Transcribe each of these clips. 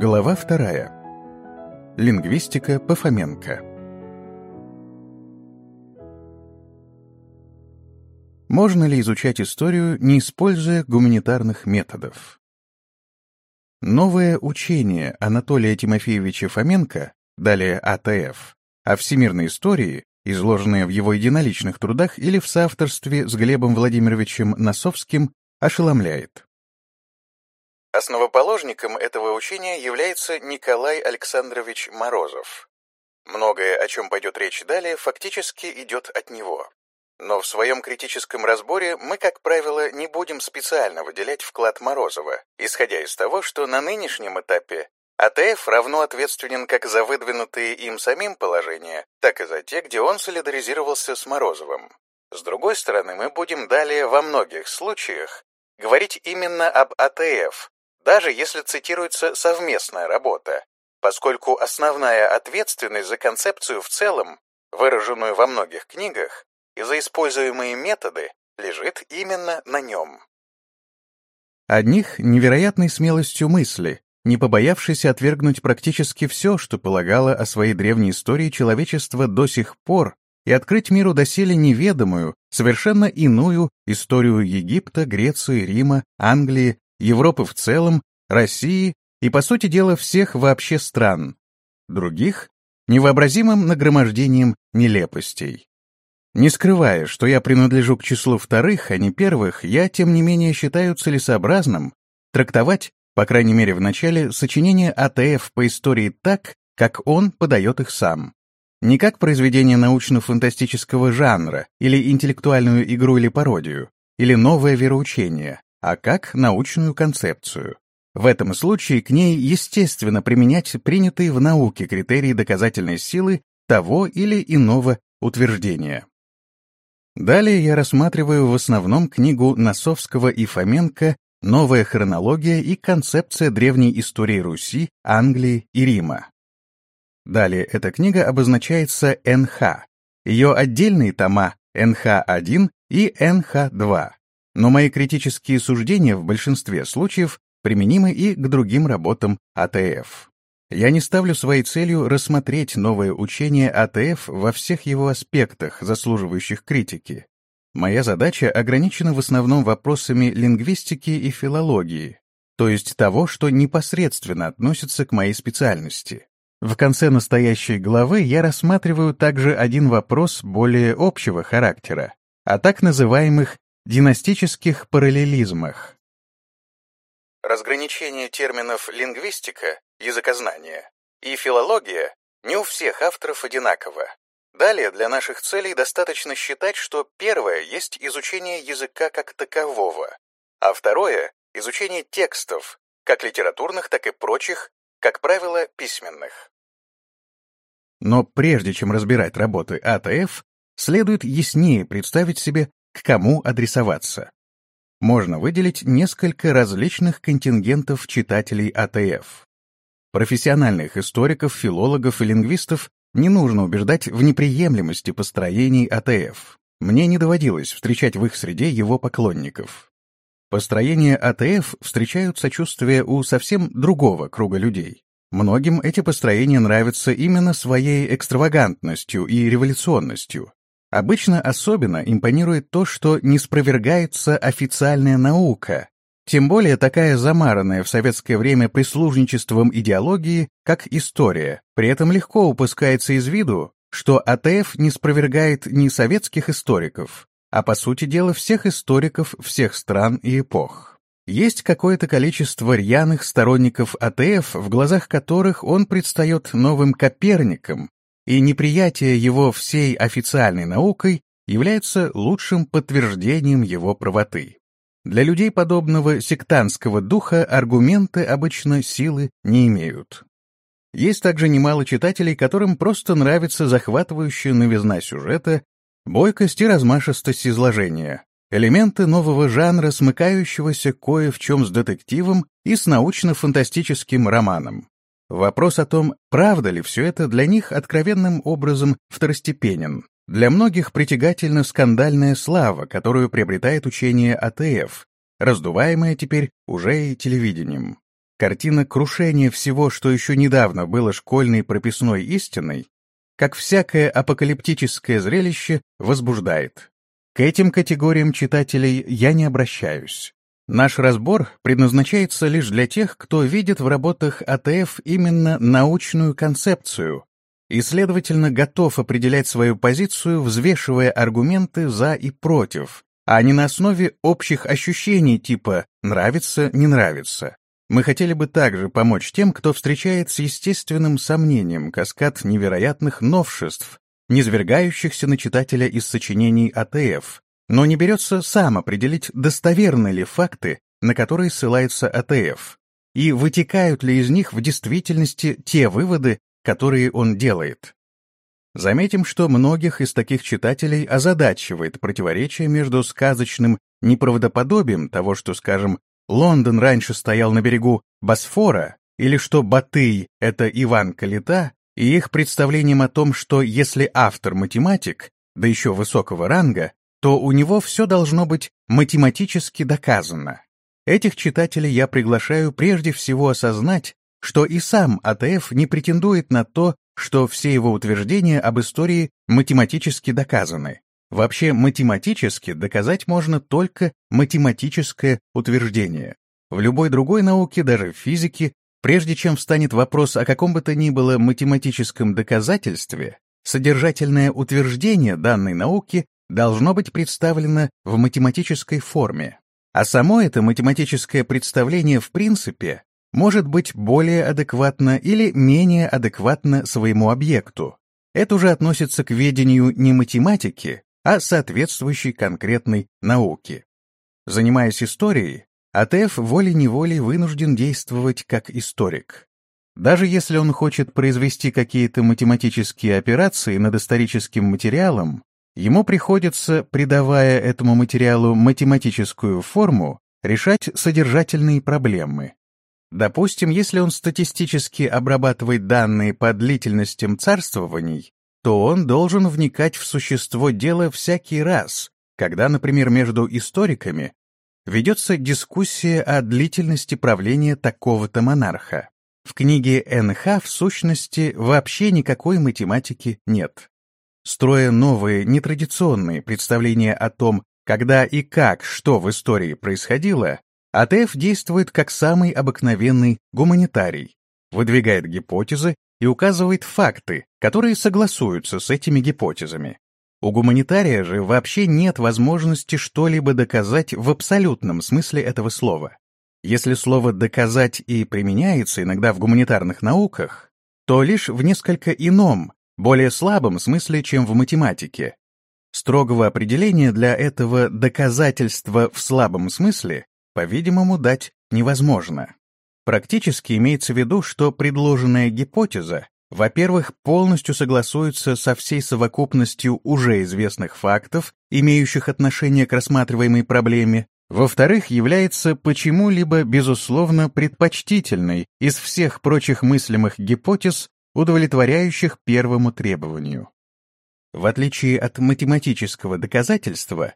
Глава вторая. Лингвистика по. Можно ли изучать историю, не используя гуманитарных методов? Новое учение Анатолия Тимофеевича Фоменко, далее АТФ, о всемирной истории, изложенное в его единоличных трудах или в соавторстве с Глебом Владимировичем Носовским, ошеломляет. Основоположником этого учения является Николай Александрович Морозов. Многое, о чем пойдет речь далее, фактически идет от него. Но в своем критическом разборе мы, как правило, не будем специально выделять вклад Морозова, исходя из того, что на нынешнем этапе АТФ равно ответственен как за выдвинутые им самим положения, так и за те, где он солидаризировался с Морозовым. С другой стороны, мы будем далее во многих случаях говорить именно об АТФ, даже если цитируется совместная работа, поскольку основная ответственность за концепцию в целом, выраженную во многих книгах, и за используемые методы лежит именно на нем. Одних невероятной смелостью мысли, не побоявшись отвергнуть практически все, что полагало о своей древней истории человечества до сих пор, и открыть миру доселе неведомую, совершенно иную историю Египта, Греции, Рима, Англии, Европы в целом, России и, по сути дела, всех вообще стран. Других — невообразимым нагромождением нелепостей. Не скрывая, что я принадлежу к числу вторых, а не первых, я, тем не менее, считаю целесообразным трактовать, по крайней мере в начале, сочинения АТФ по истории так, как он подает их сам. Не как произведение научно-фантастического жанра, или интеллектуальную игру или пародию, или новое вероучение, а как научную концепцию. В этом случае к ней естественно применять принятые в науке критерии доказательной силы того или иного утверждения. Далее я рассматриваю в основном книгу Носовского и Фоменко «Новая хронология и концепция древней истории Руси, Англии и Рима». Далее эта книга обозначается НХ. Ее отдельные тома НХ-1 и НХ-2 но мои критические суждения в большинстве случаев применимы и к другим работам АТФ. Я не ставлю своей целью рассмотреть новое учение АТФ во всех его аспектах, заслуживающих критики. Моя задача ограничена в основном вопросами лингвистики и филологии, то есть того, что непосредственно относится к моей специальности. В конце настоящей главы я рассматриваю также один вопрос более общего характера, о так называемых Династических параллелизмах. Разграничение терминов лингвистика, языкознание, и филология не у всех авторов одинаково. Далее для наших целей достаточно считать, что первое есть изучение языка как такового, а второе — изучение текстов, как литературных, так и прочих, как правило, письменных. Но прежде чем разбирать работы АТФ, следует яснее представить себе к кому адресоваться. Можно выделить несколько различных контингентов читателей АТФ. Профессиональных историков, филологов и лингвистов не нужно убеждать в неприемлемости построений АТФ. Мне не доводилось встречать в их среде его поклонников. Построения АТФ встречают сочувствие у совсем другого круга людей. Многим эти построения нравятся именно своей экстравагантностью и революционностью, Обычно особенно импонирует то, что ниспровергается официальная наука, тем более такая замаранная в советское время прислужничеством идеологии, как история. При этом легко упускается из виду, что АТФ ниспровергает не советских историков, а по сути дела всех историков всех стран и эпох. Есть какое-то количество рьяных сторонников АТФ, в глазах которых он предстает новым Коперником, и неприятие его всей официальной наукой является лучшим подтверждением его правоты. Для людей подобного сектантского духа аргументы обычно силы не имеют. Есть также немало читателей, которым просто нравится захватывающая новизна сюжета, бойкость и размашистость изложения, элементы нового жанра, смыкающегося кое в чем с детективом и с научно-фантастическим романом. Вопрос о том, правда ли все это для них откровенным образом второстепенен. Для многих притягательна скандальная слава, которую приобретает учение АТФ, раздуваемое теперь уже и телевидением. картина крушения всего, что еще недавно было школьной прописной истиной, как всякое апокалиптическое зрелище, возбуждает. К этим категориям читателей я не обращаюсь. Наш разбор предназначается лишь для тех, кто видит в работах АТФ именно научную концепцию и, следовательно, готов определять свою позицию, взвешивая аргументы «за» и «против», а не на основе общих ощущений типа «нравится, не нравится». Мы хотели бы также помочь тем, кто встречает с естественным сомнением каскад невероятных новшеств, низвергающихся на читателя из сочинений АТФ, но не берется сам определить, достоверны ли факты, на которые ссылается АТФ, и вытекают ли из них в действительности те выводы, которые он делает. Заметим, что многих из таких читателей озадачивает противоречие между сказочным неправдоподобием того, что, скажем, Лондон раньше стоял на берегу Босфора, или что Батый — это Иван Калита, и их представлением о том, что если автор математик, да еще высокого ранга, то у него все должно быть математически доказано. Этих читателей я приглашаю прежде всего осознать, что и сам АТФ не претендует на то, что все его утверждения об истории математически доказаны. Вообще математически доказать можно только математическое утверждение. В любой другой науке, даже в физике, прежде чем встанет вопрос о каком бы то ни было математическом доказательстве, содержательное утверждение данной науки должно быть представлено в математической форме. А само это математическое представление в принципе может быть более адекватно или менее адекватно своему объекту. Это уже относится к ведению не математики, а соответствующей конкретной науки. Занимаясь историей, АТФ волей-неволей вынужден действовать как историк. Даже если он хочет произвести какие-то математические операции над историческим материалом, Ему приходится, придавая этому материалу математическую форму, решать содержательные проблемы. Допустим, если он статистически обрабатывает данные по длительностям царствований, то он должен вникать в существо дела всякий раз, когда, например, между историками ведется дискуссия о длительности правления такого-то монарха. В книге НХ в сущности вообще никакой математики нет. Строя новые, нетрадиционные представления о том, когда и как что в истории происходило, АТФ действует как самый обыкновенный гуманитарий, выдвигает гипотезы и указывает факты, которые согласуются с этими гипотезами. У гуманитария же вообще нет возможности что-либо доказать в абсолютном смысле этого слова. Если слово «доказать» и применяется иногда в гуманитарных науках, то лишь в несколько ином, более слабом смысле, чем в математике. Строгого определения для этого доказательства в слабом смысле, по-видимому, дать невозможно. Практически имеется в виду, что предложенная гипотеза, во-первых, полностью согласуется со всей совокупностью уже известных фактов, имеющих отношение к рассматриваемой проблеме, во-вторых, является почему-либо безусловно предпочтительной из всех прочих мыслимых гипотез удовлетворяющих первому требованию. В отличие от математического доказательства,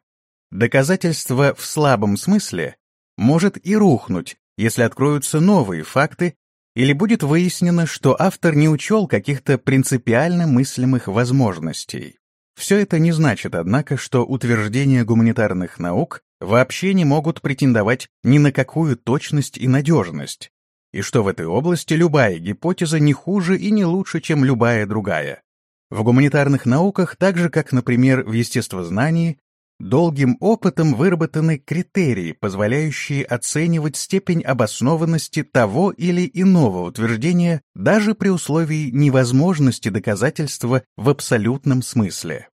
доказательство в слабом смысле может и рухнуть, если откроются новые факты или будет выяснено, что автор не учел каких-то принципиально мыслимых возможностей. Все это не значит, однако, что утверждения гуманитарных наук вообще не могут претендовать ни на какую точность и надежность, и что в этой области любая гипотеза не хуже и не лучше, чем любая другая. В гуманитарных науках, так же как, например, в естествознании, долгим опытом выработаны критерии, позволяющие оценивать степень обоснованности того или иного утверждения даже при условии невозможности доказательства в абсолютном смысле.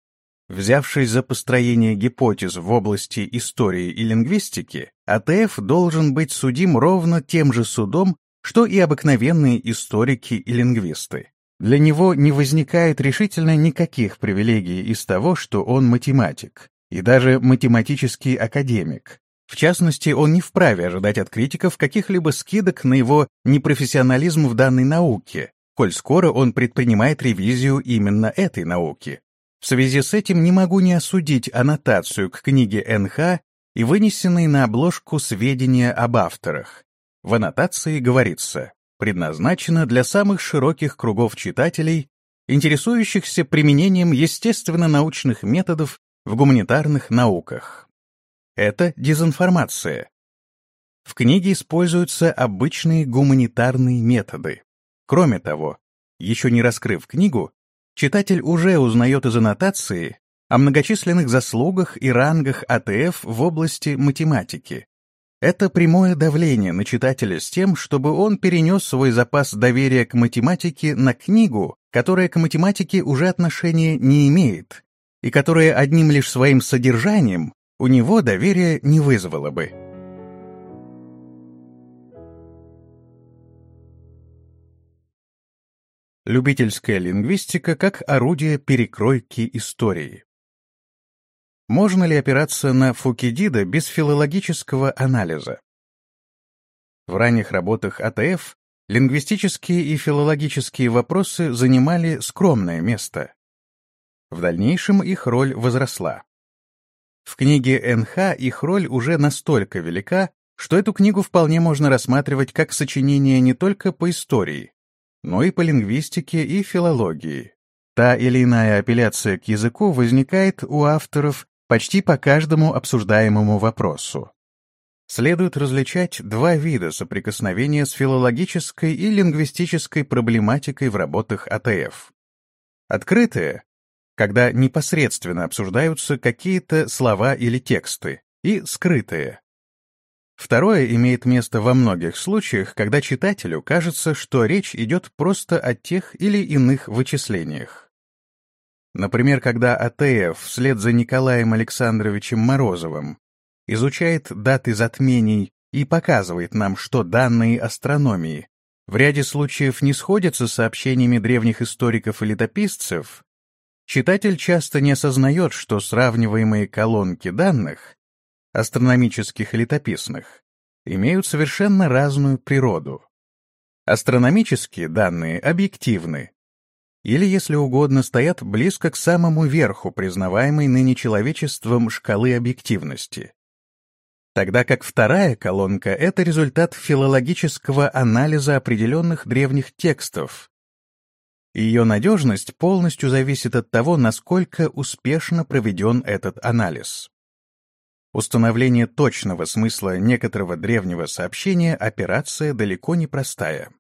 Взявшись за построение гипотез в области истории и лингвистики, АТФ должен быть судим ровно тем же судом, что и обыкновенные историки и лингвисты. Для него не возникает решительно никаких привилегий из того, что он математик, и даже математический академик. В частности, он не вправе ожидать от критиков каких-либо скидок на его непрофессионализм в данной науке, коль скоро он предпринимает ревизию именно этой науки. В связи с этим не могу не осудить аннотацию к книге НХ и вынесенные на обложку сведения об авторах. В аннотации говорится, предназначена для самых широких кругов читателей, интересующихся применением естественно-научных методов в гуманитарных науках. Это дезинформация. В книге используются обычные гуманитарные методы. Кроме того, еще не раскрыв книгу, читатель уже узнает из аннотации о многочисленных заслугах и рангах АТФ в области математики. Это прямое давление на читателя с тем, чтобы он перенес свой запас доверия к математике на книгу, которая к математике уже отношения не имеет, и которая одним лишь своим содержанием у него доверия не вызвала бы. Любительская лингвистика как орудие перекройки истории. Можно ли опираться на Фукидида без филологического анализа? В ранних работах АТФ лингвистические и филологические вопросы занимали скромное место. В дальнейшем их роль возросла. В книге НХ их роль уже настолько велика, что эту книгу вполне можно рассматривать как сочинение не только по истории, но и по лингвистике и филологии. Та или иная апелляция к языку возникает у авторов почти по каждому обсуждаемому вопросу. Следует различать два вида соприкосновения с филологической и лингвистической проблематикой в работах АТФ. Открытые, когда непосредственно обсуждаются какие-то слова или тексты, и скрытые, Второе имеет место во многих случаях, когда читателю кажется, что речь идет просто о тех или иных вычислениях. Например, когда Атеев вслед за Николаем Александровичем Морозовым изучает даты затмений и показывает нам, что данные астрономии в ряде случаев не сходятся с сообщениями древних историков и летописцев, читатель часто не осознает, что сравниваемые колонки данных астрономических и летописных, имеют совершенно разную природу. Астрономические данные объективны, или, если угодно, стоят близко к самому верху признаваемой ныне человечеством шкалы объективности. Тогда как вторая колонка — это результат филологического анализа определенных древних текстов. Ее надежность полностью зависит от того, насколько успешно проведен этот анализ. Установление точного смысла некоторого древнего сообщения — операция далеко не простая.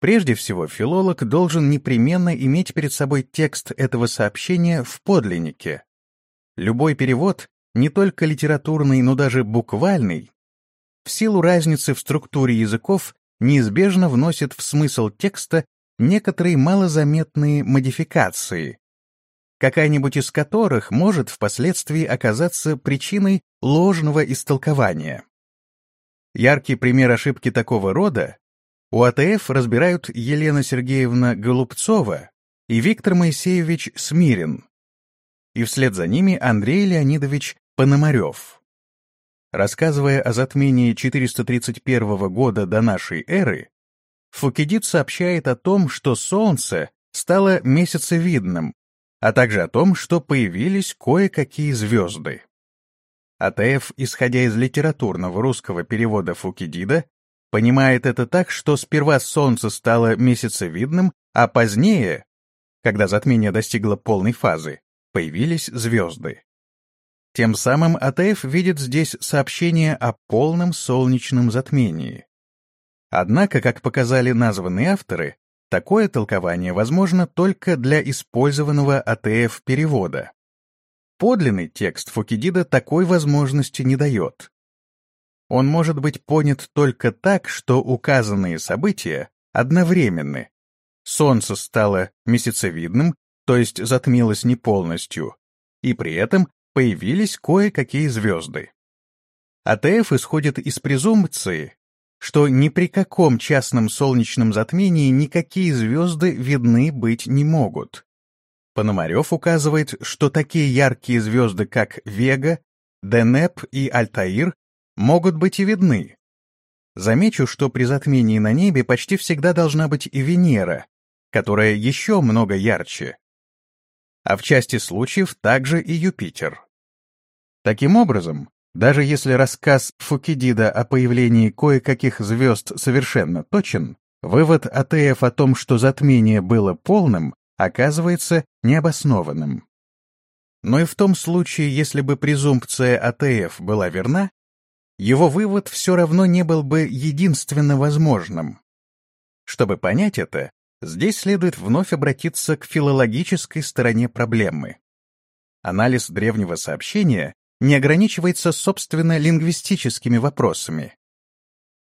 Прежде всего, филолог должен непременно иметь перед собой текст этого сообщения в подлиннике. Любой перевод, не только литературный, но даже буквальный, в силу разницы в структуре языков неизбежно вносит в смысл текста некоторые малозаметные модификации, какая-нибудь из которых может впоследствии оказаться причиной ложного истолкования. Яркий пример ошибки такого рода у АТФ разбирают Елена Сергеевна Голубцова и Виктор Моисеевич Смирин, и вслед за ними Андрей Леонидович Пономарев. Рассказывая о затмении 431 года до нашей эры, Фукидид сообщает о том, что Солнце стало месяцевидным а также о том, что появились кое-какие звезды. АТФ, исходя из литературного русского перевода Фукидида, понимает это так, что сперва Солнце стало месяцевидным, а позднее, когда затмение достигло полной фазы, появились звезды. Тем самым АТФ видит здесь сообщение о полном солнечном затмении. Однако, как показали названные авторы, Такое толкование возможно только для использованного АТФ-перевода. Подлинный текст Фукидида такой возможности не дает. Он может быть понят только так, что указанные события одновременны. Солнце стало месяцевидным, то есть затмилось не полностью, и при этом появились кое-какие звезды. АТФ исходит из презумпции, что ни при каком частном солнечном затмении никакие звезды видны быть не могут. Пономарев указывает, что такие яркие звезды, как Вега, Денеп и Альтаир, могут быть и видны. Замечу, что при затмении на небе почти всегда должна быть и Венера, которая еще много ярче. А в части случаев также и Юпитер. Таким образом, Даже если рассказ Фукидида о появлении кое-каких звезд совершенно точен, вывод Атеев о том, что затмение было полным, оказывается необоснованным. Но и в том случае, если бы презумпция Атеев была верна, его вывод все равно не был бы единственно возможным. Чтобы понять это, здесь следует вновь обратиться к филологической стороне проблемы. Анализ древнего сообщения не ограничивается собственно лингвистическими вопросами.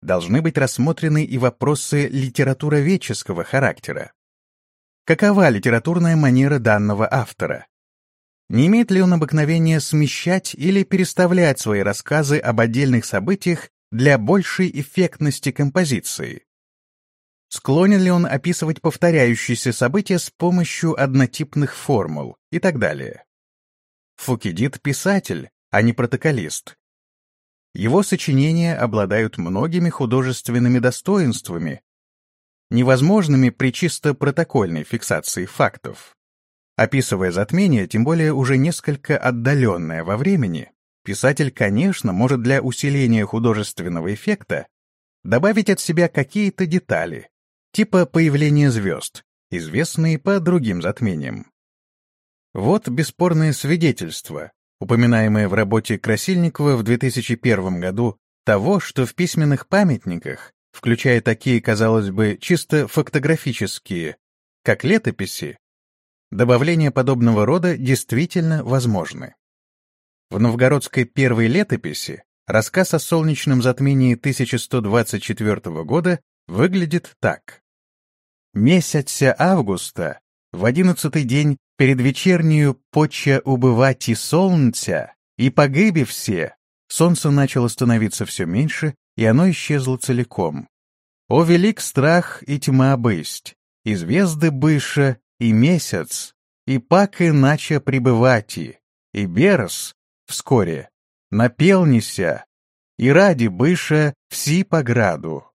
Должны быть рассмотрены и вопросы литературоведческого характера. Какова литературная манера данного автора? Не имеет ли он обыкновение смещать или переставлять свои рассказы об отдельных событиях для большей эффектности композиции? Склонен ли он описывать повторяющиеся события с помощью однотипных формул и так далее? Фукидид — писатель, а не протоколист. Его сочинения обладают многими художественными достоинствами, невозможными при чисто протокольной фиксации фактов. Описывая затмение, тем более уже несколько отдаленное во времени, писатель, конечно, может для усиления художественного эффекта добавить от себя какие-то детали, типа появления звезд, известные по другим затмениям. Вот бесспорное свидетельство, упоминаемое в работе Красильникова в 2001 году, того, что в письменных памятниках, включая такие, казалось бы, чисто фактографические, как летописи, добавления подобного рода действительно возможны. В новгородской первой летописи рассказ о солнечном затмении 1124 года выглядит так. «Месяца августа, в одиннадцатый день перед вечернюю поча убывати солнца, и погиби все, солнце начало становиться все меньше, и оно исчезло целиком. О велик страх и тьма бысть, и звезды быша, и месяц, и пак иначе пребывати, и берс вскоре напелнися, и ради быша вси пограду.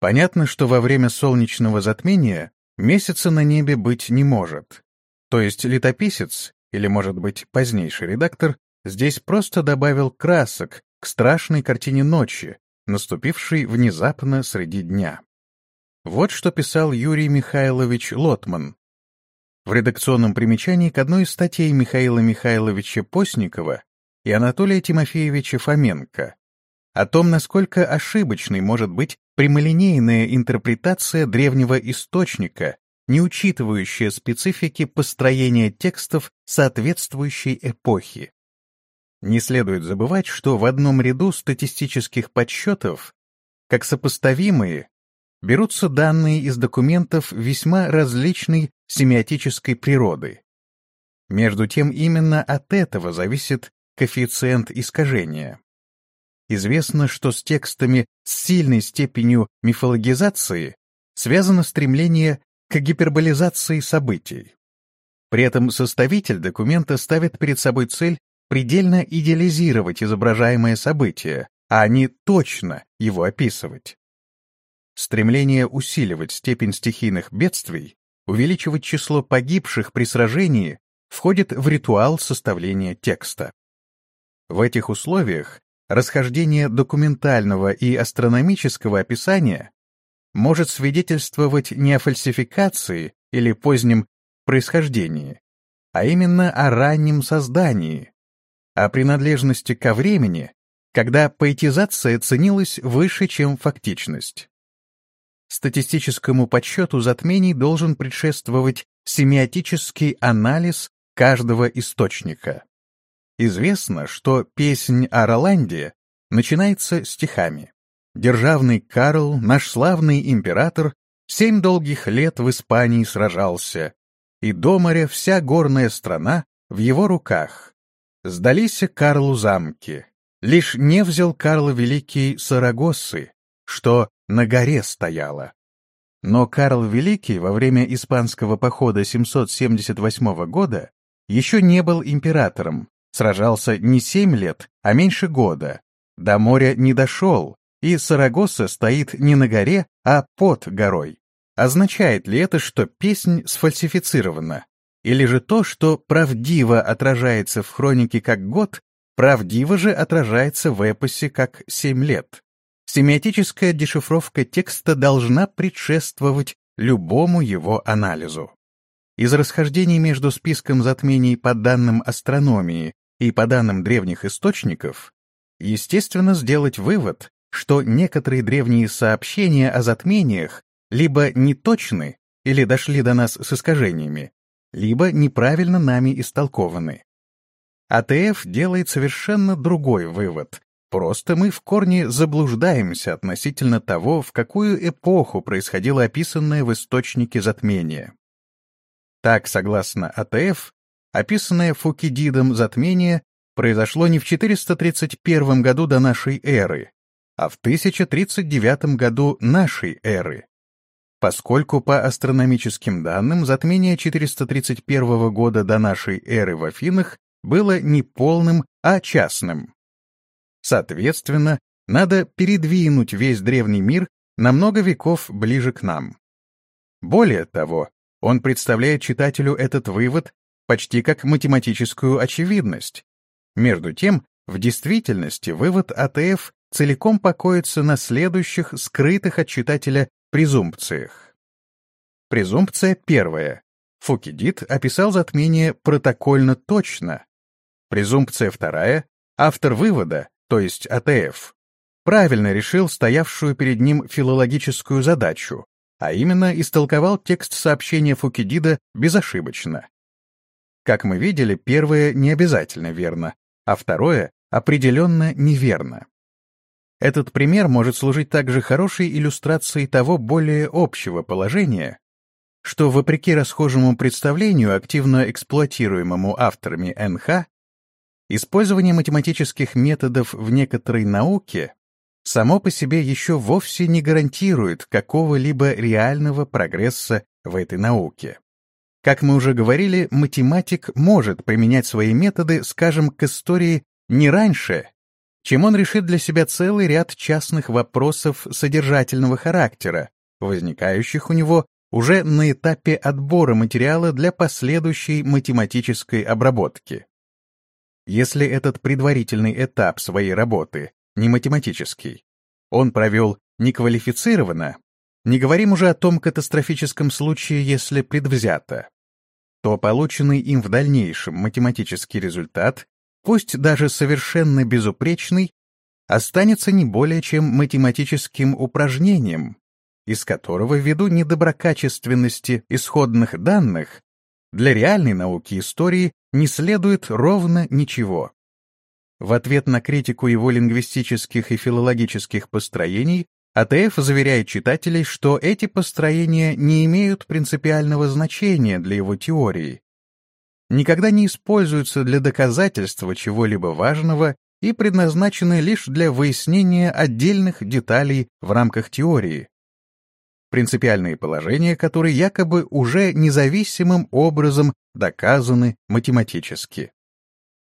Понятно, что во время солнечного затмения месяца на небе быть не может. То есть летописец, или, может быть, позднейший редактор, здесь просто добавил красок к страшной картине ночи, наступившей внезапно среди дня. Вот что писал Юрий Михайлович Лотман. В редакционном примечании к одной из статей Михаила Михайловича Постникова и Анатолия Тимофеевича Фоменко о том, насколько ошибочной может быть прямолинейная интерпретация древнего источника, не учитывающая специфики построения текстов соответствующей эпохи. Не следует забывать, что в одном ряду статистических подсчетов, как сопоставимые, берутся данные из документов весьма различной семиотической природы. Между тем, именно от этого зависит коэффициент искажения. Известно, что с текстами с сильной степенью мифологизации связано стремление к гиперболизации событий. При этом составитель документа ставит перед собой цель предельно идеализировать изображаемое событие, а не точно его описывать. Стремление усиливать степень стихийных бедствий, увеличивать число погибших при сражении входит в ритуал составления текста. В этих условиях расхождение документального и астрономического описания может свидетельствовать не о фальсификации или позднем происхождении, а именно о раннем создании, о принадлежности ко времени, когда поэтизация ценилась выше, чем фактичность. Статистическому подсчету затмений должен предшествовать семиотический анализ каждого источника. Известно, что песнь о Роланде начинается стихами. «Державный Карл, наш славный император, семь долгих лет в Испании сражался, и до моря вся горная страна в его руках. Сдались Карлу замки, лишь не взял Карл Великий Сарагоссы, что на горе стояла. Но Карл Великий во время испанского похода 778 года еще не был императором, сражался не семь лет, а меньше года, до моря не дошел, и Сарагоса стоит не на горе, а под горой. Означает ли это, что песнь сфальсифицирована? Или же то, что правдиво отражается в хронике как год, правдиво же отражается в эпосе как «семь лет». Семиотическая дешифровка текста должна предшествовать любому его анализу. Из расхождений между списком затмений по данным астрономии и по данным древних источников, естественно сделать вывод, что некоторые древние сообщения о затмениях либо неточны или дошли до нас с искажениями, либо неправильно нами истолкованы. АТФ делает совершенно другой вывод. Просто мы в корне заблуждаемся относительно того, в какую эпоху происходило описанное в источнике затмение. Так, согласно АТФ, описанное Фукидидом затмение произошло не в 431 году до нашей эры, а в 1039 году нашей эры. Поскольку по астрономическим данным затмение 431 года до нашей эры в Афинах было не полным, а частным. Соответственно, надо передвинуть весь древний мир на много веков ближе к нам. Более того, он представляет читателю этот вывод почти как математическую очевидность. Между тем, в действительности вывод АТФ целиком покоится на следующих скрытых от читателя презумпциях. Презумпция первая. Фукидид описал затмение протокольно точно. Презумпция вторая. Автор вывода, то есть АТФ, правильно решил стоявшую перед ним филологическую задачу, а именно истолковал текст сообщения Фукидида безошибочно. Как мы видели, первое не обязательно верно, а второе определенно неверно. Этот пример может служить также хорошей иллюстрацией того более общего положения, что, вопреки расхожему представлению, активно эксплуатируемому авторами НХ, использование математических методов в некоторой науке само по себе еще вовсе не гарантирует какого-либо реального прогресса в этой науке. Как мы уже говорили, математик может применять свои методы, скажем, к истории не раньше, чем он решит для себя целый ряд частных вопросов содержательного характера, возникающих у него уже на этапе отбора материала для последующей математической обработки. Если этот предварительный этап своей работы не математический, он провел неквалифицированно, не говорим уже о том катастрофическом случае, если предвзято, то полученный им в дальнейшем математический результат пусть даже совершенно безупречный, останется не более чем математическим упражнением, из которого ввиду недоброкачественности исходных данных для реальной науки истории не следует ровно ничего. В ответ на критику его лингвистических и филологических построений АТФ заверяет читателей, что эти построения не имеют принципиального значения для его теории, никогда не используются для доказательства чего-либо важного и предназначены лишь для выяснения отдельных деталей в рамках теории. Принципиальные положения, которые якобы уже независимым образом доказаны математически.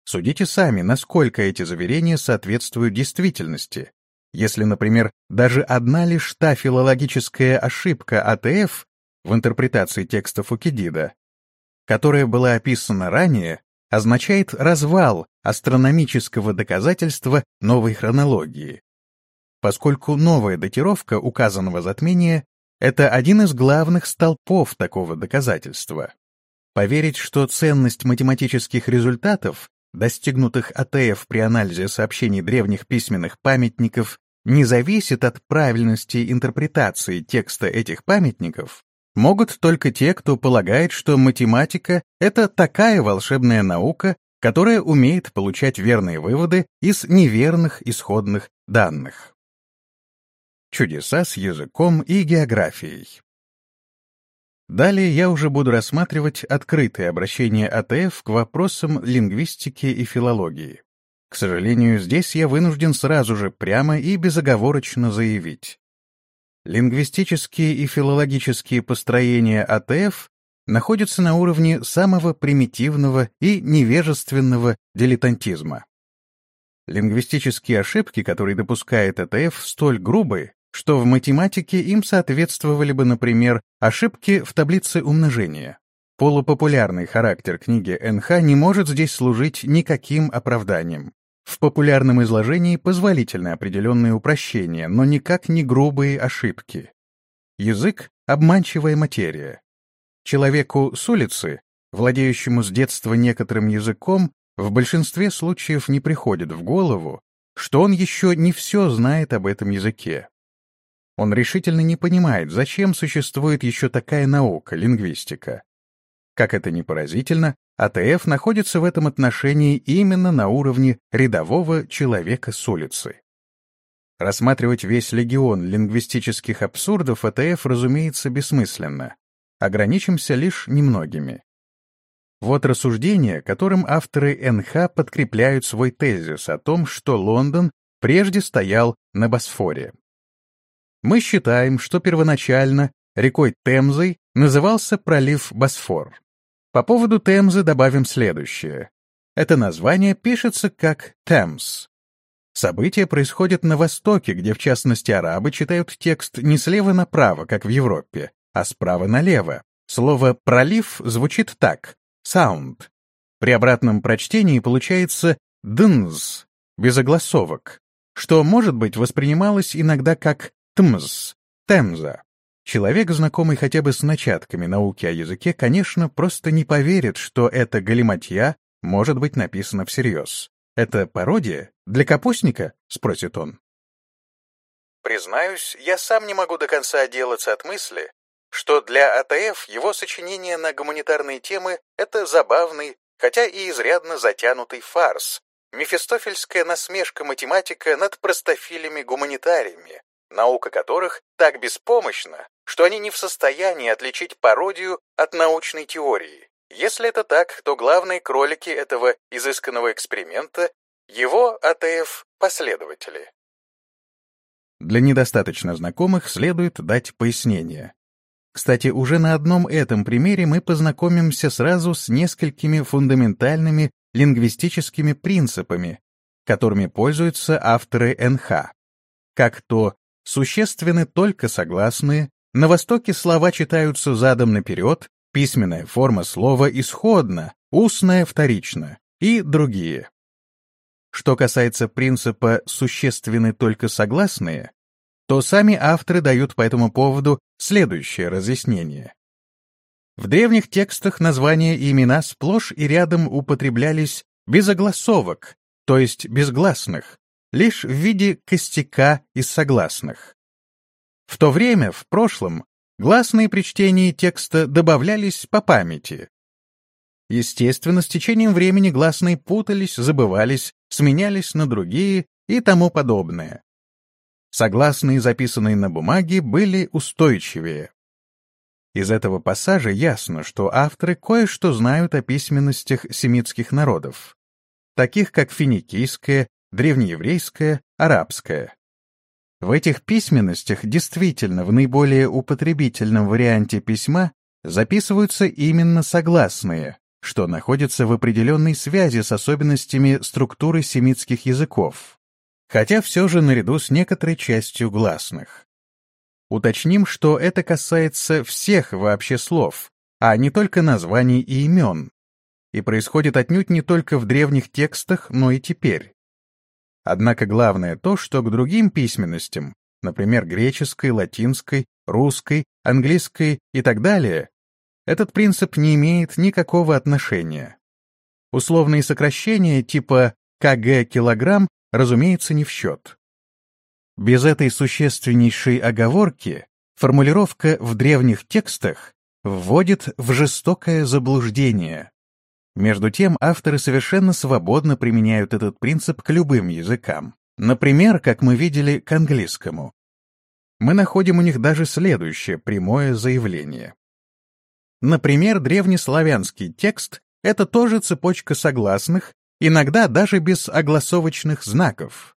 Судите сами, насколько эти заверения соответствуют действительности. Если, например, даже одна лишь та филологическая ошибка АТФ в интерпретации текста Фукидида которая была описана ранее, означает развал астрономического доказательства новой хронологии. Поскольку новая датировка указанного затмения — это один из главных столпов такого доказательства. Поверить, что ценность математических результатов, достигнутых АТФ при анализе сообщений древних письменных памятников, не зависит от правильности интерпретации текста этих памятников, могут только те, кто полагает, что математика — это такая волшебная наука, которая умеет получать верные выводы из неверных исходных данных. Чудеса с языком и географией. Далее я уже буду рассматривать открытые обращения АТФ к вопросам лингвистики и филологии. К сожалению, здесь я вынужден сразу же прямо и безоговорочно заявить. Лингвистические и филологические построения АТФ находятся на уровне самого примитивного и невежественного дилетантизма. Лингвистические ошибки, которые допускает АТФ, столь грубы, что в математике им соответствовали бы, например, ошибки в таблице умножения. Полупопулярный характер книги НХ не может здесь служить никаким оправданием. В популярном изложении позволительны определенные упрощения, но никак не грубые ошибки. Язык — обманчивая материя. Человеку с улицы, владеющему с детства некоторым языком, в большинстве случаев не приходит в голову, что он еще не все знает об этом языке. Он решительно не понимает, зачем существует еще такая наука — лингвистика. Как это ни поразительно, АТФ находится в этом отношении именно на уровне рядового человека с улицы. Рассматривать весь легион лингвистических абсурдов АТФ, разумеется, бессмысленно. Ограничимся лишь немногими. Вот рассуждение, которым авторы НХ подкрепляют свой тезис о том, что Лондон прежде стоял на Босфоре. Мы считаем, что первоначально рекой Темзой назывался пролив Босфор. По поводу Темзы добавим следующее. Это название пишется как Темс. События происходят на Востоке, где в частности арабы читают текст не слева направо, как в Европе, а справа налево. Слово «пролив» звучит так sound. При обратном прочтении получается «днз», без огласовок, что может быть воспринималось иногда как «тмз», «темза». Человек, знакомый хотя бы с начатками науки о языке, конечно, просто не поверит, что это галиматья может быть написано всерьез. «Это пародия? Для капустника?» — спросит он. Признаюсь, я сам не могу до конца отделаться от мысли, что для АТФ его сочинение на гуманитарные темы — это забавный, хотя и изрядно затянутый фарс, мефистофельская насмешка математика над простофилями-гуманитариями, наука которых так беспомощна, что они не в состоянии отличить пародию от научной теории. Если это так, то главные кролики этого изысканного эксперимента — его АТФ-последователи. Для недостаточно знакомых следует дать пояснение. Кстати, уже на одном этом примере мы познакомимся сразу с несколькими фундаментальными лингвистическими принципами, которыми пользуются авторы НХ. Как то существенны только согласные, на Востоке слова читаются задом наперед, письменная форма слова исходна, устная вторична и другие. Что касается принципа «существенны только согласные», то сами авторы дают по этому поводу следующее разъяснение. В древних текстах названия и имена сплошь и рядом употреблялись без огласовок, то есть безгласных, лишь в виде костяка из согласных. В то время, в прошлом, гласные при чтении текста добавлялись по памяти. Естественно, с течением времени гласные путались, забывались, сменялись на другие и тому подобное согласные, записанные на бумаге, были устойчивее. Из этого пассажа ясно, что авторы кое-что знают о письменностях семитских народов, таких как финикийская, древнееврейская, арабская. В этих письменностях действительно в наиболее употребительном варианте письма записываются именно согласные, что находится в определенной связи с особенностями структуры семитских языков хотя все же наряду с некоторой частью гласных. Уточним, что это касается всех вообще слов, а не только названий и имен, и происходит отнюдь не только в древних текстах, но и теперь. Однако главное то, что к другим письменностям, например, греческой, латинской, русской, английской и так далее, этот принцип не имеет никакого отношения. Условные сокращения типа КГ килограмм разумеется, не в счет. Без этой существеннейшей оговорки формулировка в древних текстах вводит в жестокое заблуждение. Между тем, авторы совершенно свободно применяют этот принцип к любым языкам. Например, как мы видели, к английскому. Мы находим у них даже следующее прямое заявление. Например, древнеславянский текст — это тоже цепочка согласных, иногда даже без огласовочных знаков.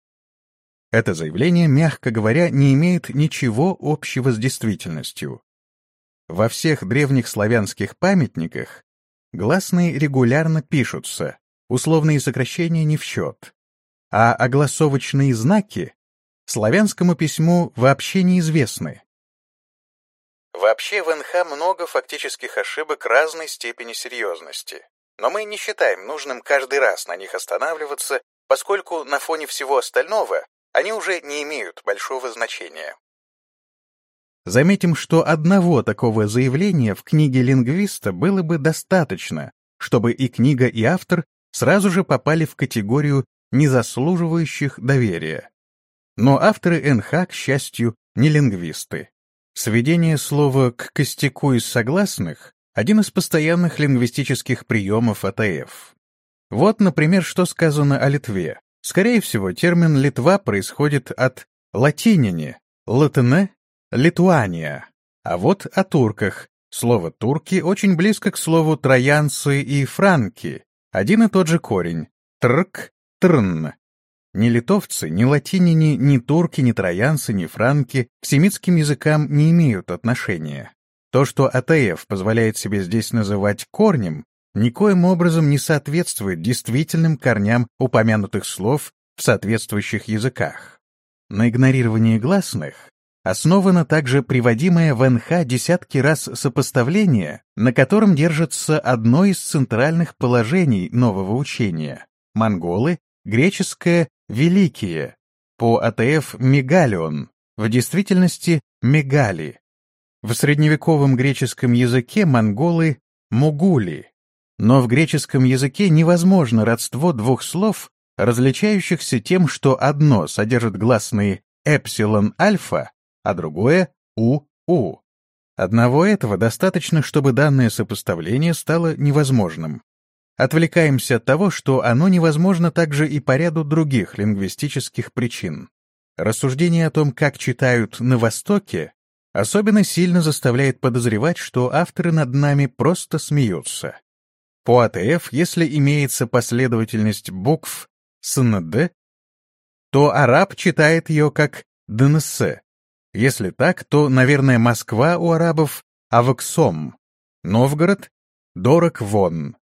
Это заявление, мягко говоря, не имеет ничего общего с действительностью. Во всех древних славянских памятниках гласные регулярно пишутся, условные сокращения не в счет, а огласовочные знаки славянскому письму вообще неизвестны. Вообще в НХ много фактических ошибок разной степени серьезности но мы не считаем нужным каждый раз на них останавливаться, поскольку на фоне всего остального они уже не имеют большого значения. Заметим, что одного такого заявления в книге лингвиста было бы достаточно, чтобы и книга, и автор сразу же попали в категорию незаслуживающих доверия. Но авторы НХ, к счастью, не лингвисты. Сведение слова к костяку из согласных — один из постоянных лингвистических приемов АТФ. Вот, например, что сказано о Литве. Скорее всего, термин «Литва» происходит от латинине «латине» — «литуания». А вот о турках. Слово «турки» очень близко к слову «троянцы» и «франки». Один и тот же корень — «трк», «трн». Ни литовцы, ни латинине, ни турки, ни троянцы, ни франки к семитским языкам не имеют отношения. То, что АТФ позволяет себе здесь называть корнем, никоим образом не соответствует действительным корням упомянутых слов в соответствующих языках. На игнорировании гласных основано также приводимое в НХ десятки раз сопоставление, на котором держится одно из центральных положений нового учения. Монголы, греческое «великие», по АТФ «мегалион», в действительности «мегали». В средневековом греческом языке монголы — «мугули», но в греческом языке невозможно родство двух слов, различающихся тем, что одно содержит гласные эпсилон-альфа, а другое у-у. Одного этого достаточно, чтобы данное сопоставление стало невозможным. Отвлекаемся от того, что оно невозможно также и по ряду других лингвистических причин. Рассуждение о том, как читают на Востоке, особенно сильно заставляет подозревать, что авторы над нами просто смеются. По АТФ, если имеется последовательность букв СНД, то араб читает ее как ДНС. Если так, то, наверное, Москва у арабов Аваксом, Новгород — Дорог Вон.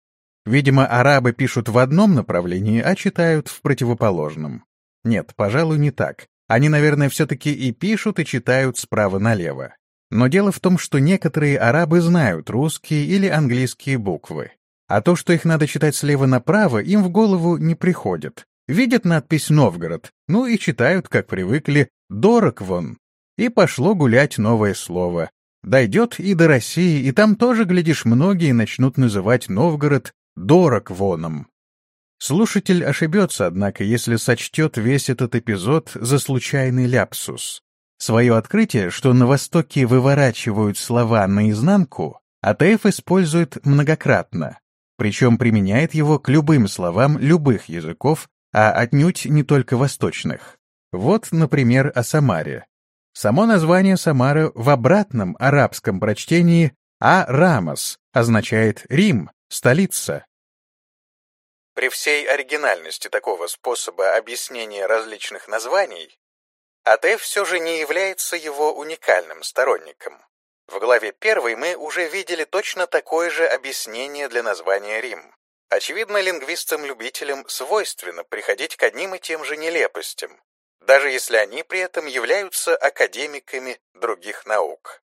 Видимо, арабы пишут в одном направлении, а читают в противоположном. Нет, пожалуй, не так. Они, наверное, все-таки и пишут, и читают справа налево. Но дело в том, что некоторые арабы знают русские или английские буквы. А то, что их надо читать слева направо, им в голову не приходит. Видят надпись «Новгород», ну и читают, как привыкли, «Дорог вон». И пошло гулять новое слово. Дойдет и до России, и там тоже, глядишь, многие начнут называть Новгород «Дорог воном». Слушатель ошибется, однако, если сочтет весь этот эпизод за случайный ляпсус. Свое открытие, что на Востоке выворачивают слова наизнанку, АТФ использует многократно причем применяет его к любым словам любых языков, а отнюдь не только восточных. Вот, например, о Самаре. Само название Самары в обратном арабском прочтении «А-Рамос» означает «Рим», «столица». При всей оригинальности такого способа объяснения различных названий, АТФ все же не является его уникальным сторонником. В главе 1 мы уже видели точно такое же объяснение для названия Рим. Очевидно, лингвистам-любителям свойственно приходить к одним и тем же нелепостям, даже если они при этом являются академиками других наук.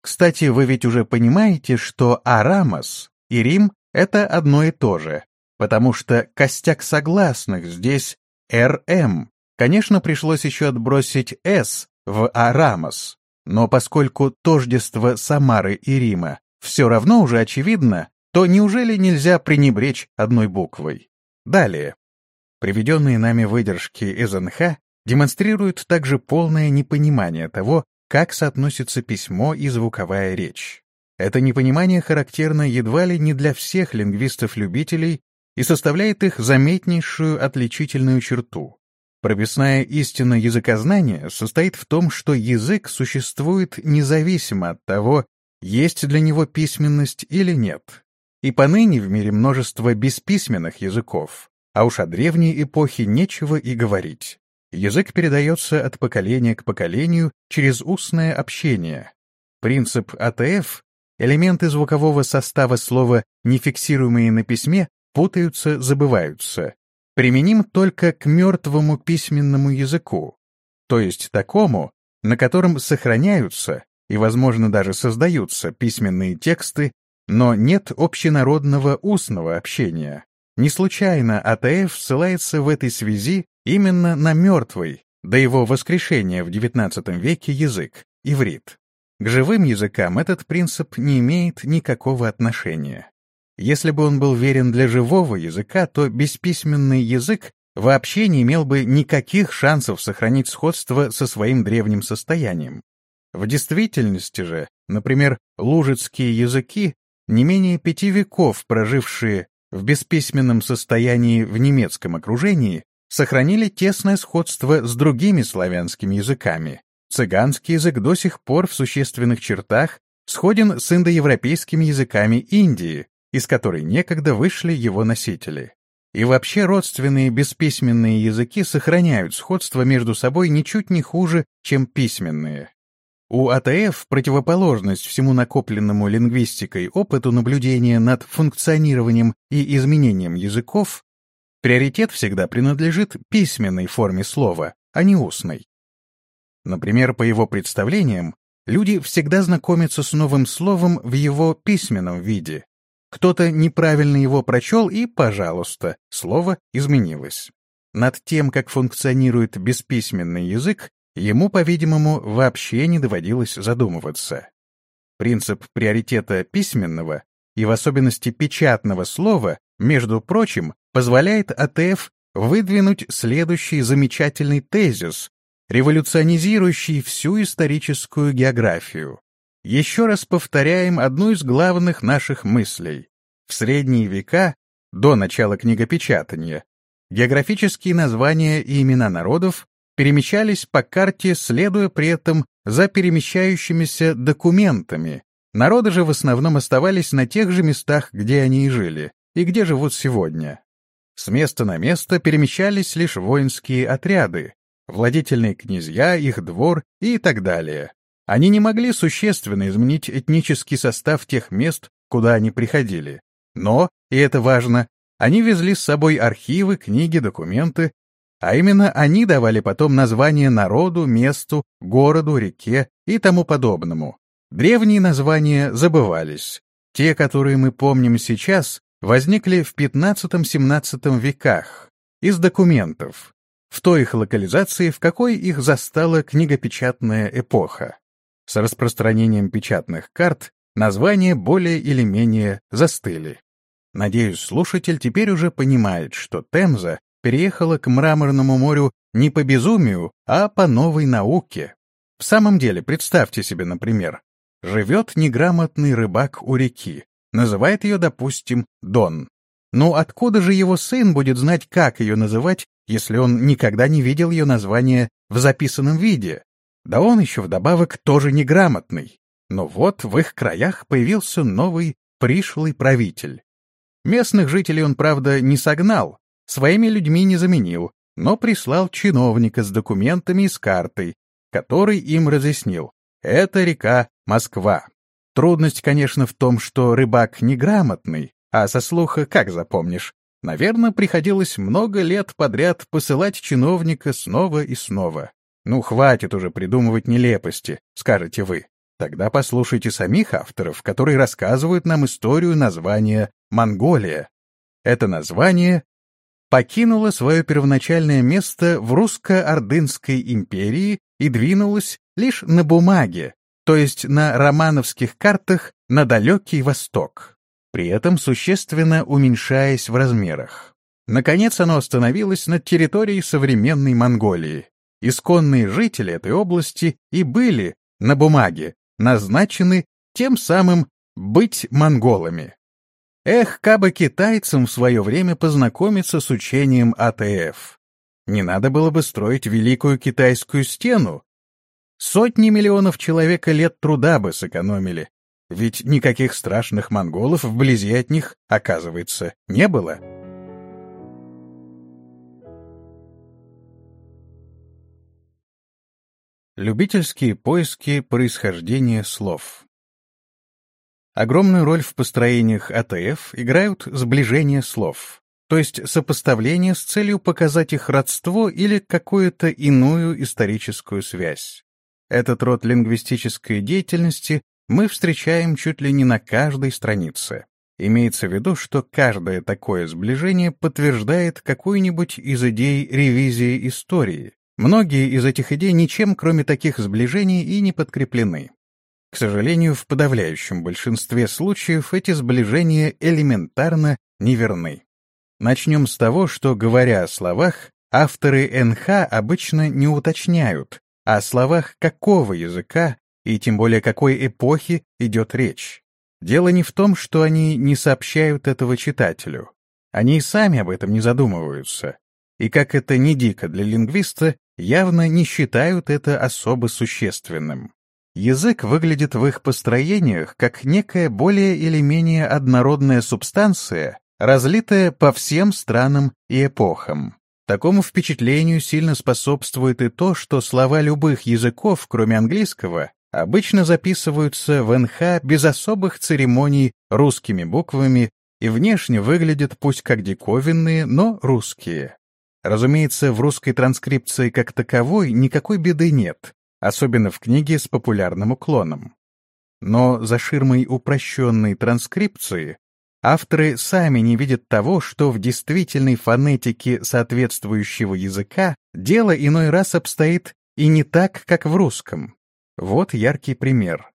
Кстати, вы ведь уже понимаете, что Арамос и Рим — это одно и то же, потому что костяк согласных здесь РМ. Конечно, пришлось еще отбросить «С» в Арамос, но поскольку тождество Самары и Рима все равно уже очевидно, то неужели нельзя пренебречь одной буквой? Далее. Приведенные нами выдержки из НХ демонстрируют также полное непонимание того, как соотносится письмо и звуковая речь. Это непонимание характерно едва ли не для всех лингвистов-любителей и составляет их заметнейшую отличительную черту. Прописная истина языкознания состоит в том, что язык существует независимо от того, есть для него письменность или нет. И поныне в мире множество бесписьменных языков, а уж о древней эпохе нечего и говорить. Язык передается от поколения к поколению через устное общение. Принцип АТФ, элементы звукового состава слова, не фиксируемые на письме, путаются, забываются, применим только к мертвому письменному языку, то есть такому, на котором сохраняются и, возможно, даже создаются письменные тексты, но нет общенародного устного общения. Не случайно АТФ ссылается в этой связи именно на мертвый, до его воскрешения в XIX веке язык, иврит. К живым языкам этот принцип не имеет никакого отношения. Если бы он был верен для живого языка, то бесписьменный язык вообще не имел бы никаких шансов сохранить сходство со своим древним состоянием. В действительности же, например, лужицкие языки, не менее пяти веков прожившие в бесписьменном состоянии в немецком окружении, сохранили тесное сходство с другими славянскими языками. Цыганский язык до сих пор в существенных чертах сходен с индоевропейскими языками Индии, из которой некогда вышли его носители. И вообще родственные бесписьменные языки сохраняют сходство между собой ничуть не хуже, чем письменные. У АТФ противоположность всему накопленному лингвистикой опыту наблюдения над функционированием и изменением языков Приоритет всегда принадлежит письменной форме слова, а не устной. Например, по его представлениям, люди всегда знакомятся с новым словом в его письменном виде. Кто-то неправильно его прочел, и, пожалуйста, слово изменилось. Над тем, как функционирует бесписьменный язык, ему, по-видимому, вообще не доводилось задумываться. Принцип приоритета письменного и в особенности печатного слова, между прочим, позволяет АТФ выдвинуть следующий замечательный тезис, революционизирующий всю историческую географию. Еще раз повторяем одну из главных наших мыслей. В средние века, до начала книгопечатания, географические названия и имена народов перемещались по карте, следуя при этом за перемещающимися документами. Народы же в основном оставались на тех же местах, где они и жили, и где живут сегодня. С места на место перемещались лишь воинские отряды, владетельные князья, их двор и так далее. Они не могли существенно изменить этнический состав тех мест, куда они приходили. Но, и это важно, они везли с собой архивы, книги, документы, а именно они давали потом название народу, месту, городу, реке и тому подобному. Древние названия забывались. Те, которые мы помним сейчас, возникли в XV-XVII веках из документов, в той их локализации, в какой их застала книгопечатная эпоха. С распространением печатных карт названия более или менее застыли. Надеюсь, слушатель теперь уже понимает, что Темза переехала к Мраморному морю не по безумию, а по новой науке. В самом деле, представьте себе, например, живет неграмотный рыбак у реки, Называет ее, допустим, Дон. Ну откуда же его сын будет знать, как ее называть, если он никогда не видел ее название в записанном виде? Да он еще вдобавок тоже неграмотный. Но вот в их краях появился новый пришлый правитель. Местных жителей он, правда, не согнал, своими людьми не заменил, но прислал чиновника с документами и с картой, который им разъяснил. Это река Москва. Трудность, конечно, в том, что рыбак неграмотный, а со слуха как запомнишь. Наверное, приходилось много лет подряд посылать чиновника снова и снова. Ну, хватит уже придумывать нелепости, скажете вы. Тогда послушайте самих авторов, которые рассказывают нам историю названия «Монголия». Это название покинуло свое первоначальное место в русско-ордынской империи и двинулось лишь на бумаге, то есть на романовских картах на далекий восток, при этом существенно уменьшаясь в размерах. Наконец оно остановилось над территорией современной Монголии. Исконные жители этой области и были, на бумаге, назначены тем самым быть монголами. Эх, кабы китайцам в свое время познакомиться с учением АТФ. Не надо было бы строить Великую Китайскую стену, Сотни миллионов человека лет труда бы сэкономили, ведь никаких страшных монголов вблизи от них, оказывается, не было. Любительские поиски происхождения слов Огромную роль в построениях АТФ играют сближение слов, то есть сопоставление с целью показать их родство или какую-то иную историческую связь. Этот род лингвистической деятельности мы встречаем чуть ли не на каждой странице. Имеется в виду, что каждое такое сближение подтверждает какую-нибудь из идей ревизии истории. Многие из этих идей ничем, кроме таких сближений, и не подкреплены. К сожалению, в подавляющем большинстве случаев эти сближения элементарно неверны. Начнем с того, что, говоря о словах, авторы НХ обычно не уточняют, о словах какого языка и тем более какой эпохи идет речь. Дело не в том, что они не сообщают этого читателю. Они и сами об этом не задумываются. И как это не дико для лингвиста, явно не считают это особо существенным. Язык выглядит в их построениях как некая более или менее однородная субстанция, разлитая по всем странам и эпохам. Такому впечатлению сильно способствует и то, что слова любых языков, кроме английского, обычно записываются в НХ без особых церемоний русскими буквами и внешне выглядят пусть как диковинные, но русские. Разумеется, в русской транскрипции как таковой никакой беды нет, особенно в книге с популярным уклоном. Но за ширмой упрощенной транскрипции авторы сами не видят того, что в действительной фонетике соответствующего языка дело иной раз обстоит и не так, как в русском. Вот яркий пример.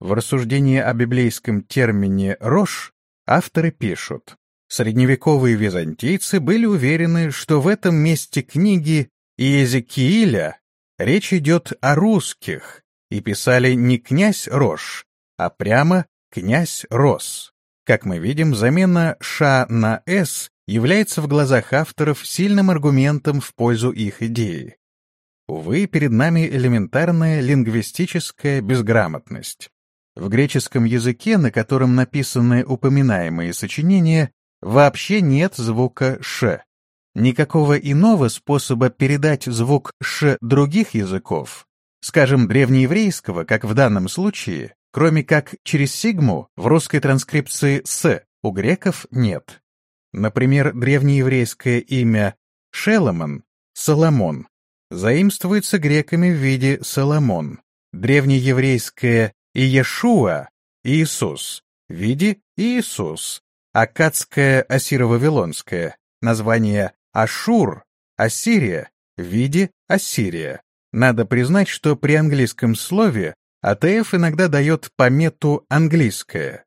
В рассуждении о библейском термине «рожь» авторы пишут, средневековые византийцы были уверены, что в этом месте книги Иезекииля речь идет о русских, и писали не «князь Рож», а прямо «князь Рос». Как мы видим, замена «ша» на «с» является в глазах авторов сильным аргументом в пользу их идеи. Увы, перед нами элементарная лингвистическая безграмотность. В греческом языке, на котором написаны упоминаемые сочинения, вообще нет звука «ш». Никакого иного способа передать звук «ш» других языков, скажем, древнееврейского, как в данном случае, кроме как через сигму в русской транскрипции «с» у греков нет. Например, древнееврейское имя Шеломон — Соломон, заимствуется греками в виде Соломон, древнееврейское Иешуа — Иисус, в виде Иисус, акадское ассиро-вавилонское, название Ашур, Ассирия, в виде Ассирия. Надо признать, что при английском слове АТФ иногда дает помету «английское».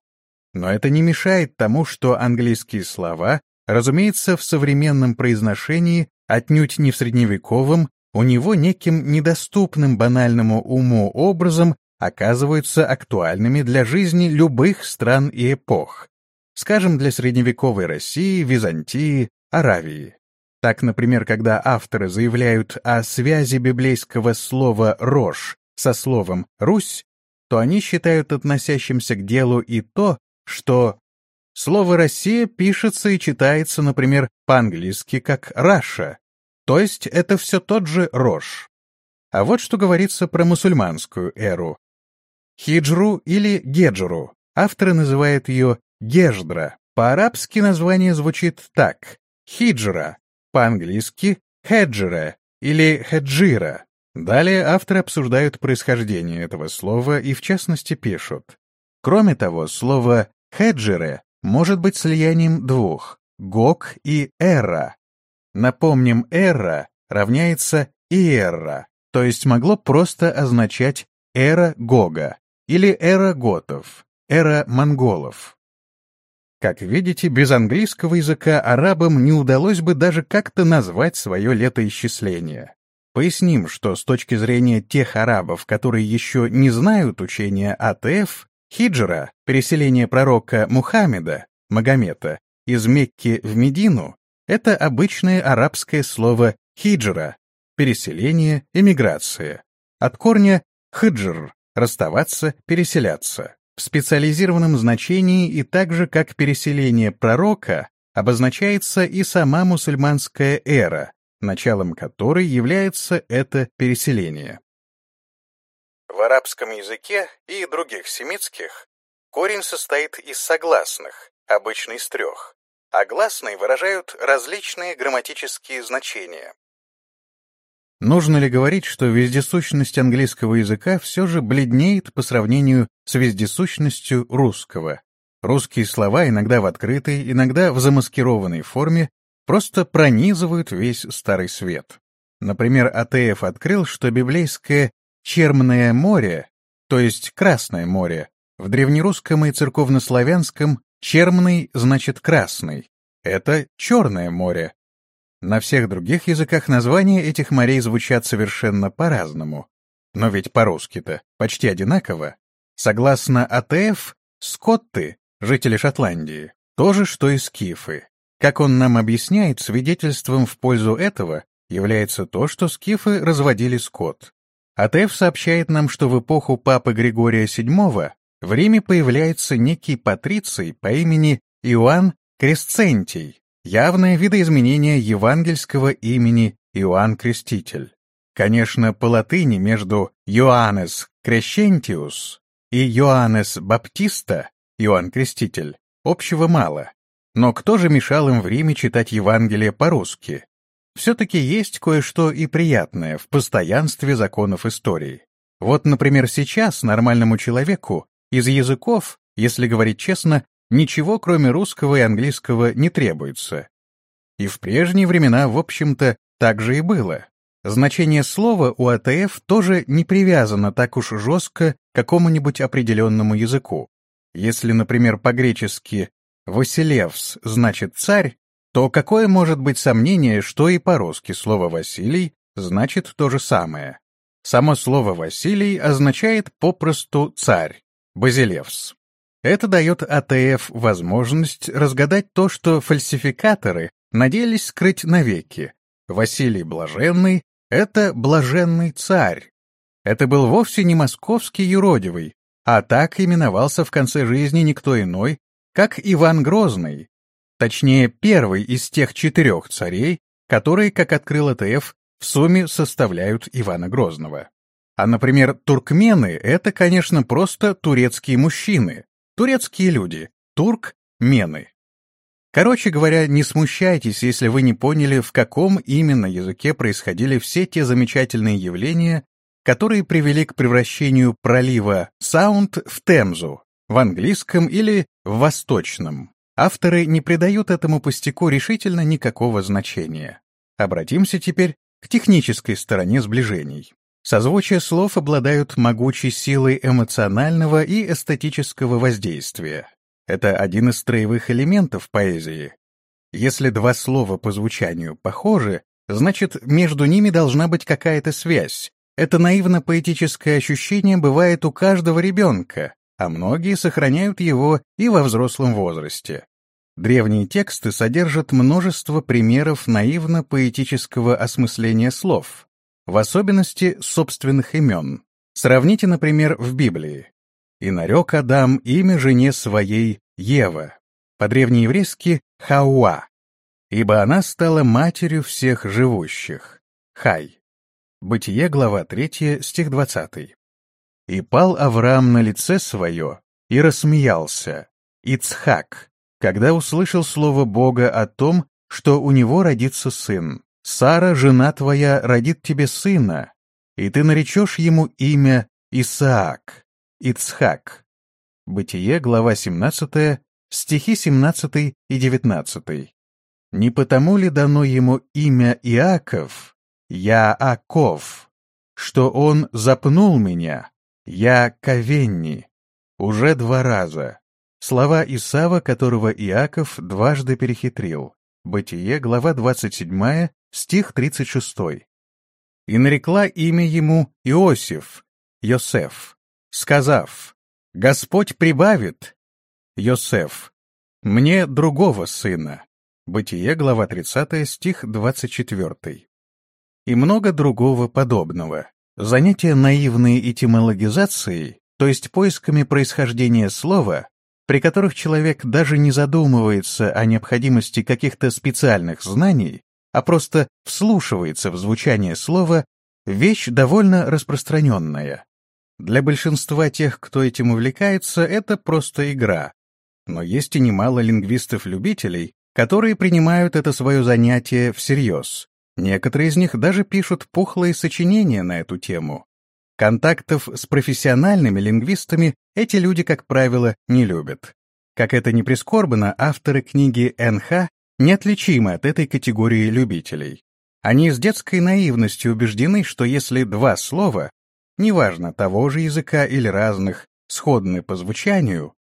Но это не мешает тому, что английские слова, разумеется, в современном произношении, отнюдь не в средневековом, у него неким недоступным банальному уму образом оказываются актуальными для жизни любых стран и эпох, скажем, для средневековой России, Византии, Аравии. Так, например, когда авторы заявляют о связи библейского слова «рожь» со словом «Русь», то они считают относящимся к делу и то, что слово «Россия» пишется и читается, например, по-английски как «Раша», то есть это все тот же Рош. А вот что говорится про мусульманскую эру. Хиджру или Геджру. Авторы называют ее Геждра. По-арабски название звучит так. Хиджра. По-английски Хеджира или Хеджира. Далее авторы обсуждают происхождение этого слова и в частности пишут. Кроме того, слово «хеджире» может быть слиянием двух — «гог» и «эра», Напомним, эра равняется иерра, то есть могло просто означать эра Гога или эра готов, эра монголов. Как видите, без английского языка арабам не удалось бы даже как-то назвать свое летоисчисление. Поясним, что с точки зрения тех арабов, которые еще не знают учения АТФ, хиджра, переселение пророка Мухаммеда, Магомета, из Мекки в Медину, это обычное арабское слово «хиджра» — переселение, эмиграция. От корня «хиджр» — расставаться, переселяться. В специализированном значении и так же, как переселение пророка, обозначается и сама мусульманская эра, началом которой является это переселение. В арабском языке и других семитских корень состоит из согласных, обычно из трех а гласные выражают различные грамматические значения. Нужно ли говорить, что вездесущность английского языка все же бледнеет по сравнению с вездесущностью русского? Русские слова иногда в открытой, иногда в замаскированной форме просто пронизывают весь Старый Свет. Например, АТФ открыл, что библейское «Чермное море», то есть Красное море, в древнерусском и церковнославянском «чермный» значит «красный». Это Черное море. На всех других языках названия этих морей звучат совершенно по-разному. Но ведь по-русски-то почти одинаково. Согласно АТФ, скотты жители Шотландии, то же, что и скифы. Как он нам объясняет, свидетельством в пользу этого является то, что скифы разводили скот. АТФ сообщает нам, что в эпоху папы Григория VII в Риме появляется некий патриций по имени Иоанн Кресцентий, явное видоизменение евангельского имени Иоанн Креститель. Конечно, по латыни между Иоаннес Крещентиус и Иоаннес Баптиста Иоанн Креститель, общего мало. Но кто же мешал им в Риме читать Евангелие по-русски? Все-таки есть кое-что и приятное в постоянстве законов истории. Вот, например, сейчас нормальному человеку из языков, если говорить честно, ничего кроме русского и английского не требуется. И в прежние времена, в общем-то, так же и было. Значение слова у АТФ тоже не привязано так уж жестко к какому-нибудь определенному языку. Если, например, по-гречески «Василевс» значит «царь», то какое может быть сомнение, что и по-русски слово «Василий» значит то же самое? Само слово «Василий» означает попросту «царь», «базилевс». Это дает АТФ возможность разгадать то, что фальсификаторы надеялись скрыть навеки. Василий Блаженный — это блаженный царь. Это был вовсе не московский юродивый, а так именовался в конце жизни никто иной, как Иван Грозный, точнее, первый из тех четырех царей, которые, как открыл АТФ, в сумме составляют Ивана Грозного. А, например, туркмены — это, конечно, просто турецкие мужчины, турецкие люди, турк-мены. Короче говоря, не смущайтесь, если вы не поняли, в каком именно языке происходили все те замечательные явления, которые привели к превращению пролива Саунд в Темзу, в английском или в восточном. Авторы не придают этому пустяку решительно никакого значения. Обратимся теперь к технической стороне сближений. Созвучия слов обладают могучей силой эмоционального и эстетического воздействия. Это один из строевых элементов поэзии. Если два слова по звучанию похожи, значит, между ними должна быть какая-то связь, это наивно-поэтическое ощущение бывает у каждого ребенка, а многие сохраняют его и во взрослом возрасте. Древние тексты содержат множество примеров наивно-поэтического осмысления слов, в особенности собственных имен. Сравните, например, в Библии. «И нарек Адам имя жене своей Ева», по-древнееврейски Хауа, ибо она стала матерью всех живущих. Хай. Бытие, глава 3, стих 20. «И пал Авраам на лице свое, и рассмеялся, Ицхак, когда услышал слово Бога о том, что у него родится сын. Сара, жена твоя, родит тебе сына, и ты наречешь ему имя Исаак, Ицхак». Бытие, глава 17, стихи 17 и 19. «Не потому ли дано ему имя Иаков, я Аков, что он запнул меня, я Ковенни, уже два раза. Слова Исава, которого Иаков дважды перехитрил. Бытие, глава 27, стих 36. И нарекла имя ему Иосиф, Йосеф, сказав, «Господь прибавит, Йосеф, мне другого сына». Бытие, глава 30, стих 24 и много другого подобного. Занятия наивной этимологизацией, то есть поисками происхождения слова, при которых человек даже не задумывается о необходимости каких-то специальных знаний, а просто вслушивается в звучание слова, вещь довольно распространенная. Для большинства тех, кто этим увлекается, это просто игра. Но есть и немало лингвистов-любителей, которые принимают это свое занятие всерьез. Некоторые из них даже пишут пухлые сочинения на эту тему. Контактов с профессиональными лингвистами эти люди, как правило, не любят. Как это ни прискорбно, авторы книги Н.Х. неотличимы от этой категории любителей. Они с детской наивностью убеждены, что если два слова, неважно того же языка или разных, сходны по звучанию,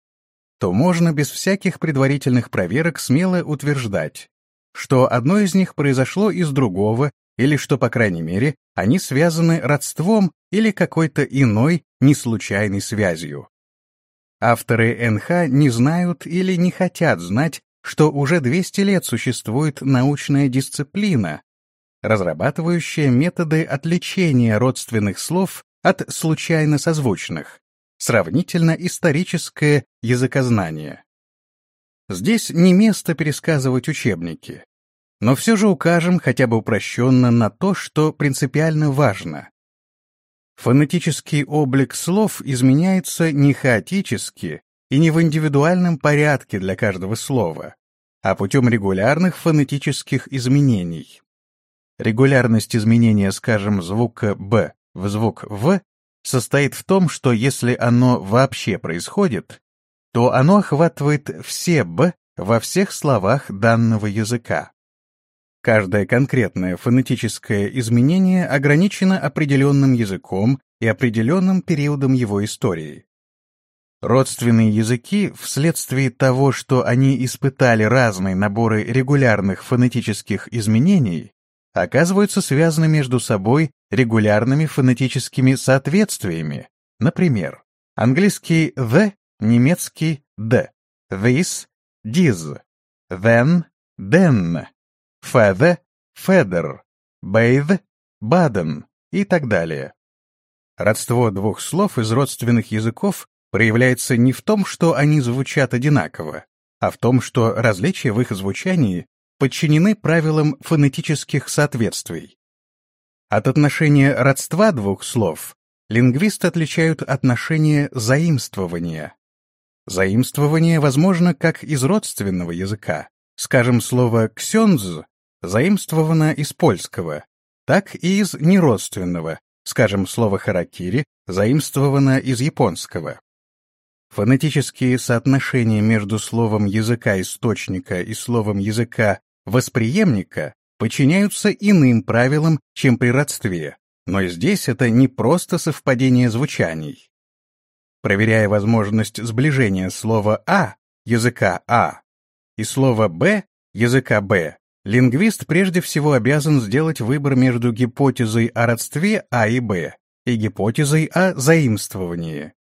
то можно без всяких предварительных проверок смело утверждать, что одно из них произошло из другого или что, по крайней мере, они связаны родством или какой-то иной неслучайной связью. Авторы НХ не знают или не хотят знать, что уже 200 лет существует научная дисциплина, разрабатывающая методы отличения родственных слов от случайно созвучных, сравнительно историческое языкознание. Здесь не место пересказывать учебники, но все же укажем хотя бы упрощенно на то, что принципиально важно. Фонетический облик слов изменяется не хаотически и не в индивидуальном порядке для каждого слова, а путем регулярных фонетических изменений. Регулярность изменения, скажем, звука «б» в звук «в» состоит в том, что если оно вообще происходит, то оно охватывает все «б» во всех словах данного языка. Каждое конкретное фонетическое изменение ограничено определенным языком и определенным периодом его истории. Родственные языки, вследствие того, что они испытали разные наборы регулярных фонетических изменений, оказываются связаны между собой регулярными фонетическими соответствиями. Например, английский the, немецкий the, this, this, then, then, Феде, Федер, Бейд, Баден и так далее. Родство двух слов из родственных языков проявляется не в том, что они звучат одинаково, а в том, что различия в их звучании подчинены правилам фонетических соответствий. От отношения родства двух слов лингвисты отличают отношение заимствования. Заимствование возможно как из родственного языка, Скажем, слово «ксёндз» заимствовано из польского, так и из неродственного, скажем, слово «харакири» заимствовано из японского. Фонетические соотношения между словом языка источника и словом языка восприемника подчиняются иным правилам, чем при родстве, но здесь это не просто совпадение звучаний. Проверяя возможность сближения слова «а» языка «а» и слова «б» языка «б», лингвист прежде всего обязан сделать выбор между гипотезой о родстве А и Б и гипотезой о заимствовании.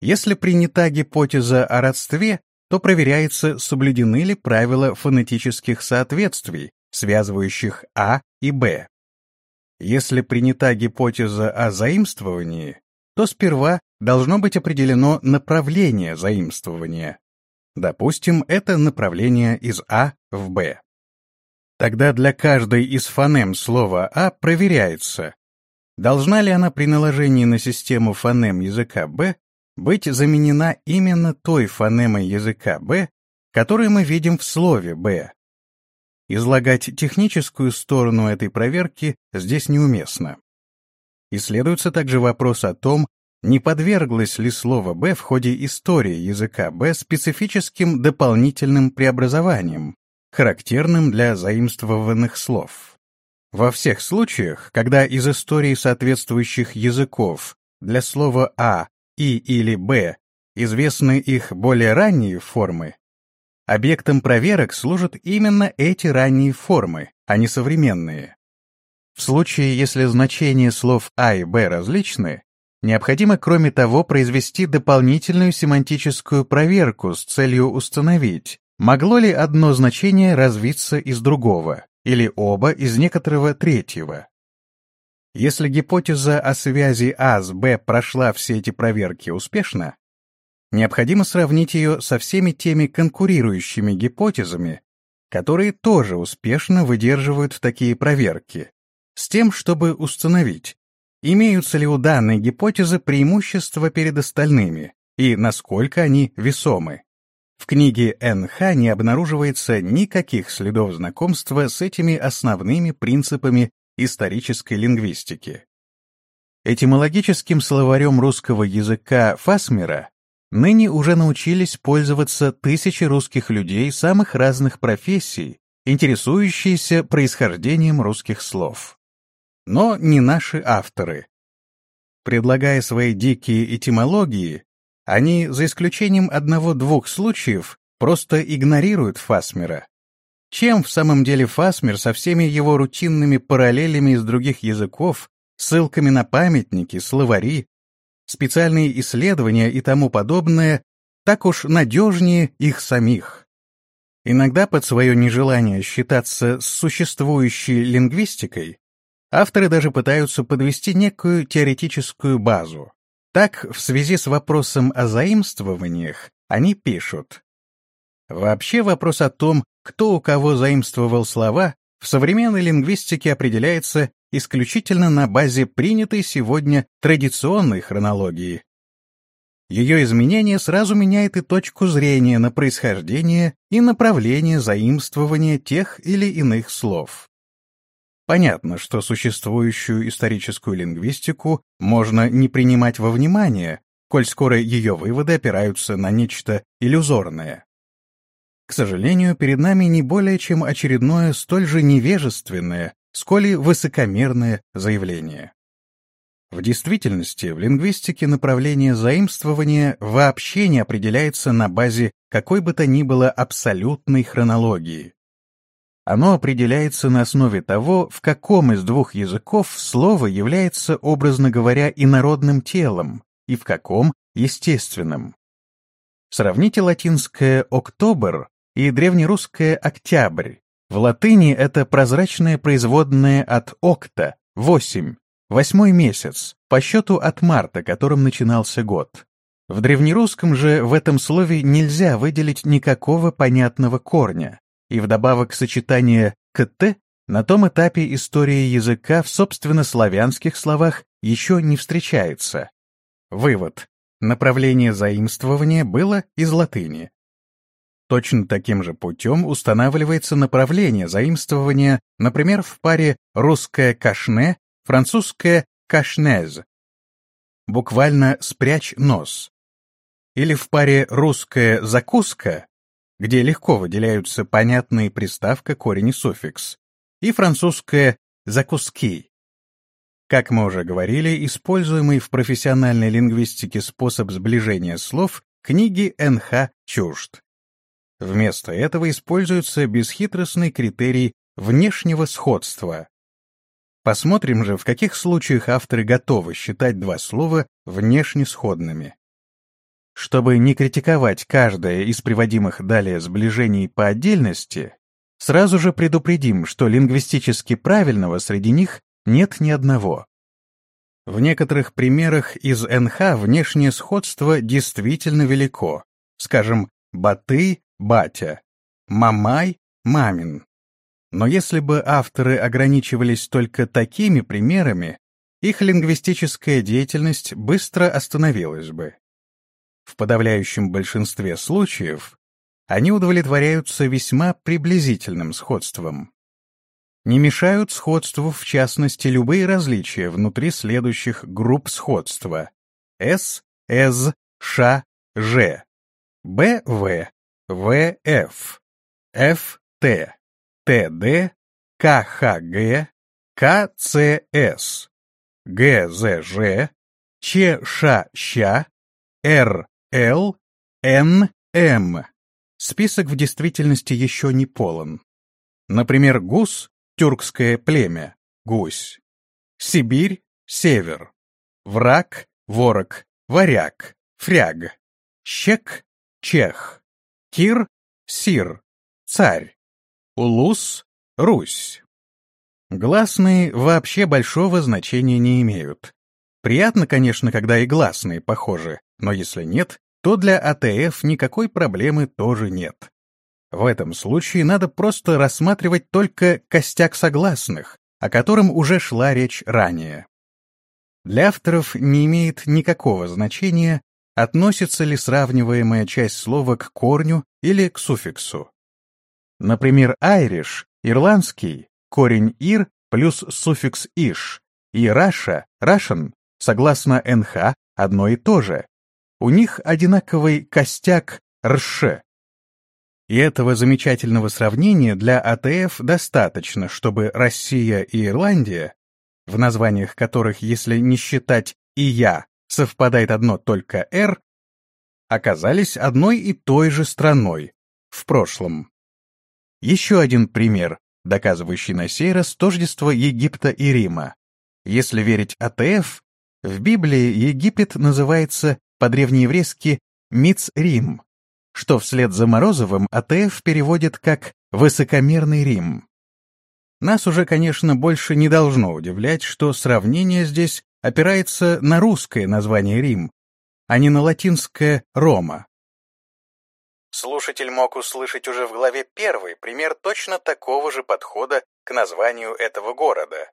Если принята гипотеза о родстве, то проверяется, соблюдены ли правила фонетических соответствий, связывающих А и Б. Если принята гипотеза о заимствовании, то сперва должно быть определено направление заимствования, Допустим, это направление из А в Б. Тогда для каждой из фонем слова А проверяется, должна ли она при наложении на систему фонем языка Б быть заменена именно той фонемой языка Б, которую мы видим в слове Б. Излагать техническую сторону этой проверки здесь неуместно. Исследуется также вопрос о том, не подверглось ли слово «б» в ходе истории языка «б» специфическим дополнительным преобразованием, характерным для заимствованных слов. Во всех случаях, когда из истории соответствующих языков для слова «а», «и» или «б» известны их более ранние формы, объектом проверок служат именно эти ранние формы, а не современные. В случае, если значения слов «а» и «б» различны, Необходимо, кроме того, произвести дополнительную семантическую проверку с целью установить, могло ли одно значение развиться из другого, или оба из некоторого третьего. Если гипотеза о связи А с Б прошла все эти проверки успешно, необходимо сравнить ее со всеми теми конкурирующими гипотезами, которые тоже успешно выдерживают такие проверки, с тем, чтобы установить, Имеются ли у данной гипотезы преимущества перед остальными и насколько они весомы? В книге Н.Х. не обнаруживается никаких следов знакомства с этими основными принципами исторической лингвистики. Этимологическим словарем русского языка Фасмера ныне уже научились пользоваться тысячи русских людей самых разных профессий, интересующиеся происхождением русских слов. Но не наши авторы. Предлагая свои дикие этимологии, они, за исключением одного-двух случаев, просто игнорируют Фасмера. Чем в самом деле Фасмер со всеми его рутинными параллелями из других языков, ссылками на памятники, словари, специальные исследования и тому подобное, так уж надежнее их самих? Иногда под свое нежелание считаться существующей лингвистикой, авторы даже пытаются подвести некую теоретическую базу. Так, в связи с вопросом о заимствованиях, они пишут. Вообще вопрос о том, кто у кого заимствовал слова, в современной лингвистике определяется исключительно на базе принятой сегодня традиционной хронологии. Ее изменение сразу меняет и точку зрения на происхождение и направление заимствования тех или иных слов. Понятно, что существующую историческую лингвистику можно не принимать во внимание, коль скоро ее выводы опираются на нечто иллюзорное. К сожалению, перед нами не более чем очередное столь же невежественное, сколь и высокомерное заявление. В действительности, в лингвистике направление заимствования вообще не определяется на базе какой бы то ни было абсолютной хронологии. Оно определяется на основе того, в каком из двух языков слово является, образно говоря, инородным телом, и в каком — естественным. Сравните латинское «октобер» и древнерусское «октябрь». В латыни это прозрачное производное от «окта» — «восемь», восьмой месяц, по счету от марта, которым начинался год. В древнерусском же в этом слове нельзя выделить никакого понятного корня, и вдобавок сочетание «кт» на том этапе истории языка в собственно славянских словах еще не встречается. Вывод. Направление заимствования было из латыни, Точно таким же путем устанавливается направление заимствования, например, в паре русское «кашне», французское «кашнез», буквально «спрячь нос», или в паре русское «закуска», где легко выделяются понятные приставка, корень и суффикс, и французское «закуски». Как мы уже говорили, используемый в профессиональной лингвистике способ сближения слов книги Н.Х. чужд. Вместо этого используется бесхитростный критерий внешнего сходства. Посмотрим же, в каких случаях авторы готовы считать два слова внешне сходными. Чтобы не критиковать каждое из приводимых далее сближений по отдельности, сразу же предупредим, что лингвистически правильного среди них нет ни одного. В некоторых примерах из НХ внешнее сходство действительно велико. Скажем, Баты батя, мамай, мамин. Но если бы авторы ограничивались только такими примерами, их лингвистическая деятельность быстро остановилась бы. В подавляющем большинстве случаев они удовлетворяются весьма приблизительным сходством. Не мешают сходству, в частности, любые различия внутри следующих групп сходства. С, С, Ш, Ж, Б, В, ВФ, ФТ, ТД, КХГ, КЦС, ГЗЖ, ЧШЩ, РЛ, НМ. Список в действительности еще не полон. Например, гус — тюркское племя, гусь. Сибирь — север. Враг — ворог, варяг, фряг. Щек — чех. Кир — Сир, царь. Улус — Русь. Гласные вообще большого значения не имеют. Приятно, конечно, когда и гласные похожи, но если нет, то для АТФ никакой проблемы тоже нет. В этом случае надо просто рассматривать только костяк согласных, о котором уже шла речь ранее. Для авторов не имеет никакого значения, относится ли сравниваемая часть слова к корню или к суффиксу. Например, Irish, ирландский, корень ир плюс суффикс иш, и Russia, Russian, согласно НХ, одно и то же. У них одинаковый костяк «рш». И этого замечательного сравнения для АТФ достаточно, чтобы Россия и Ирландия, в названиях которых, если не считать «и я», совпадает одно только «р», оказались одной и той же страной в прошлом. Еще один пример, доказывающий на сей раз тождество Египта и Рима. Если верить АТФ, в Библии Египет называется по-древнееврейски Мицрим, что вслед за Морозовым АТФ переводит как «высокомерный Рим». Нас уже, конечно, больше не должно удивлять, что сравнение здесь опирается на русское название Рим, а не на латинское «Roma». Слушатель мог услышать уже в главе первой пример точно такого же подхода к названию этого города.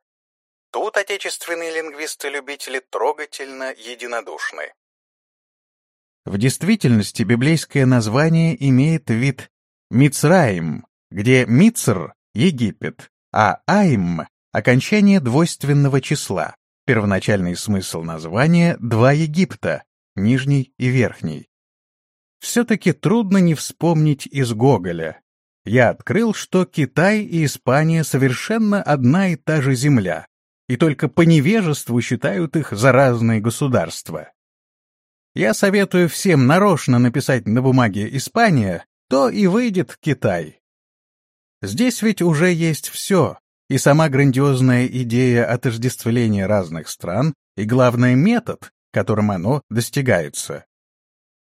Тут отечественные лингвисты-любители трогательно единодушны. В действительности библейское название имеет вид Мицраим, где Мицр — Египет, а Аим — окончание двойственного числа. Первоначальный смысл названия — два Египта, нижний и верхний. Все-таки трудно не вспомнить из Гоголя. Я открыл, что Китай и Испания совершенно одна и та же земля, и только по невежеству считают их за разные государства. Я советую всем нарочно написать на бумаге «Испания», то и выйдет Китай. Здесь ведь уже есть все, и сама грандиозная идея отождествления разных стран, и, главное, метод, которым оно достигается.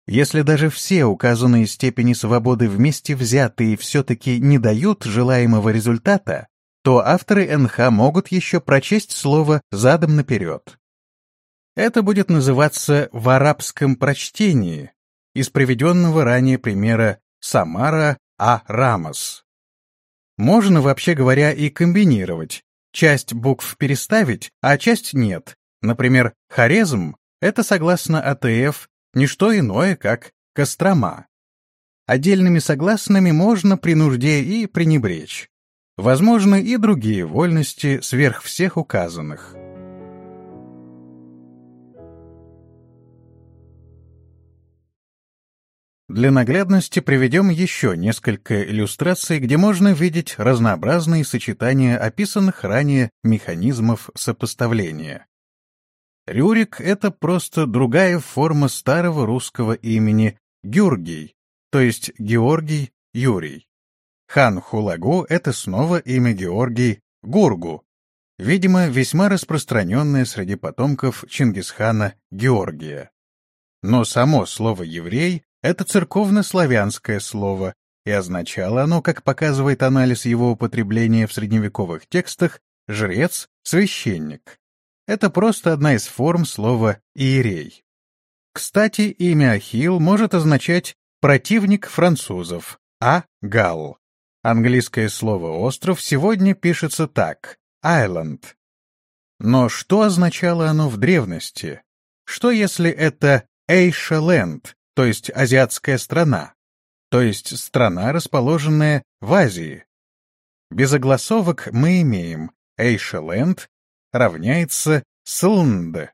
Если даже все указанные степени свободы вместе взятые все-таки не дают желаемого результата, то авторы НХ могут еще прочесть слово задом наперед. Это будет называться в арабском прочтении из приведенного ранее примера Самара А. Рамос. Можно, вообще говоря, и комбинировать. Часть букв переставить, а часть нет. Например, Хорезм — это, согласно АТФ, не что иное, как Кострома. Отдельными согласными можно при нужде и пренебречь. Возможны и другие вольности сверх всех указанных. Для наглядности приведем еще несколько иллюстраций, где можно видеть разнообразные сочетания описанных ранее механизмов сопоставления. Рюрик — это просто другая форма старого русского имени Гюргий, то есть Георгий Юрий. Хан Хулагу — это снова имя Георгий Гургу, видимо, весьма распространенное среди потомков Чингисхана Георгия. Но само слово «еврей» Это церковно-славянское слово, и означало оно, как показывает анализ его употребления в средневековых текстах, жрец, священник. Это просто одна из форм слова «иерей». Кстати, имя Ахилл может означать «противник французов», а «гал». Английское слово «остров» сегодня пишется так — «island». Но что означало оно в древности? Что если это «эйшаленд», то есть азиатская страна, то есть страна, расположенная в Азии. Без огласовок мы имеем Эйшеленд равняется Слнд,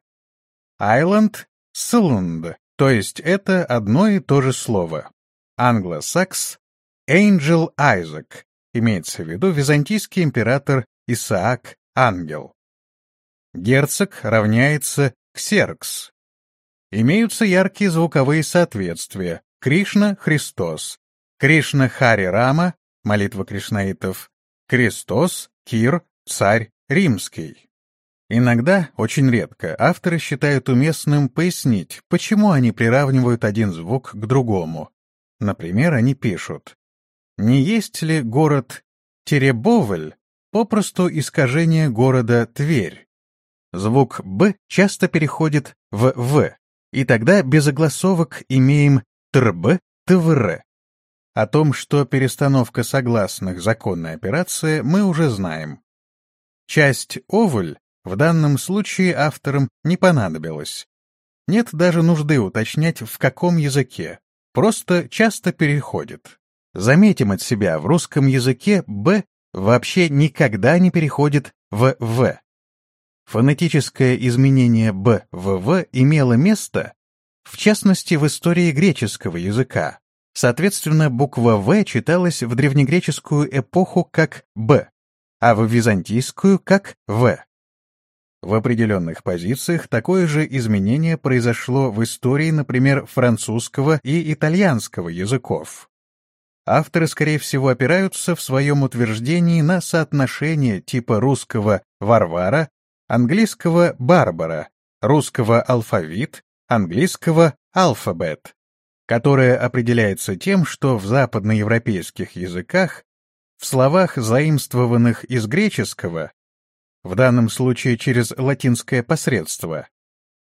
Айленд — Слнд, то есть это одно и то же слово. Англосакс — Angel Isaac, имеется в виду византийский император Исаак Ангел. Герцог равняется Ксеркс, Имеются яркие звуковые соответствия. Кришна — Христос. Кришна Хари Рама — молитва кришнаитов. Христос, Кир, царь римский. Иногда, очень редко, авторы считают уместным пояснить, почему они приравнивают один звук к другому. Например, они пишут «Не есть ли город Теребовль попросту искажение города Тверь?» Звук «б» часто переходит в «в», и тогда без огласовок имеем ТРБ, ТВР. О том, что перестановка согласных законная операция, мы уже знаем. Часть «овуль» в данном случае авторам не понадобилась. Нет даже нужды уточнять, в каком языке, просто часто переходит. Заметим от себя, в русском языке «б» вообще никогда не переходит в «в». Фонетическое изменение «б» в «в» имело место, в частности в истории греческого языка. Соответственно, буква «В» читалась в древнегреческую эпоху как «Б», а в византийскую как «В». В определенных позициях такое же изменение произошло в истории, например, французского и итальянского языков. Авторы, скорее всего, опираются в своем утверждении на соотношение типа русского «Варвара», английского «Барбара», русского «Алфавит», английского «Алфабет», которое определяется тем, что в западноевропейских языках в словах, заимствованных из греческого, в данном случае через латинское посредство,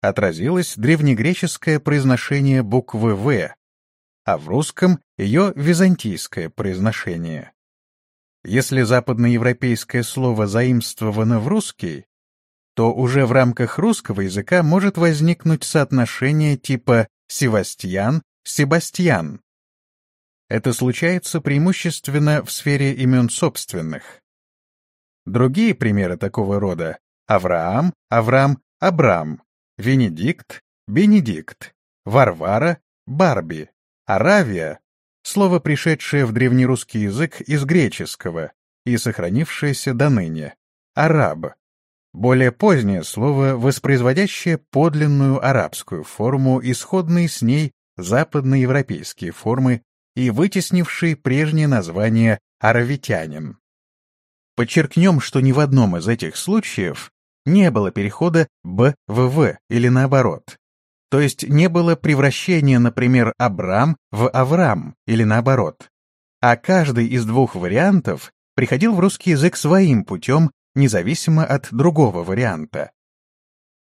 отразилось древнегреческое произношение буквы «В», а в русском — ее византийское произношение. Если западноевропейское слово заимствовано в русский, то уже в рамках русского языка может возникнуть соотношение типа «Севастьян», «Себастьян». Это случается преимущественно в сфере имен собственных. Другие примеры такого рода — Авраам, Авраам, Абрам, Венедикт, Бенедикт, Варвара, Барби, Аравия — слово, пришедшее в древнерусский язык из греческого и сохранившееся до ныне, араб. Более позднее слово, воспроизводящее подлинную арабскую форму, исходные с ней западноевропейские формы и вытеснившие прежнее название «аравитянин». Подчеркнем, что ни в одном из этих случаев не было перехода «б» в «в» или наоборот. То есть не было превращения, например, Абрам в Авраам или наоборот. А каждый из двух вариантов приходил в русский язык своим путем, независимо от другого варианта.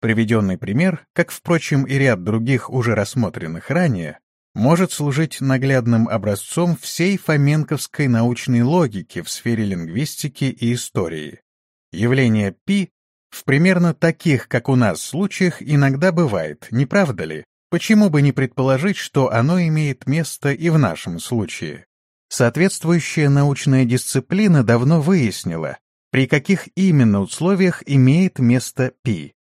Приведенный пример, как, впрочем, и ряд других уже рассмотренных ранее, может служить наглядным образцом всей фоменковской научной логики в сфере лингвистики и истории. Явление π в примерно таких, как у нас, случаях иногда бывает, не правда ли? Почему бы не предположить, что оно имеет место и в нашем случае? Соответствующая научная дисциплина давно выяснила, при каких именно условиях имеет место π.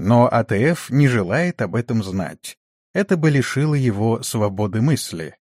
Но АТФ не желает об этом знать. Это бы лишило его свободы мысли.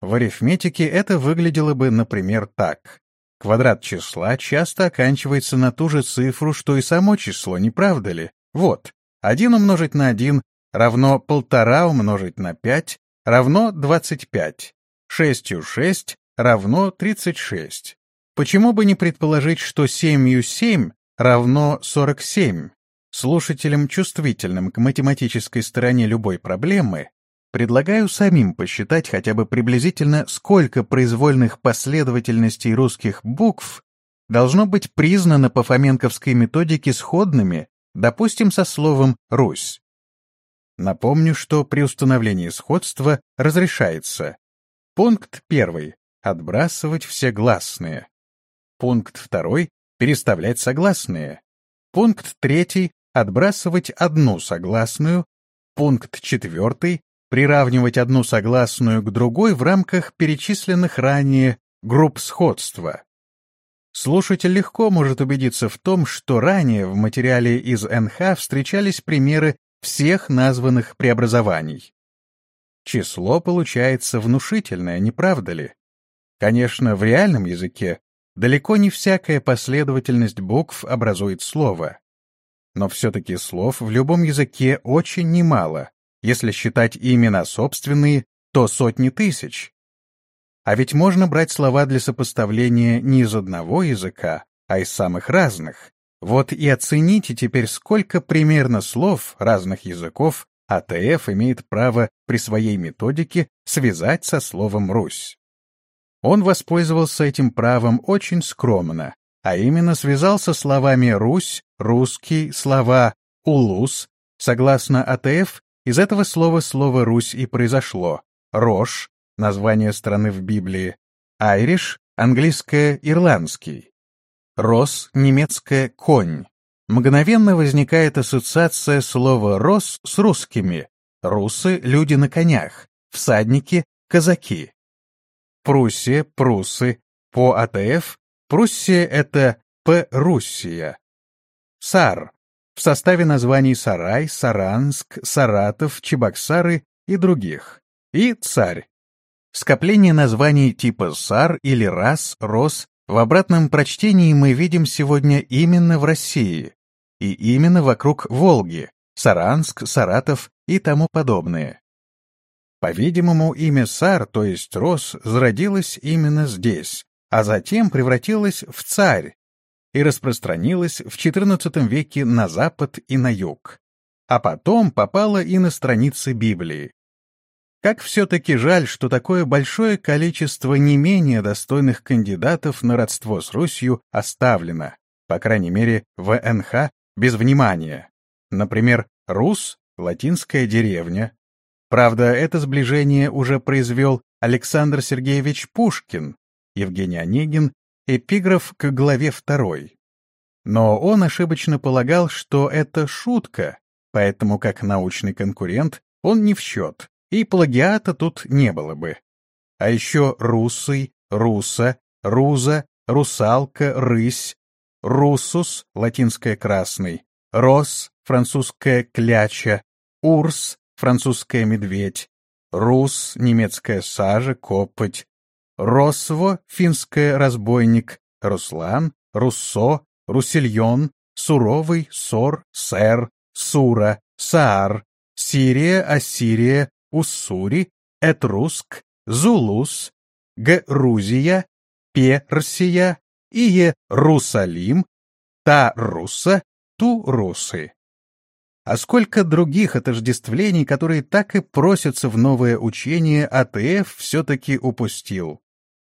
В арифметике это выглядело бы, например, так. Квадрат числа часто оканчивается на ту же цифру, что и само число, не правда ли? Вот, 1 умножить на 1 равно 1,5 умножить на 5 равно 25. 6 6 равно 36. Почему бы не предположить, что 7 7 равно 47? Слушателям, чувствительным к математической стороне любой проблемы, Предлагаю самим посчитать хотя бы приблизительно, сколько произвольных последовательностей русских букв должно быть признано по фоменковской методике сходными, допустим, со словом «Русь». Напомню, что при установлении сходства разрешается пункт первый — отбрасывать все гласные, пункт второй — переставлять согласные, пункт третий — отбрасывать одну согласную, пункт четвертый приравнивать одну согласную к другой в рамках перечисленных ранее групп сходства. Слушатель легко может убедиться в том, что ранее в материале из НХ встречались примеры всех названных преобразований. Число получается внушительное, не правда ли? Конечно, в реальном языке далеко не всякая последовательность букв образует слово. Но все-таки слов в любом языке очень немало, если считать имена собственные, то сотни тысяч. А ведь можно брать слова для сопоставления не из одного языка, а из самых разных. Вот и оцените теперь, сколько примерно слов разных языков АТФ имеет право при своей методике связать со словом «Русь». Он воспользовался этим правом очень скромно, а именно связал со словами «Русь», «русский», слова «улус», согласно АТФ, из этого слова слово «Русь» и произошло. «Рош» — название страны в Библии. «Irish» — английское «ирландский». «Ross» — немецкое «конь». Мгновенно возникает ассоциация слова «рос» с русскими. Русы — люди на конях, всадники — казаки. Пруссия, пруссы, по АТФ, Пруссия — это П. Руссия. Сар в составе названий Сарай, Саранск, Саратов, Чебоксары и других, и царь. Скопление названий типа Сар или Рас, Рос в обратном прочтении мы видим сегодня именно в России, и именно вокруг Волги, Саранск, Саратов и тому подобное. По-видимому, имя Сар, то есть Рос, зародилось именно здесь, а затем превратилось в царь и распространилось в XIV веке на запад и на юг, а потом попало и на страницы Библии. Как все-таки жаль, что такое большое количество не менее достойных кандидатов на родство с Русью оставлено, по крайней мере, в НХ, без внимания. Например, Рус — латинская деревня. Правда, это сближение уже произвел Александр Сергеевич Пушкин, Евгений Онегин, эпиграф к главе второй. Но он ошибочно полагал, что это шутка, поэтому как научный конкурент он не в счет, и плагиата тут не было бы. А еще русый, руса, руза, русалка, рысь, русус, латинское красный, рос, французская кляча, урс, французская медведь, рус, немецкая сажа, копоть, росво, финская разбойник, руслан, руссо, русильон, суровый, сор, сэр, сура, саар, Сирия, Ассирия, Уссури, Этруск, Зулус, Грузия, Персия, Иерусалим, Та-Руса, Ту-Русы. А сколько других отождествлений, которые так и просятся в новое учение, АТФ все-таки упустил.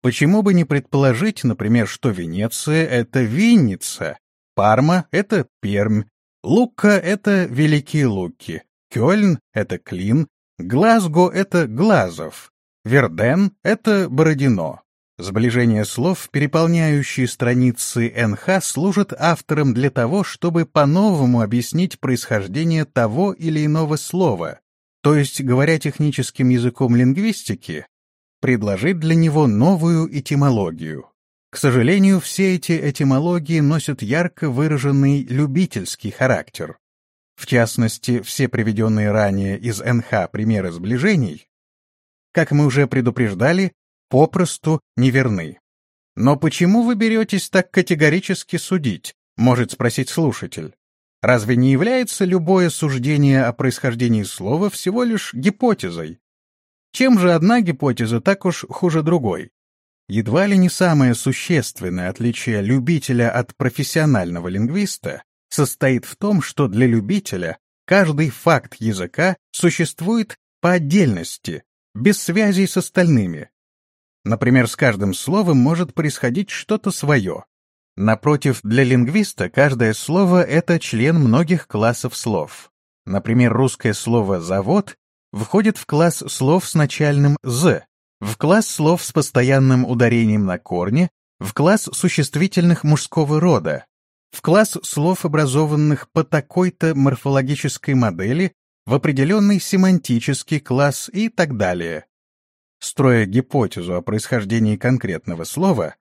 Почему бы не предположить, например, что Венеция — это Винница, Парма — это Пермь, Лука — это Великие Луки, Кёльн — это Клин, Глазго — это Глазов, Верден — это Бородино. Сближение слов, переполняющие страницы НХ, служит авторам для того, чтобы по-новому объяснить происхождение того или иного слова, то есть, говоря техническим языком лингвистики, предложить для него новую этимологию. К сожалению, все эти этимологии носят ярко выраженный любительский характер. В частности, все приведенные ранее из НХ примеры сближений, как мы уже предупреждали, попросту неверны. Но почему вы беретесь так категорически судить, может спросить слушатель. Разве не является любое суждение о происхождении слова всего лишь гипотезой, чем же одна гипотеза так уж хуже другой? Едва ли не самое существенное отличие любителя от профессионального лингвиста состоит в том, что для любителя каждый факт языка существует по отдельности, без связей с остальными. Например, с каждым словом может происходить что-то свое. Напротив, для лингвиста каждое слово — это член многих классов слов. Например, русское слово «завод» входит в класс слов с начальным «з», в класс слов с постоянным ударением на корне, в класс существительных мужского рода, в класс слов, образованных по такой-то морфологической модели, в определенный семантический класс и так далее. Строя гипотезу о происхождении конкретного слова,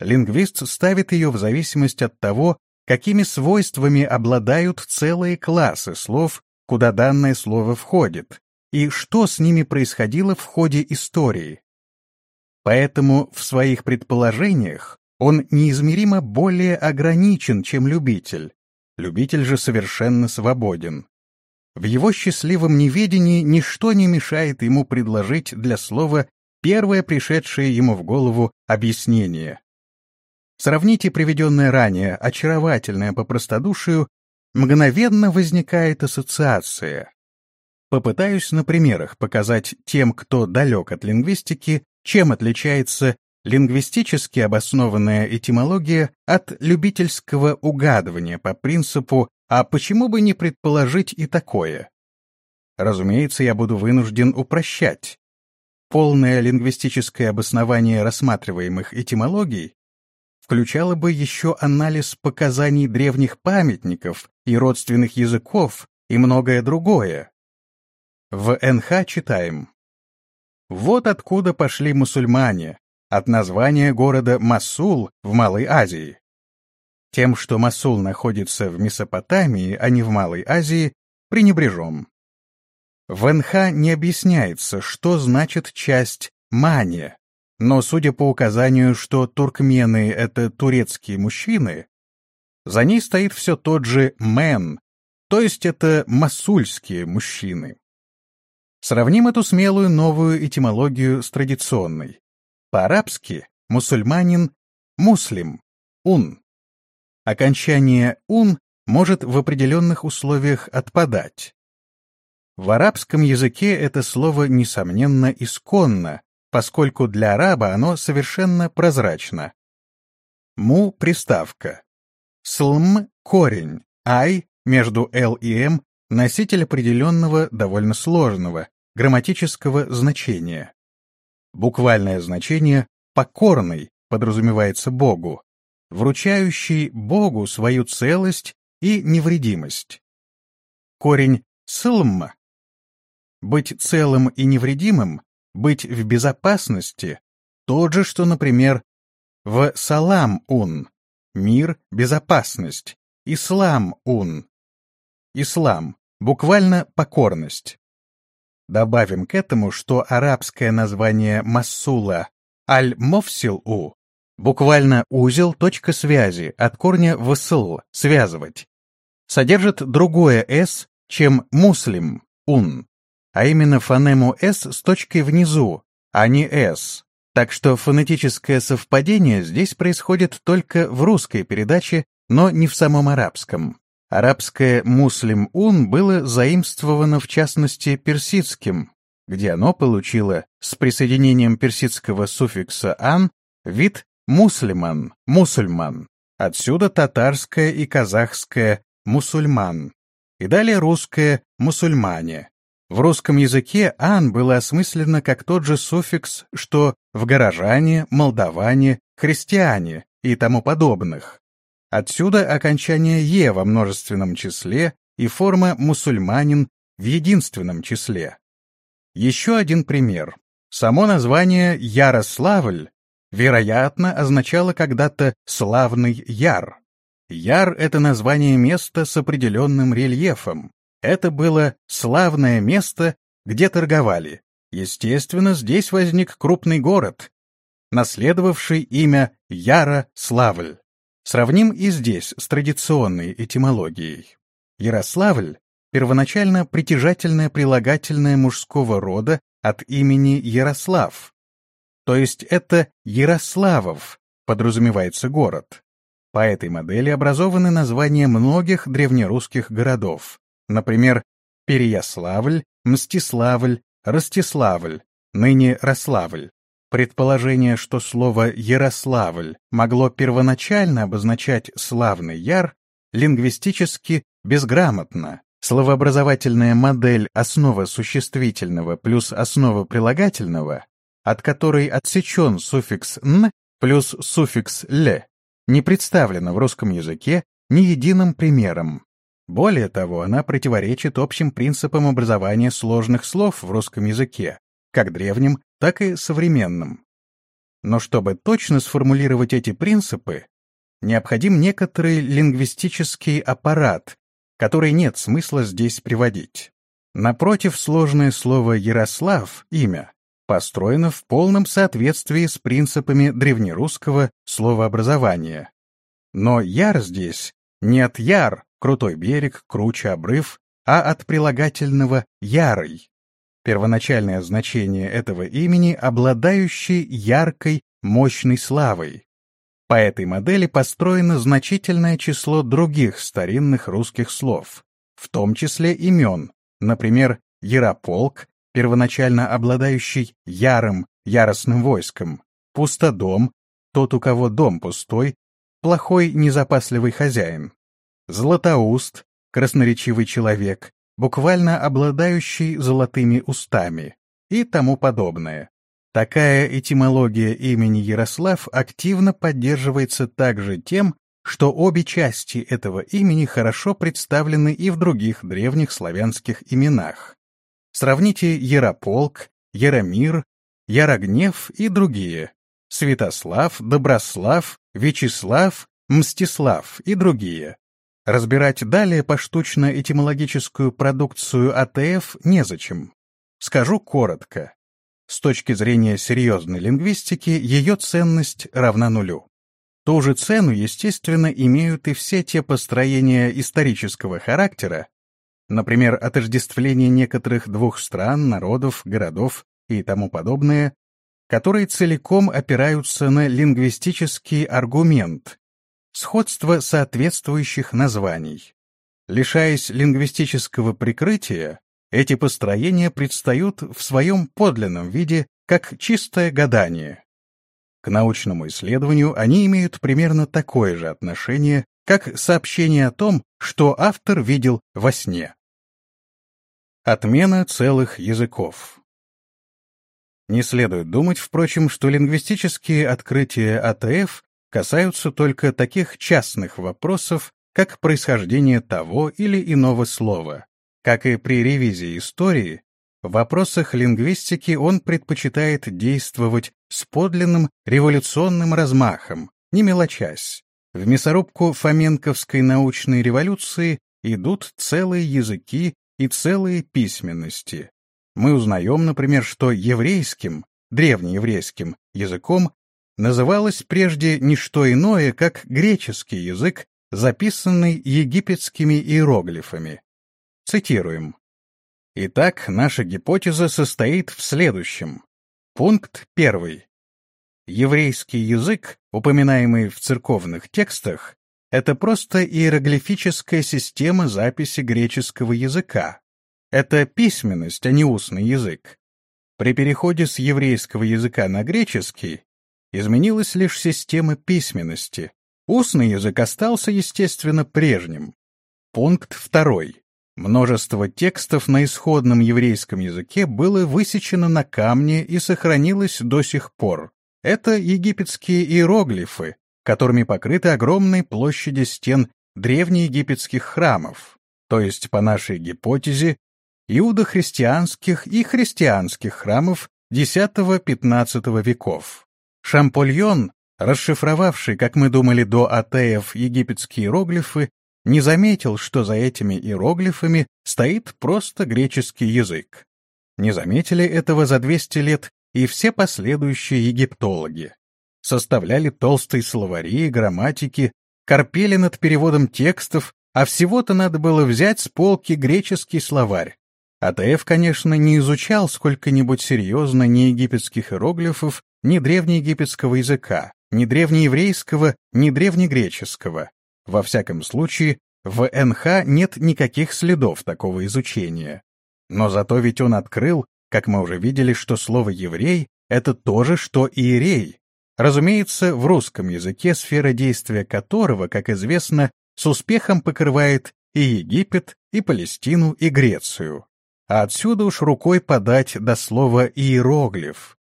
лингвист ставит ее в зависимость от того, какими свойствами обладают целые классы слов, куда данное слово входит, и что с ними происходило в ходе истории. Поэтому в своих предположениях он неизмеримо более ограничен, чем любитель. Любитель же совершенно свободен. В его счастливом неведении ничто не мешает ему предложить для слова первое пришедшее ему в голову объяснение. Сравните приведенное ранее, очаровательное по простодушию, мгновенно возникает ассоциация. Попытаюсь на примерах показать тем, кто далек от лингвистики, чем отличается лингвистически обоснованная этимология от любительского угадывания по принципу «а почему бы не предположить и такое?». Разумеется, я буду вынужден упрощать. Полное лингвистическое обоснование рассматриваемых этимологий включало бы еще анализ показаний древних памятников и родственных языков и многое другое, в НХ читаем. Вот откуда пошли мусульмане, от названия города Масул в Малой Азии. Тем, что Масул находится в Месопотамии, а не в Малой Азии, пренебрежем. В НХ не объясняется, что значит часть «мания», но судя по указанию, что туркмены — это турецкие мужчины, за ней стоит все тот же «мен», то есть это масульские мужчины. Сравним эту смелую новую этимологию с традиционной. По-арабски мусульманин — муслим, ун. Окончание «ун» может в определенных условиях отпадать. В арабском языке это слово, несомненно, исконно, поскольку для араба оно совершенно прозрачно. Му — приставка. Слм — корень. Ай — между Л и М — носитель определенного, довольно сложного, грамматического значения. Буквальное значение «покорный» подразумевается Богу, вручающий Богу свою целость и невредимость. Корень «слм» — быть целым и невредимым, быть в безопасности, тот же, что, например, в «салам-ун» — мир, безопасность, «ислам-ун» — ислам, буквально покорность. Добавим к этому, что арабское название Массула Аль-Мовсил-У буквально узел, точка связи, от корня «высл» — связывать, содержит другое «с», чем «муслим» — «ун», а именно фонему «с» с точкой внизу, а не «с». Так что фонетическое совпадение здесь происходит только в русской передаче, но не в самом арабском. Арабское «муслим-ун» было заимствовано в частности персидским, где оно получило с присоединением персидского суффикса «ан» вид «муслиман», «мусульман». Отсюда татарское и казахское «мусульман». И далее русское «мусульмане». В русском языке «ан» было осмысленно как тот же суффикс, что в горожане, молдаване, христиане и тому подобных. Отсюда окончание «е» во множественном числе и форма «мусульманин» в единственном числе. Еще один пример. Само название Ярославль, вероятно, означало когда-то «славный яр». Яр — это название места с определенным рельефом. Это было славное место, где торговали. Естественно, здесь возник крупный город, наследовавший имя Ярославль. Сравним и здесь с традиционной этимологией. Ярославль — первоначально притяжательное прилагательное мужского рода от имени Ярослав. То есть это Ярославов, подразумевается город. По этой модели образованы названия многих древнерусских городов, например, Переяславль, Мстиславль, Ростиславль, ныне Рославль. Предположение, что слово «Ярославль» могло первоначально обозначать «славный яр», лингвистически безграмотно. Словообразовательная модель основа существительного плюс основа прилагательного, от которой отсечен суффикс «н» плюс суффикс «ле», не представлена в русском языке ни единым примером. Более того, она противоречит общим принципам образования сложных слов в русском языке, как древним, так и современным. Но чтобы точно сформулировать эти принципы, необходим некоторый лингвистический аппарат, который нет смысла здесь приводить. Напротив, сложное слово «Ярослав» — имя построено в полном соответствии с принципами древнерусского словообразования. Но «яр» здесь не от «яр» — крутой берег, круче обрыв, а от прилагательного «ярый», Первоначальное значение этого имени — обладающий яркой, мощной славой. По этой модели построено значительное число других старинных русских слов, в том числе имен, например, Ярополк, первоначально обладающий ярым, яростным войском, Пустодом, тот, у кого дом пустой, плохой, незапасливый хозяин, Златоуст, красноречивый человек, буквально обладающий золотыми устами и тому подобное. Такая этимология имени Ярослав активно поддерживается также тем, что обе части этого имени хорошо представлены и в других древних славянских именах. Сравните Ярополк, Яромир, Ярогнев и другие. Святослав, Доброслав, Вячеслав Мстислав и другие. Разбирать далее поштучно-этимологическую продукцию АТФ незачем. Скажу коротко. С точки зрения серьезной лингвистики, ее ценность равна нулю. Ту же цену, естественно, имеют и все те построения исторического характера, например, отождествление некоторых двух стран, народов, городов и тому подобное, которые целиком опираются на лингвистический аргумент, сходство соответствующих названий. Лишаясь лингвистического прикрытия, эти построения предстают в своем подлинном виде как чистое гадание. К научному исследованию они имеют примерно такое же отношение, как сообщение о том, что автор видел во сне. Отмена целых языков Не следует думать, впрочем, что лингвистические открытия АТФ касаются только таких частных вопросов, как происхождение того или иного слова. Как и при ревизии истории, в вопросах лингвистики он предпочитает действовать с подлинным революционным размахом, не мелочась. В мясорубку фоменковской научной революции идут целые языки и целые письменности. Мы узнаем, например, что еврейским, древнееврейским языком называлось прежде не что иное, как греческий язык, записанный египетскими иероглифами. Цитируем. Итак, наша гипотеза состоит в следующем. Пункт первый. Еврейский язык, упоминаемый в церковных текстах, это просто иероглифическая система записи греческого языка. Это письменность, а не устный язык. При переходе с еврейского языка на греческий изменилась лишь система письменности. Устный язык остался, естественно, прежним. Пункт второй. Множество текстов на исходном еврейском языке было высечено на камне и сохранилось до сих пор. Это египетские иероглифы, которыми покрыты огромные площади стен древнеегипетских храмов, то есть, по нашей гипотезе, иудохристианских и христианских храмов X-XV веков. Шампольон, расшифровавший, как мы думали до Атеев, египетские иероглифы, не заметил, что за этими иероглифами стоит просто греческий язык. Не заметили этого за 200 лет и все последующие египтологи. Составляли толстые словари и грамматики, корпели над переводом текстов, а всего-то надо было взять с полки греческий словарь. АТФ, конечно, не изучал сколько-нибудь серьезно ни египетских иероглифов, ни древнеегипетского языка, ни древнееврейского, ни древнегреческого. Во всяком случае, в НХ нет никаких следов такого изучения. Но зато ведь он открыл, как мы уже видели, что слово «еврей» — это то же, что «иерей». Разумеется, в русском языке сфера действия которого, как известно, с успехом покрывает и Египет, и Палестину, и Грецию. А отсюда уж рукой подать до слова «иероглиф».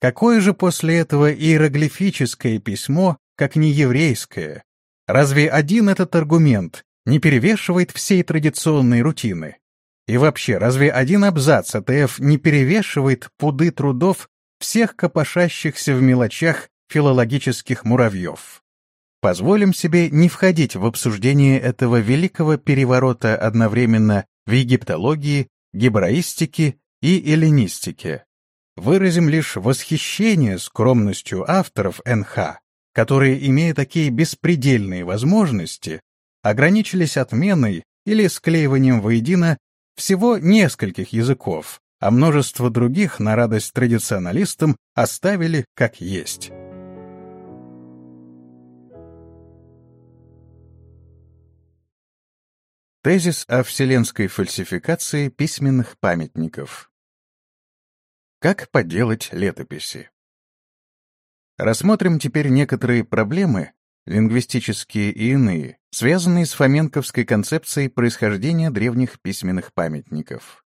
Какое же после этого иероглифическое письмо, как не еврейское, Разве один этот аргумент не перевешивает всей традиционной рутины? И вообще, разве один абзац АТФ не перевешивает пуды трудов всех копошащихся в мелочах филологических муравьев? Позволим себе не входить в обсуждение этого великого переворота одновременно в египтологии, гебраистике и эллинистике. Выразим лишь восхищение скромностью авторов НХ, которые, имея такие беспредельные возможности, ограничились отменой или склеиванием воедино всего нескольких языков, а множество других на радость традиционалистам оставили как есть. Тезис о вселенской фальсификации письменных памятников. Как поделать летописи? Рассмотрим теперь некоторые проблемы, лингвистические и иные, связанные с фоменковской концепцией происхождения древних письменных памятников.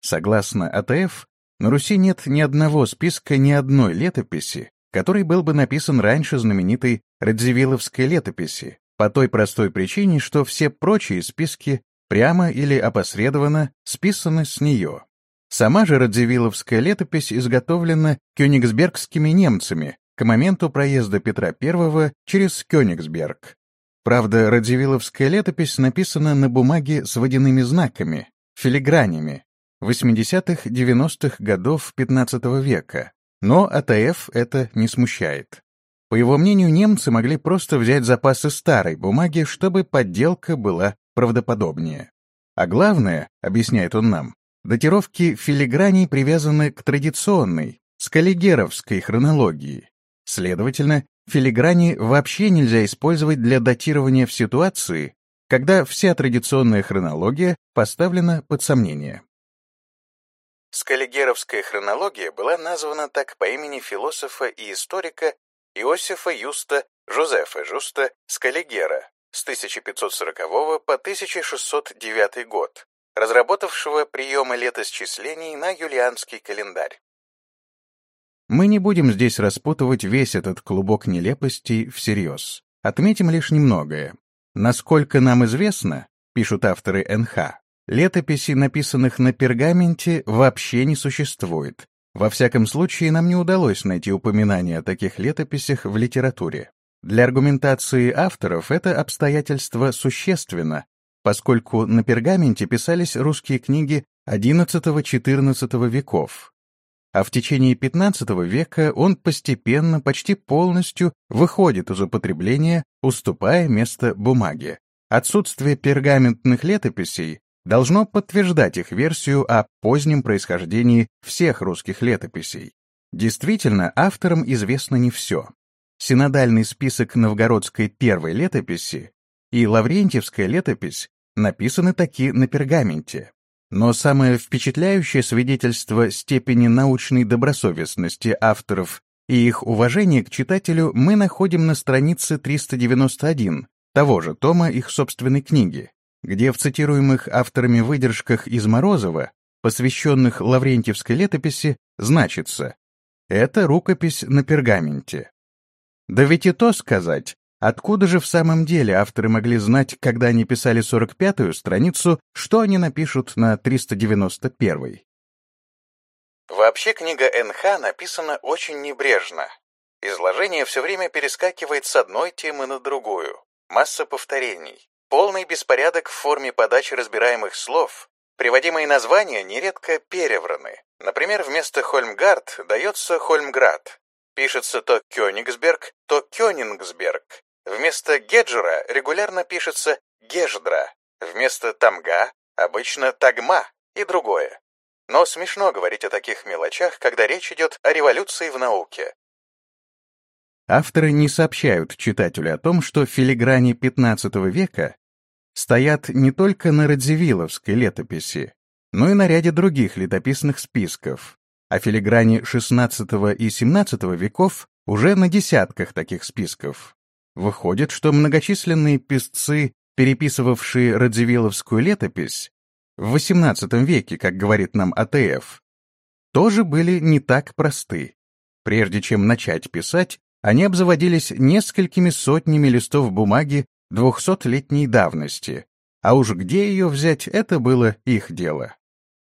Согласно АТФ, на Руси нет ни одного списка ни одной летописи, который был бы написан раньше знаменитой Радзивилловской летописи, по той простой причине, что все прочие списки прямо или опосредованно списаны с нее. Сама же Радзивилловская летопись изготовлена кёнигсбергскими немцами, к моменту проезда Петра I через Кёнигсберг. Правда, Радзивилловская летопись написана на бумаге с водяными знаками, филигранями, 80-90-х годов XV века, но АТФ это не смущает. По его мнению, немцы могли просто взять запасы старой бумаги, чтобы подделка была правдоподобнее. А главное, объясняет он нам, датировки филиграней привязаны к традиционной, скаллигеровской хронологии. Следовательно, филиграни вообще нельзя использовать для датирования в ситуации, когда вся традиционная хронология поставлена под сомнение. Скаллигеровская хронология была названа так по имени философа и историка Иосифа Юста Жозефа Жуста Скаллигера с 1540 по 1609 год, разработавшего приемы летосчислений на юлианский календарь. Мы не будем здесь распутывать весь этот клубок нелепостей всерьез. Отметим лишь немногое. Насколько нам известно, пишут авторы НХ, летописей, написанных на пергаменте, вообще не существует. Во всяком случае, нам не удалось найти упоминания о таких летописях в литературе. Для аргументации авторов это обстоятельство существенно, поскольку на пергаменте писались русские книги XI-XIV веков, а в течение XV века он постепенно, почти полностью выходит из употребления, уступая место бумаге. Отсутствие пергаментных летописей должно подтверждать их версию о позднем происхождении всех русских летописей. Действительно, авторам известно не все. Синодальный список новгородской первой летописи и Лаврентьевская летопись написаны таки на пергаменте. Но самое впечатляющее свидетельство степени научной добросовестности авторов и их уважения к читателю мы находим на странице 391 того же тома их собственной книги, где в цитируемых авторами выдержках из Морозова, посвященных Лаврентьевской летописи, значится «Это рукопись на пергаменте». Да ведь и то сказать, Откуда же в самом деле авторы могли знать, когда они писали 45-ю страницу, что они напишут на 391-й? Вообще книга НХ написана очень небрежно. Изложение все время перескакивает с одной темы на другую. Масса повторений. Полный беспорядок в форме подачи разбираемых слов. Приводимые названия нередко перевраны. Например, вместо Хольмгард дается Хольмград. Пишется то Кёнигсберг, то Кёнингсберг. Вместо Геджера регулярно пишется Геждра, вместо Тамга обычно Тагма и другое. Но смешно говорить о таких мелочах, когда речь идет о революции в науке. Авторы не сообщают читателю о том, что филиграни XV века стоят не только на Радзивилловской летописи, но и на ряде других летописных списков, а филиграни XVI и XVII веков уже на десятках таких списков. Выходит, что многочисленные писцы, переписывавшие Радзивилловскую летопись в XVIII веке, как говорит нам АТФ, тоже были не так просты. Прежде чем начать писать, они обзаводились несколькими сотнями листов бумаги двухсотлетней давности, а уж где ее взять, это было их дело.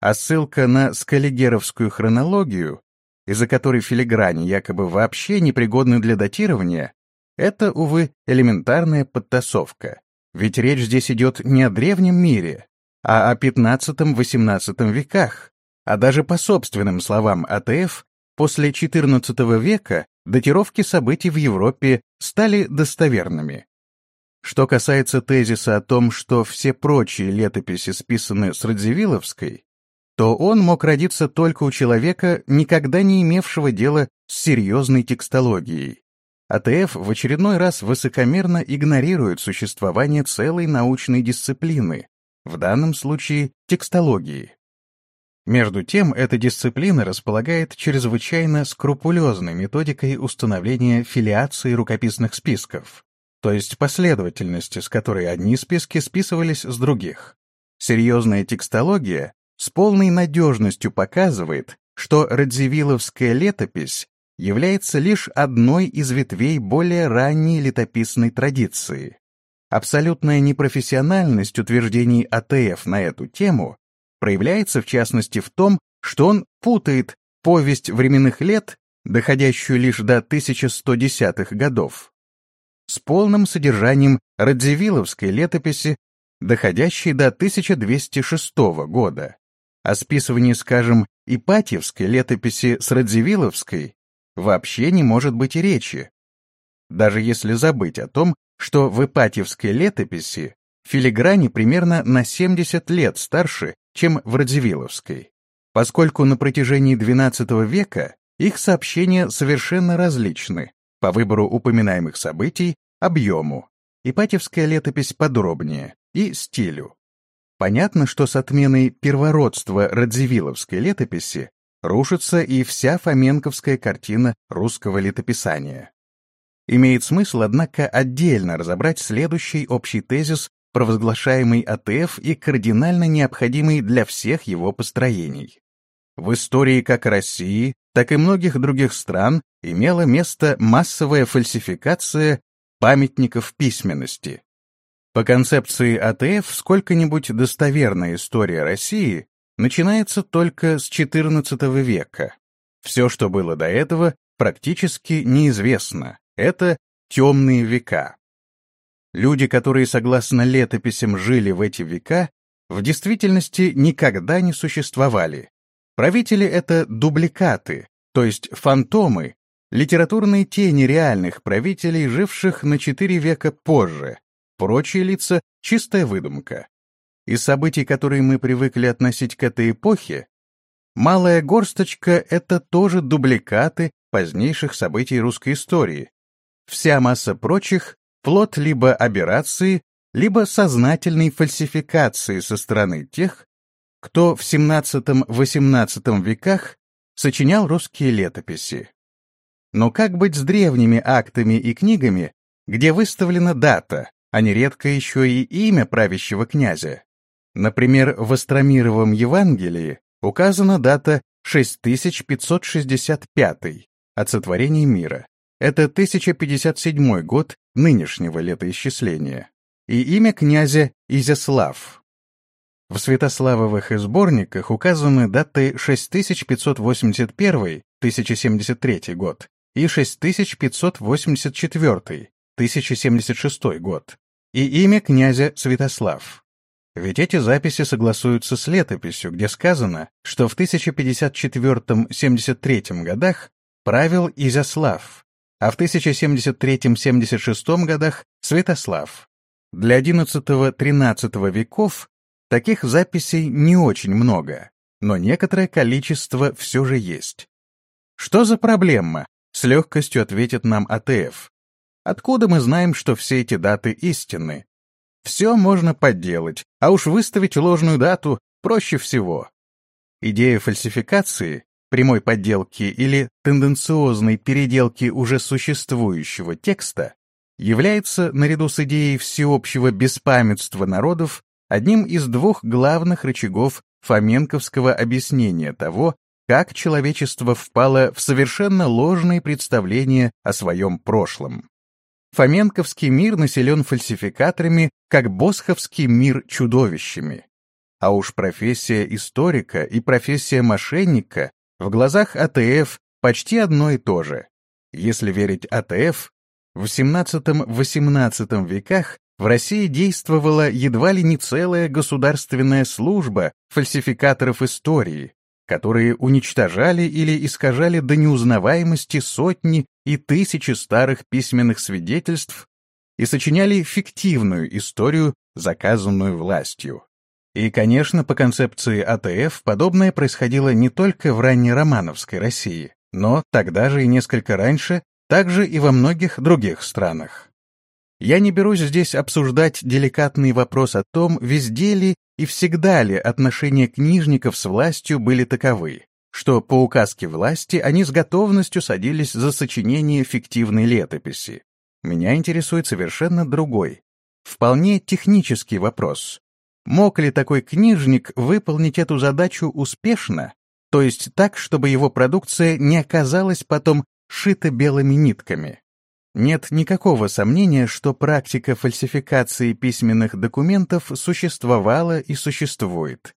А ссылка на скаллигеровскую хронологию, из-за которой филиграни якобы вообще непригодны для датирования, это, увы, элементарная подтасовка. Ведь речь здесь идет не о древнем мире, а о XV-XVIII веках. А даже по собственным словам АТФ, после XIV века датировки событий в Европе стали достоверными. Что касается тезиса о том, что все прочие летописи списаны с Радзивилловской, то он мог родиться только у человека, никогда не имевшего дела с серьезной текстологией. АТФ в очередной раз высокомерно игнорирует существование целой научной дисциплины, в данном случае текстологии. Между тем, эта дисциплина располагает чрезвычайно скрупулезной методикой установления филиации рукописных списков, то есть последовательности, с которой одни списки списывались с других. Серьезная текстология с полной надежностью показывает, что Радзивилловская летопись является лишь одной из ветвей более ранней летописной традиции. Абсолютная непрофессиональность утверждений АТФ на эту тему проявляется в частности в том, что он путает повесть временных лет доходящую лишь до 1110-х годов, с полным содержанием Радзивилловской летописи, доходящей до 1206 года. О списывании, скажем, Ипатьевской летописи с Радзивилловской вообще не может быть и речи. Даже если забыть о том, что в Ипатьевской летописи филиграни примерно на 70 лет старше, чем в Радзивилловской, поскольку на протяжении XII века их сообщения совершенно различны по выбору упоминаемых событий, объему, Ипатьевская летопись подробнее, и стилю. Понятно, что с отменой первородства Радзивилловской летописи рушится и вся фоменковская картина русского летописания. Имеет смысл, однако, отдельно разобрать следующий общий тезис, провозглашаемый АТФ и кардинально необходимый для всех его построений. В истории как России, так и многих других стран имела место массовая фальсификация памятников письменности. По концепции АТФ, сколько-нибудь достоверная история России начинается только с XIV века. Все, что было до этого, практически неизвестно. Это темные века. Люди, которые, согласно летописям, жили в эти века, в действительности никогда не существовали. Правители — это дубликаты, то есть фантомы, литературные тени реальных правителей, живших на четыре века позже. Прочие лица — чистая выдумка. Из событий, которые мы привыкли относить к этой эпохе, малая горсточка — это тоже дубликаты позднейших событий русской истории. Вся масса прочих — плод либо аберрации, либо сознательной фальсификации со стороны тех, кто в XVII-XVIII веках сочинял русские летописи. Но как быть с древними актами и книгами, где выставлена дата, а нередко еще и имя правящего князя? Например, в Остромировом Евангелии указана дата 6565 от сотворения мира. Это 1057 год нынешнего летоисчисления. И имя князя Изяслав. В Святославовых сборниках указаны даты 6581 1073 год и 6584 1076 год и имя князя Святослав. Ведь эти записи согласуются с летописью, где сказано, что в 1054-73 годах правил Изяслав, а в 1073-76 годах Святослав. Для XI-XIII веков Таких записей не очень много, но некоторое количество все же есть. Что за проблема? С легкостью ответит нам АТФ. Откуда мы знаем, что все эти даты истинны? Все можно подделать, а уж выставить ложную дату проще всего. Идея фальсификации, прямой подделки или тенденциозной переделки уже существующего текста является, наряду с идеей всеобщего беспамятства народов, одним из двух главных рычагов фоменковского объяснения того, как человечество впало в совершенно ложные представления о своем прошлом. Фоменковский мир населен фальсификаторами, как босховский мир чудовищами. А уж профессия историка и профессия мошенника в глазах АТФ почти одно и то же. Если верить АТФ, в XVII-XVIII веках в России действовала едва ли не целая государственная служба фальсификаторов истории, которые уничтожали или искажали до неузнаваемости сотни и тысячи старых письменных свидетельств и сочиняли фиктивную историю, заказанную властью. И, конечно, по концепции АТФ подобное происходило не только в раннеромановской России, но тогда же и несколько раньше, также и во многих других странах. Я не берусь здесь обсуждать деликатный вопрос о том, везде ли и всегда ли отношения книжников с властью были таковы, что по указке власти они с готовностью садились за сочинение фиктивной летописи. Меня интересует совершенно другой, вполне технический вопрос. Мог ли такой книжник выполнить эту задачу успешно, то есть так, чтобы его продукция не оказалась потом шита белыми нитками? Нет никакого сомнения, что практика фальсификации письменных документов существовала и существует.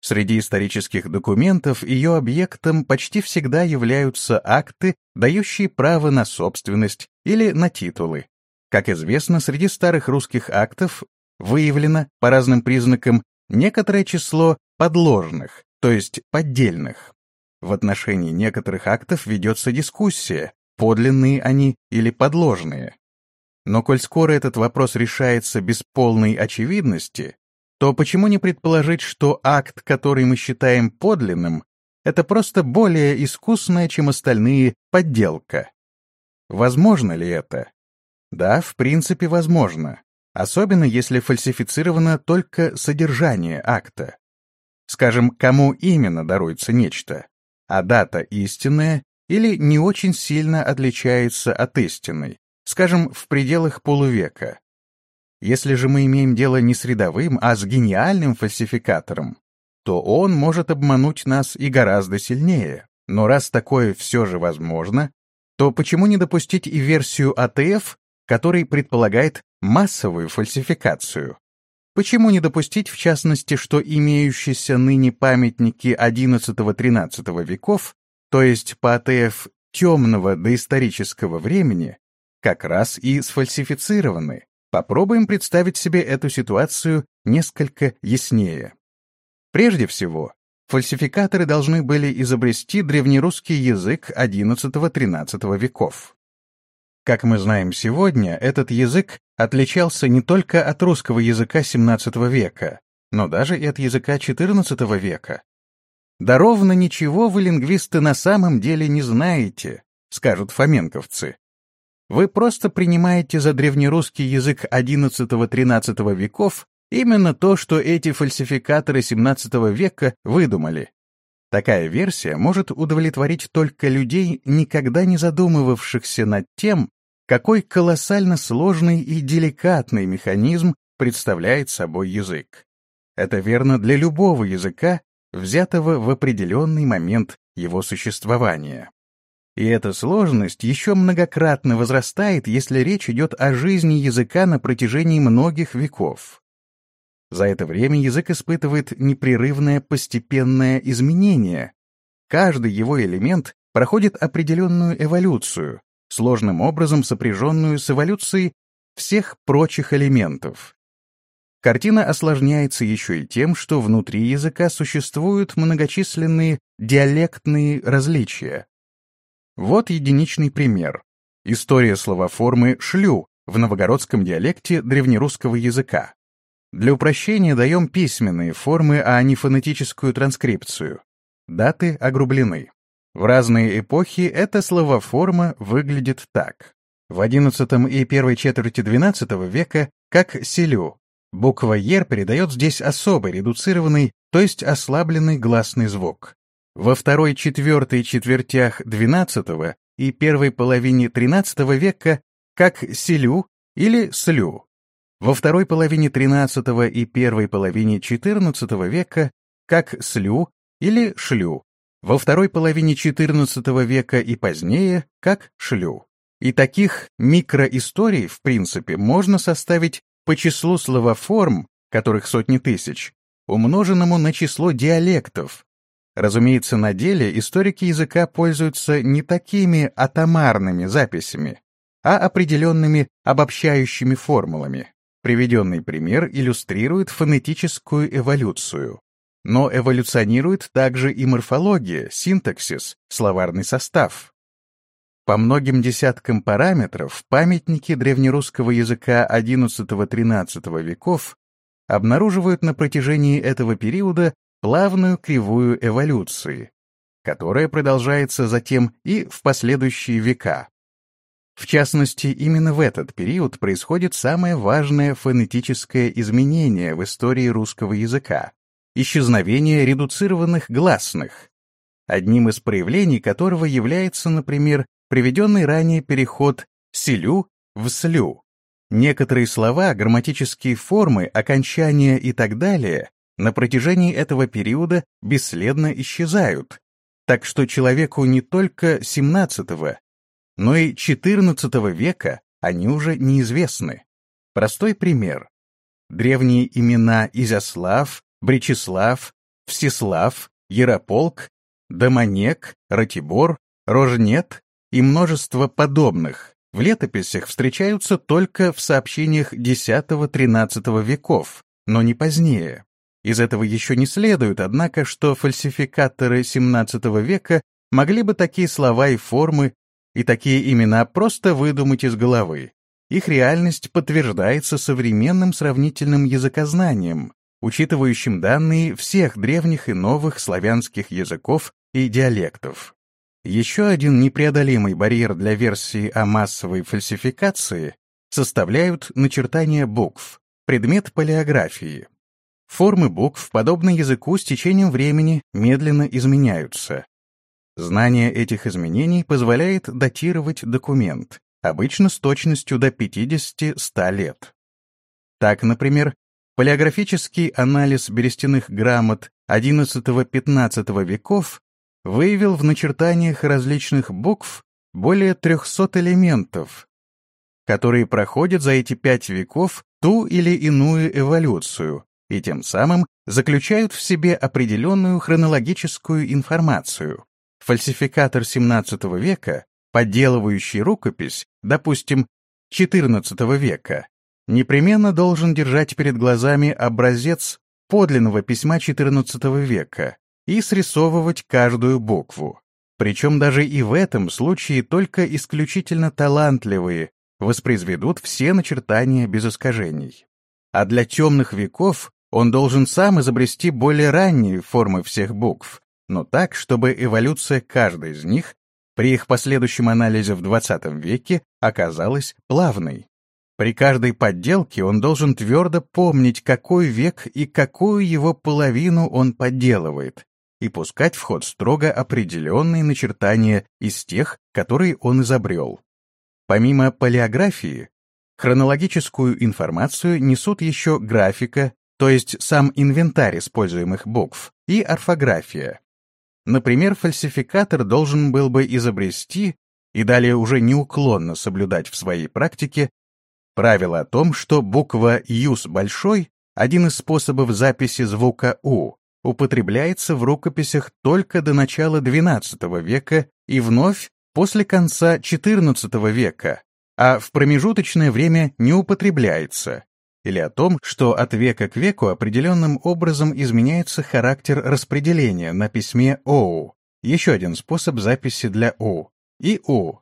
Среди исторических документов ее объектом почти всегда являются акты, дающие право на собственность или на титулы. Как известно, среди старых русских актов выявлено по разным признакам некоторое число подложных, то есть поддельных. В отношении некоторых актов ведется дискуссия, подлинные они или подложные. Но коль скоро этот вопрос решается без полной очевидности, то почему не предположить, что акт, который мы считаем подлинным, это просто более искусная, чем остальные, подделка? Возможно ли это? Да, в принципе, возможно. Особенно если фальсифицировано только содержание акта. Скажем, кому именно даруется нечто, а дата истинная или не очень сильно отличается от истинной, скажем, в пределах полувека. Если же мы имеем дело не с рядовым, а с гениальным фальсификатором, то он может обмануть нас и гораздо сильнее. Но раз такое все же возможно, то почему не допустить и версию АТФ, который предполагает массовую фальсификацию? Почему не допустить, в частности, что имеющиеся ныне памятники XI-XIII веков, то есть по АТФ темного доисторического времени, как раз и сфальсифицированы? Попробуем представить себе эту ситуацию несколько яснее. Прежде всего, фальсификаторы должны были изобрести древнерусский язык XI-XIII веков. Как мы знаем сегодня, этот язык отличался не только от русского языка XVII века, но даже и от языка XIV века. «Да ровно ничего вы, лингвисты, на самом деле не знаете», скажут фоменковцы. Вы просто принимаете за древнерусский язык XI-XIII веков именно то, что эти фальсификаторы XVII века выдумали. Такая версия может удовлетворить только людей, никогда не задумывавшихся над тем, какой колоссально сложный и деликатный механизм представляет собой язык. Это верно для любого языка, взятого в определенный момент его существования. И эта сложность еще многократно возрастает, если речь идет о жизни языка на протяжении многих веков. За это время язык испытывает непрерывное постепенное изменение. Каждый его элемент проходит определенную эволюцию, сложным образом сопряженную с эволюцией всех прочих элементов. Картина осложняется еще и тем, что внутри языка существуют многочисленные диалектные различия, вот единичный пример. История словоформы «шлю» в новогородском диалекте древнерусского языка. Для упрощения даем письменные формы, а не фонетическую транскрипцию. Даты огрублены. В разные эпохи эта словоформа выглядит так. В XI и первой четверти XII века как «селю». Буква «ер» передает здесь особый редуцированный, то есть ослабленный гласный звук. Во второй-четвертой четвертях XII и первой половине XIII века как селю или слю. Во второй половине XIII и первой половине XIV века как слю или шлю. Во второй половине XIV века и позднее как шлю. И таких микроисторий, в принципе, можно составить по числу словоформ, которых сотни тысяч, умноженному на число диалектов, Разумеется, на деле историки языка пользуются не такими атомарными записями, а определенными обобщающими формулами. Приведенный пример иллюстрирует фонетическую эволюцию. Но эволюционирует также и морфология, синтаксис, словарный состав. По многим десяткам параметров памятники древнерусского языка XI-XIII веков обнаруживают на протяжении этого периода плавную кривую эволюции, которая продолжается затем и в последующие века. В частности, именно в этот период происходит самое важное фонетическое изменение в истории русского языка — исчезновение редуцированных гласных, одним из проявлений которого является, например, приведенный ранее переход «селю» в «слю». Некоторые слова, грамматические формы, окончания и так далее на протяжении этого периода бесследно исчезают, так что человеку не только XVII, но и XIV века они уже неизвестны. Простой пример. Древние имена Изяслав, Бречеслав, Всеслав, Ярополк, Домонек, Ратибор, Рожнет и множество подобных в летописях встречаются только в сообщениях X-XIII веков, но не позднее. Из этого еще не следует, однако, что фальсификаторы XVII века могли бы такие слова и формы и такие имена просто выдумать из головы. Их реальность подтверждается современным сравнительным языкознанием, учитывающим данные всех древних и новых славянских языков и диалектов. Еще один непреодолимый барьер для версии о массовой фальсификации составляют начертания букв, предмет палеографии. Формы букв, подобно языку, с течением времени медленно изменяются. Знание этих изменений позволяет датировать документ, обычно с точностью до 50-100 лет. Так, например, палеографический анализ берестяных грамот XI-XV веков выявил в начертаниях различных букв более 300 элементов, которые проходят за эти пять веков ту или иную эволюцию и тем самым заключают в себе определенную хронологическую информацию. Фальсификатор XVII века, подделывающий рукопись, допустим, XIV века, непременно должен держать перед глазами образец подлинного письма XIV века, и срисовывать каждую букву. Причем даже и в этом случае только исключительно талантливые воспроизведут все начертания без искажений. А для темных веков он должен сам изобрести более ранние формы всех букв, но так, чтобы эволюция каждой из них при их последующем анализе в XX веке оказалась плавной. При каждой подделке он должен твердо помнить, какой век и какую его половину он подделывает, и пускать в ход строго определенные начертания из тех, которые он изобрел. Помимо палеографии, хронологическую информацию несут еще графика, то есть сам инвентарь используемых букв, и орфография. Например, фальсификатор должен был бы изобрести и далее уже неуклонно соблюдать в своей практике правило о том, что буква «юс» большой — один из способов записи звука «у», употребляется в рукописях только до начала XII века и вновь после конца XIV века, а в промежуточное время не употребляется, или о том, что от века к веку определенным образом изменяется характер распределения на письме «оу», еще один способ записи для «у», и «у»,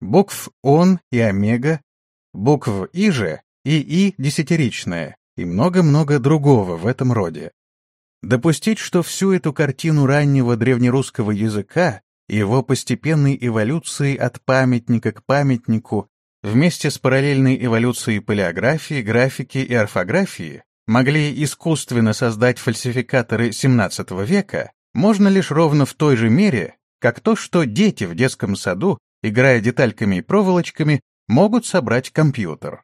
букв «он» и «омега», букв «иже» и «и» десятиричное, и много-много другого в этом роде. Допустить, что всю эту картину раннего древнерусского языка и его постепенной эволюции от памятника к памятнику вместе с параллельной эволюцией палеографии, графики и орфографии могли искусственно создать фальсификаторы XVII века, можно лишь ровно в той же мере, как то, что дети в детском саду, играя детальками и проволочками, могут собрать компьютер.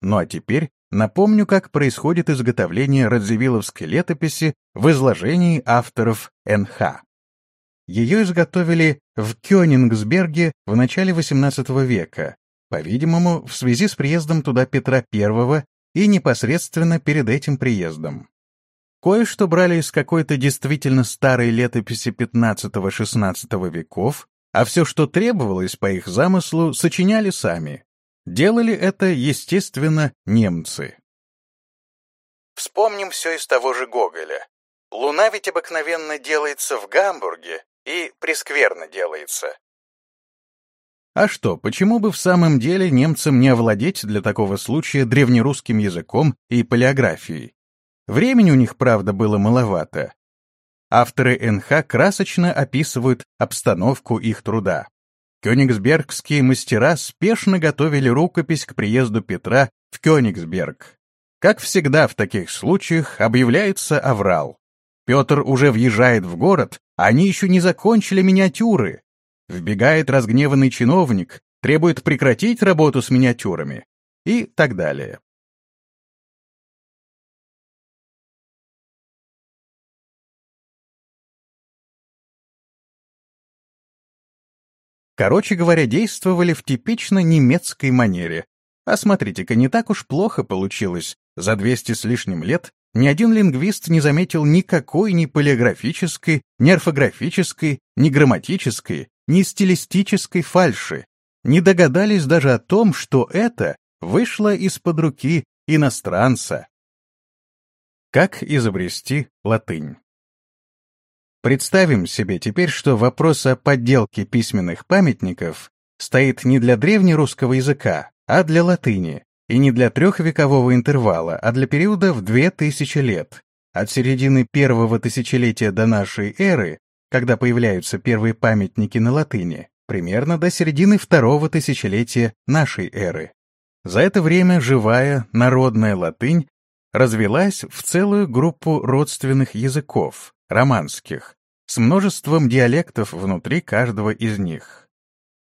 Ну а теперь Напомню, как происходит изготовление радзивилловской летописи в изложении авторов НХ. Ее изготовили в Кёнингсберге в начале XVIII века, по-видимому, в связи с приездом туда Петра I и непосредственно перед этим приездом. Кое-что брали из какой-то действительно старой летописи XV-XVI веков, а все, что требовалось по их замыслу, сочиняли сами. Делали это, естественно, немцы. Вспомним все из того же Гоголя. Луна ведь обыкновенно делается в Гамбурге и прескверно делается. А что, почему бы в самом деле немцам не овладеть для такого случая древнерусским языком и палеографией? Времени у них, правда, было маловато. Авторы НХ красочно описывают обстановку их труда. Кёнигсбергские мастера спешно готовили рукопись к приезду Петра в Кёнигсберг. Как всегда в таких случаях объявляется аврал. Петр уже въезжает в город, а они еще не закончили миниатюры. Вбегает разгневанный чиновник, требует прекратить работу с миниатюрами и так далее. Короче говоря, действовали в типично немецкой манере. А смотрите-ка, не так уж плохо получилось за 200 с лишним лет ни один лингвист не заметил никакой ни полиографической, ни орфографической, ни грамматической, ни стилистической фальши, не догадались даже о том, что это вышло из-под руки иностранца. Как изобрести латынь? Представим себе теперь, что вопрос о подделке письменных памятников стоит не для древнерусского языка, а для латыни, и не для трехвекового интервала, а для периода в две тысячи лет, от середины первого тысячелетия до нашей эры, когда появляются первые памятники на латыни, примерно до середины второго тысячелетия нашей эры. За это время живая народная латынь развелась в целую группу родственных языков, романских, с множеством диалектов внутри каждого из них.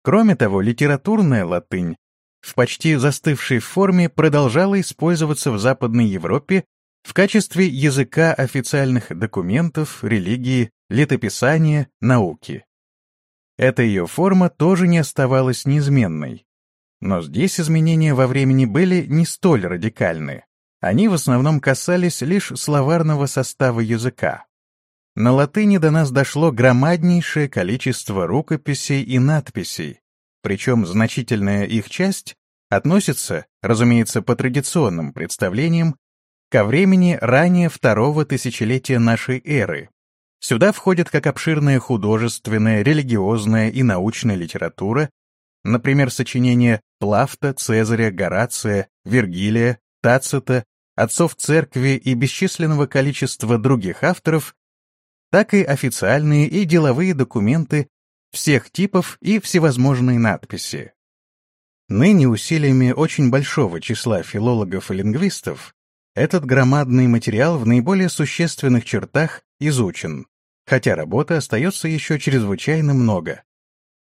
Кроме того, литературная латынь в почти застывшей форме продолжала использоваться в Западной Европе в качестве языка официальных документов, религии, летописания, науки. Эта ее форма тоже не оставалась неизменной. Но здесь изменения во времени были не столь радикальны. Они в основном касались лишь словарного состава языка. На латыни до нас дошло громаднейшее количество рукописей и надписей, причем значительная их часть относится, разумеется, по традиционным представлениям, ко времени ранее второго тысячелетия нашей эры. Сюда входит как обширная художественная, религиозная и научная литература, например, сочинения Плафта, Цезаря, Горация, Вергилия, Тацита, отцов церкви и бесчисленного количества других авторов, так и официальные и деловые документы всех типов и всевозможные надписи. Ныне усилиями очень большого числа филологов и лингвистов этот громадный материал в наиболее существенных чертах изучен, хотя работы остается еще чрезвычайно много.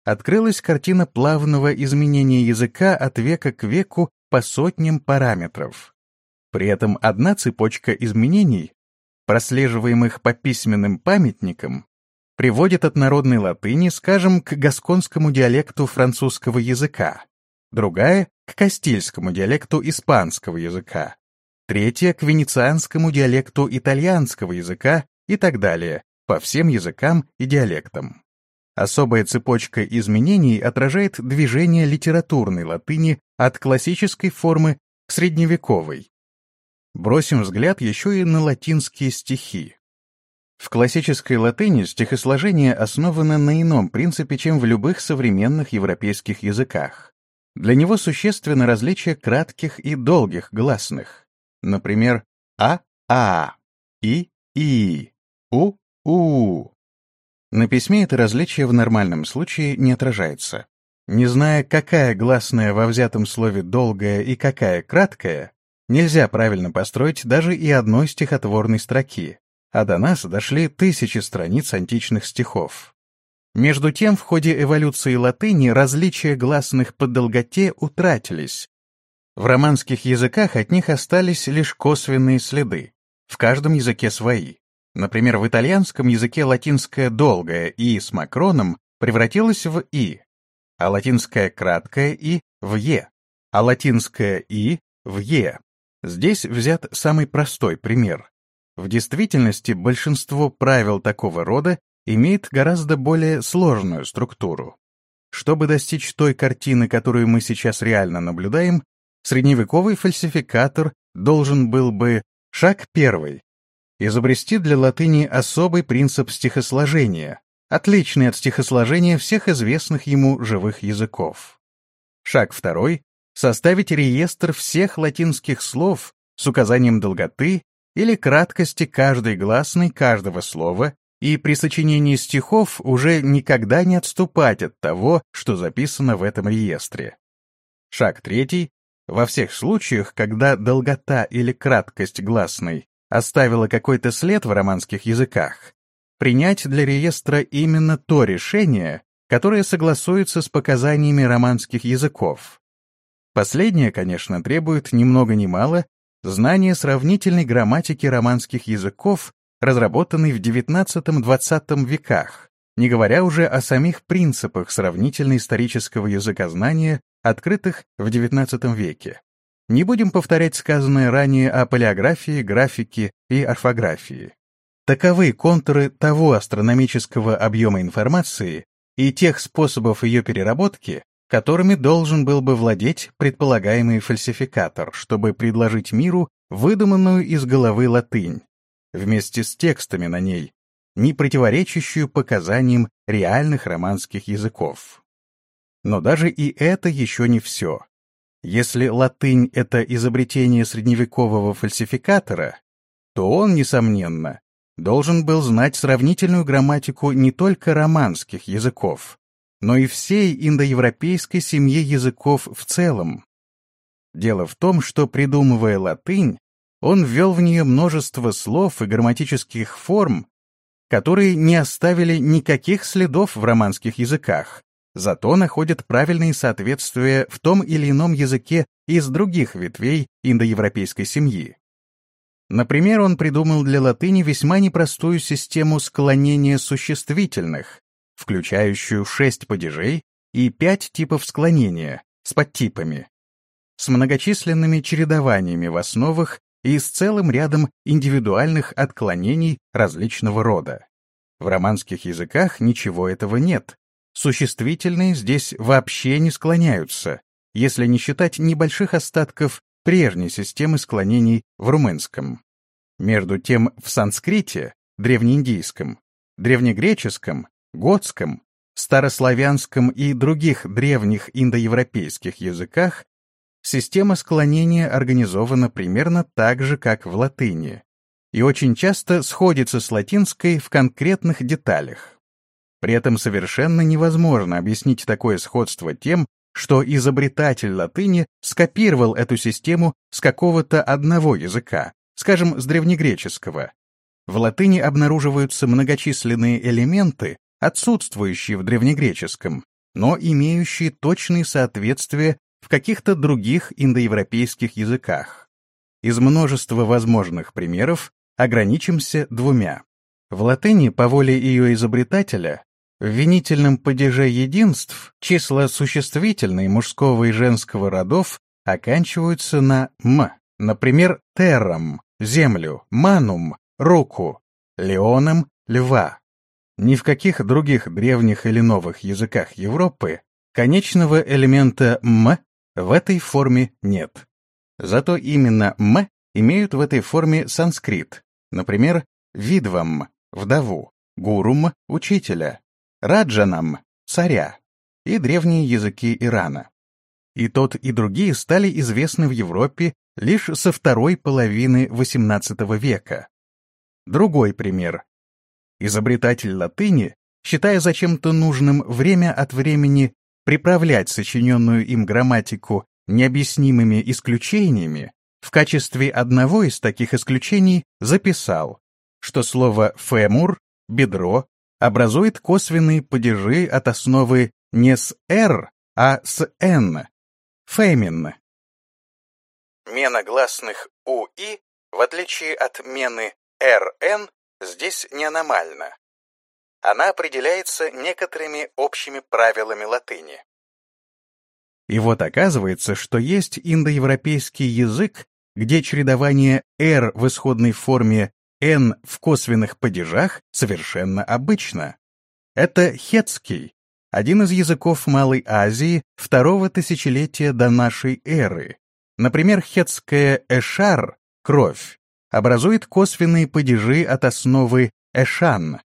Открылась картина плавного изменения языка от века к веку по сотням параметров. При этом одна цепочка изменений, прослеживаемых по письменным памятникам, приводит от народной латыни, скажем, к гасконскому диалекту французского языка, другая — к кастильскому диалекту испанского языка, третья — к венецианскому диалекту итальянского языка и так далее, по всем языкам и диалектам. Особая цепочка изменений отражает движение литературной латыни от классической формы к средневековой, Бросим взгляд еще и на латинские стихи. В классической латыни стихосложение основано на ином принципе, чем в любых современных европейских языках. Для него существенно различие кратких и долгих гласных. Например, а-а, и-и, у-у. На письме это различие в нормальном случае не отражается. Не зная, какая гласная во взятом слове долгая и какая краткая, Нельзя правильно построить даже и одной стихотворной строки, а до нас дошли тысячи страниц античных стихов. Между тем, в ходе эволюции латыни различия гласных по долготе утратились. В романских языках от них остались лишь косвенные следы, в каждом языке свои. Например, в итальянском языке латинское долгое «и» с макроном превратилось в «и», а латинское краткое «и» в «е», а латинское «и» в «е». Здесь взят самый простой пример. В действительности большинство правил такого рода имеет гораздо более сложную структуру. Чтобы достичь той картины, которую мы сейчас реально наблюдаем, средневековый фальсификатор должен был бы шаг первый изобрести для латыни особый принцип стихосложения, отличный от стихосложения всех известных ему живых языков. Шаг второй составить реестр всех латинских слов с указанием долготы или краткости каждой гласной каждого слова и при сочинении стихов уже никогда не отступать от того, что записано в этом реестре. Шаг третий. Во всех случаях, когда долгота или краткость гласной оставила какой-то след в романских языках, принять для реестра именно то решение, которое согласуется с показаниями романских языков, Последнее, конечно, требует ни много ни мало знания сравнительной грамматики романских языков, разработанной в XIX-XX веках, не говоря уже о самих принципах сравнительно-исторического языкознания, открытых в XIX веке. не будем повторять сказанное ранее о палеографии, графике и орфографии. Таковы контуры того астрономического объема информации и тех способов ее переработки, которыми должен был бы владеть предполагаемый фальсификатор, чтобы предложить миру выдуманную из головы латынь, вместе с текстами на ней, не противоречащую показаниям реальных романских языков. Но даже и это еще не все. Если латынь — это изобретение средневекового фальсификатора, то он, несомненно, должен был знать сравнительную грамматику не только романских языков, но и всей индоевропейской семьи языков в целом. Дело в том, что, придумывая латынь, он ввел в нее множество слов и грамматических форм, которые не оставили никаких следов в романских языках, зато находят правильные соответствия в том или ином языке из других ветвей индоевропейской семьи. Например, он придумал для латыни весьма непростую систему склонения существительных, включающую шесть падежей и пять типов склонения с подтипами, с многочисленными чередованиями в основах и с целым рядом индивидуальных отклонений различного рода. В романских языках ничего этого нет. Существительные здесь вообще не склоняются, если не считать небольших остатков прежней системы склонений в румынском. Между тем в санскрите, древнеиндийском, древнегреческом, готском, старославянском и других древних индоевропейских языках система склонения организована примерно так же, как в латыни, и очень часто сходится с латинской в конкретных деталях. При этом совершенно невозможно объяснить такое сходство тем, что изобретатель латыни скопировал эту систему с какого-то одного языка, скажем, с древнегреческого. В латыни обнаруживаются многочисленные элементы, отсутствующие в древнегреческом, но имеющие точные соответствия в каких-то других индоевропейских языках. Из множества возможных примеров ограничимся двумя. В латыни по воле ее изобретателя в винительном падеже единств числа существительные мужского и женского родов оканчиваются на «м», например, «террам» — землю, «манум» — руку, «леоном» — льва. Ни в каких других древних или новых языках Европы конечного элемента «м» в этой форме нет. Зато именно «м» имеют в этой форме санскрит, например, «видвам» — вдову, «гурум» — учителя, Раджанам — царя, и древние языки Ирана. И тот, и другие стали известны в Европе лишь со второй половины XVIII века. Другой пример. Изобретатель латыни, считая зачем-то нужным время от времени приправлять сочиненную им грамматику необъяснимыми исключениями, в качестве одного из таких исключений записал, что слово «фемур» — «бедро» образует косвенные падежи от основы не с «р», а с «н» — «фемин». Мена гласных «у» и, в отличие от мены «рн», здесь не аномальна. Она определяется некоторыми общими правилами латыни. И вот оказывается, что есть индоевропейский язык, где чередование «р» в исходной форме n в косвенных падежах совершенно обычно. Это хетский, один из языков Малой Азии второго тысячелетия до нашей эры. Например, хетское «эшар» — «кровь» образует косвенные падежи от основы «эшан».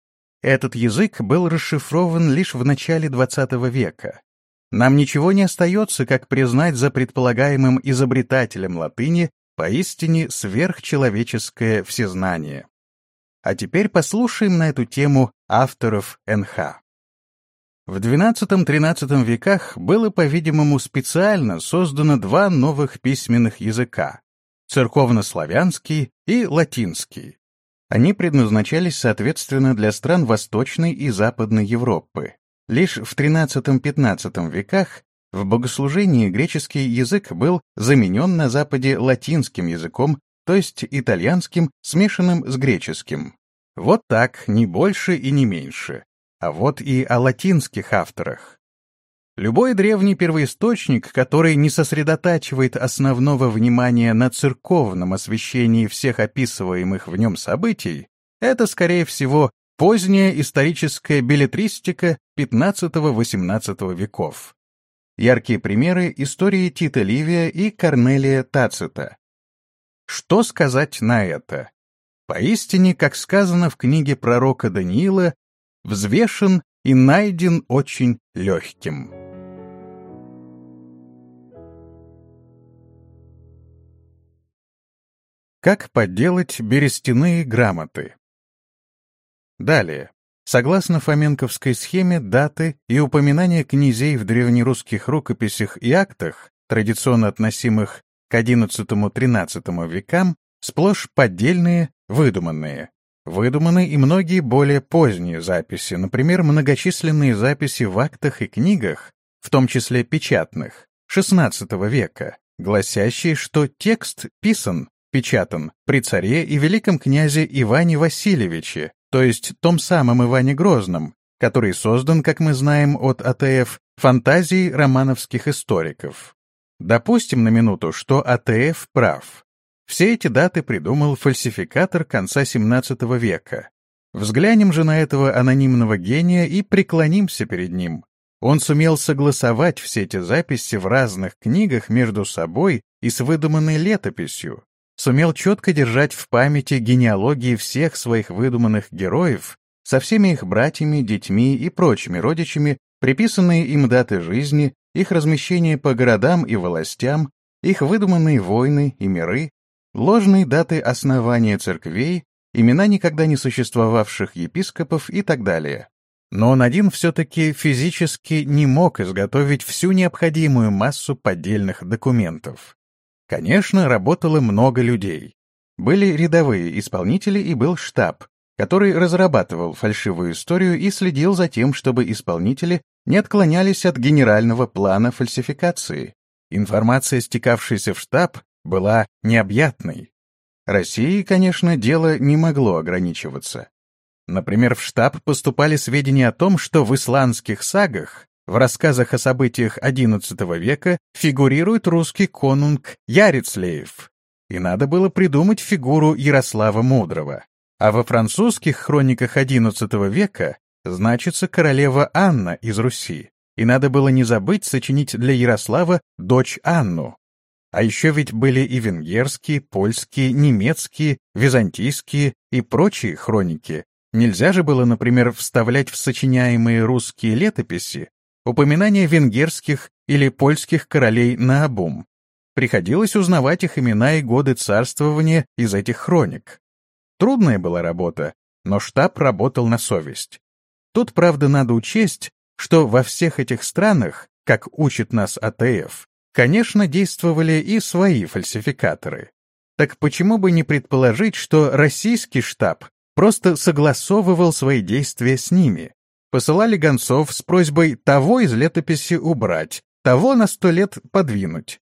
Этот язык был расшифрован лишь в начале XX века. Нам ничего не остается, как признать за предполагаемым изобретателем латыни Поистине сверхчеловеческое всезнание. А теперь послушаем на эту тему авторов НХ. В XII-XIII веках было, по-видимому, специально создано два новых письменных языка — церковнославянский и латинский. Они предназначались, соответственно, для стран Восточной и Западной Европы. Лишь в XIII-XV веках в богослужении греческий язык был заменен на Западе латинским языком, то есть итальянским, смешанным с греческим. Вот так, не больше и не меньше. А вот и о латинских авторах. Любой древний первоисточник, который не сосредотачивает основного внимания на церковном освещении всех описываемых в нем событий, это, скорее всего, поздняя историческая билетристика XV-XVIII веков. Яркие примеры — истории Тита Ливия и Корнелия Тацита. Что сказать на это? Поистине, как сказано в книге пророка Даниила, взвешен и найден очень легким. Как подделать берестяные грамоты? Далее. Согласно фоменковской схеме, даты и упоминания князей в древнерусских рукописях и актах, традиционно относимых к XI-XIII векам, сплошь поддельные, выдуманные. Выдуманы и многие более поздние записи, например, многочисленные записи в актах и книгах, в том числе печатных, XVI века, гласящие, что текст писан, печатан при царе и великом князе Иване Васильевиче, то есть том самом Иване Грозном, который создан, как мы знаем от АТФ, фантазией романовских историков. Допустим на минуту, что АТФ прав. Все эти даты придумал фальсификатор конца XVII века. Взглянем же на этого анонимного гения и преклонимся перед ним. Он сумел согласовать все эти записи в разных книгах между собой и с выдуманной летописью, сумел четко держать в памяти генеалогии всех своих выдуманных героев со всеми их братьями, детьми и прочими родичами, приписанные им даты жизни, их размещение по городам и властям, их выдуманные войны и миры, ложные даты основания церквей, имена никогда не существовавших епископов и так далее. Но он один все-таки физически не мог изготовить всю необходимую массу поддельных документов. Конечно, работало много людей. Были рядовые исполнители и был штаб, который разрабатывал фальшивую историю и следил за тем, чтобы исполнители не отклонялись от генерального плана фальсификации. Информация, стекавшаяся в штаб, была необъятной. России, конечно, дело не могло ограничиваться. Например, в штаб поступали сведения о том, что в исландских сагах в рассказах о событиях XI века фигурирует русский конунг Ярицлеев, и надо было придумать фигуру Ярослава Мудрого. А во французских хрониках XI века значится королева Анна из Руси, и надо было не забыть сочинить для Ярослава дочь Анну. А еще ведь были и венгерские, польские, немецкие, византийские и прочие хроники. Нельзя же было, например, вставлять в сочиняемые русские летописи упоминания венгерских или польских королей наобум. Приходилось узнавать их имена и годы царствования из этих хроник. Трудная была работа, но штаб работал на совесть. Тут, правда, надо учесть, что во всех этих странах, как учит нас АТФ, конечно, действовали и свои фальсификаторы. Так почему бы не предположить, что российский штаб просто согласовывал свои действия с ними? Посылали гонцов с просьбой того из летописи убрать, того на сто лет подвинуть.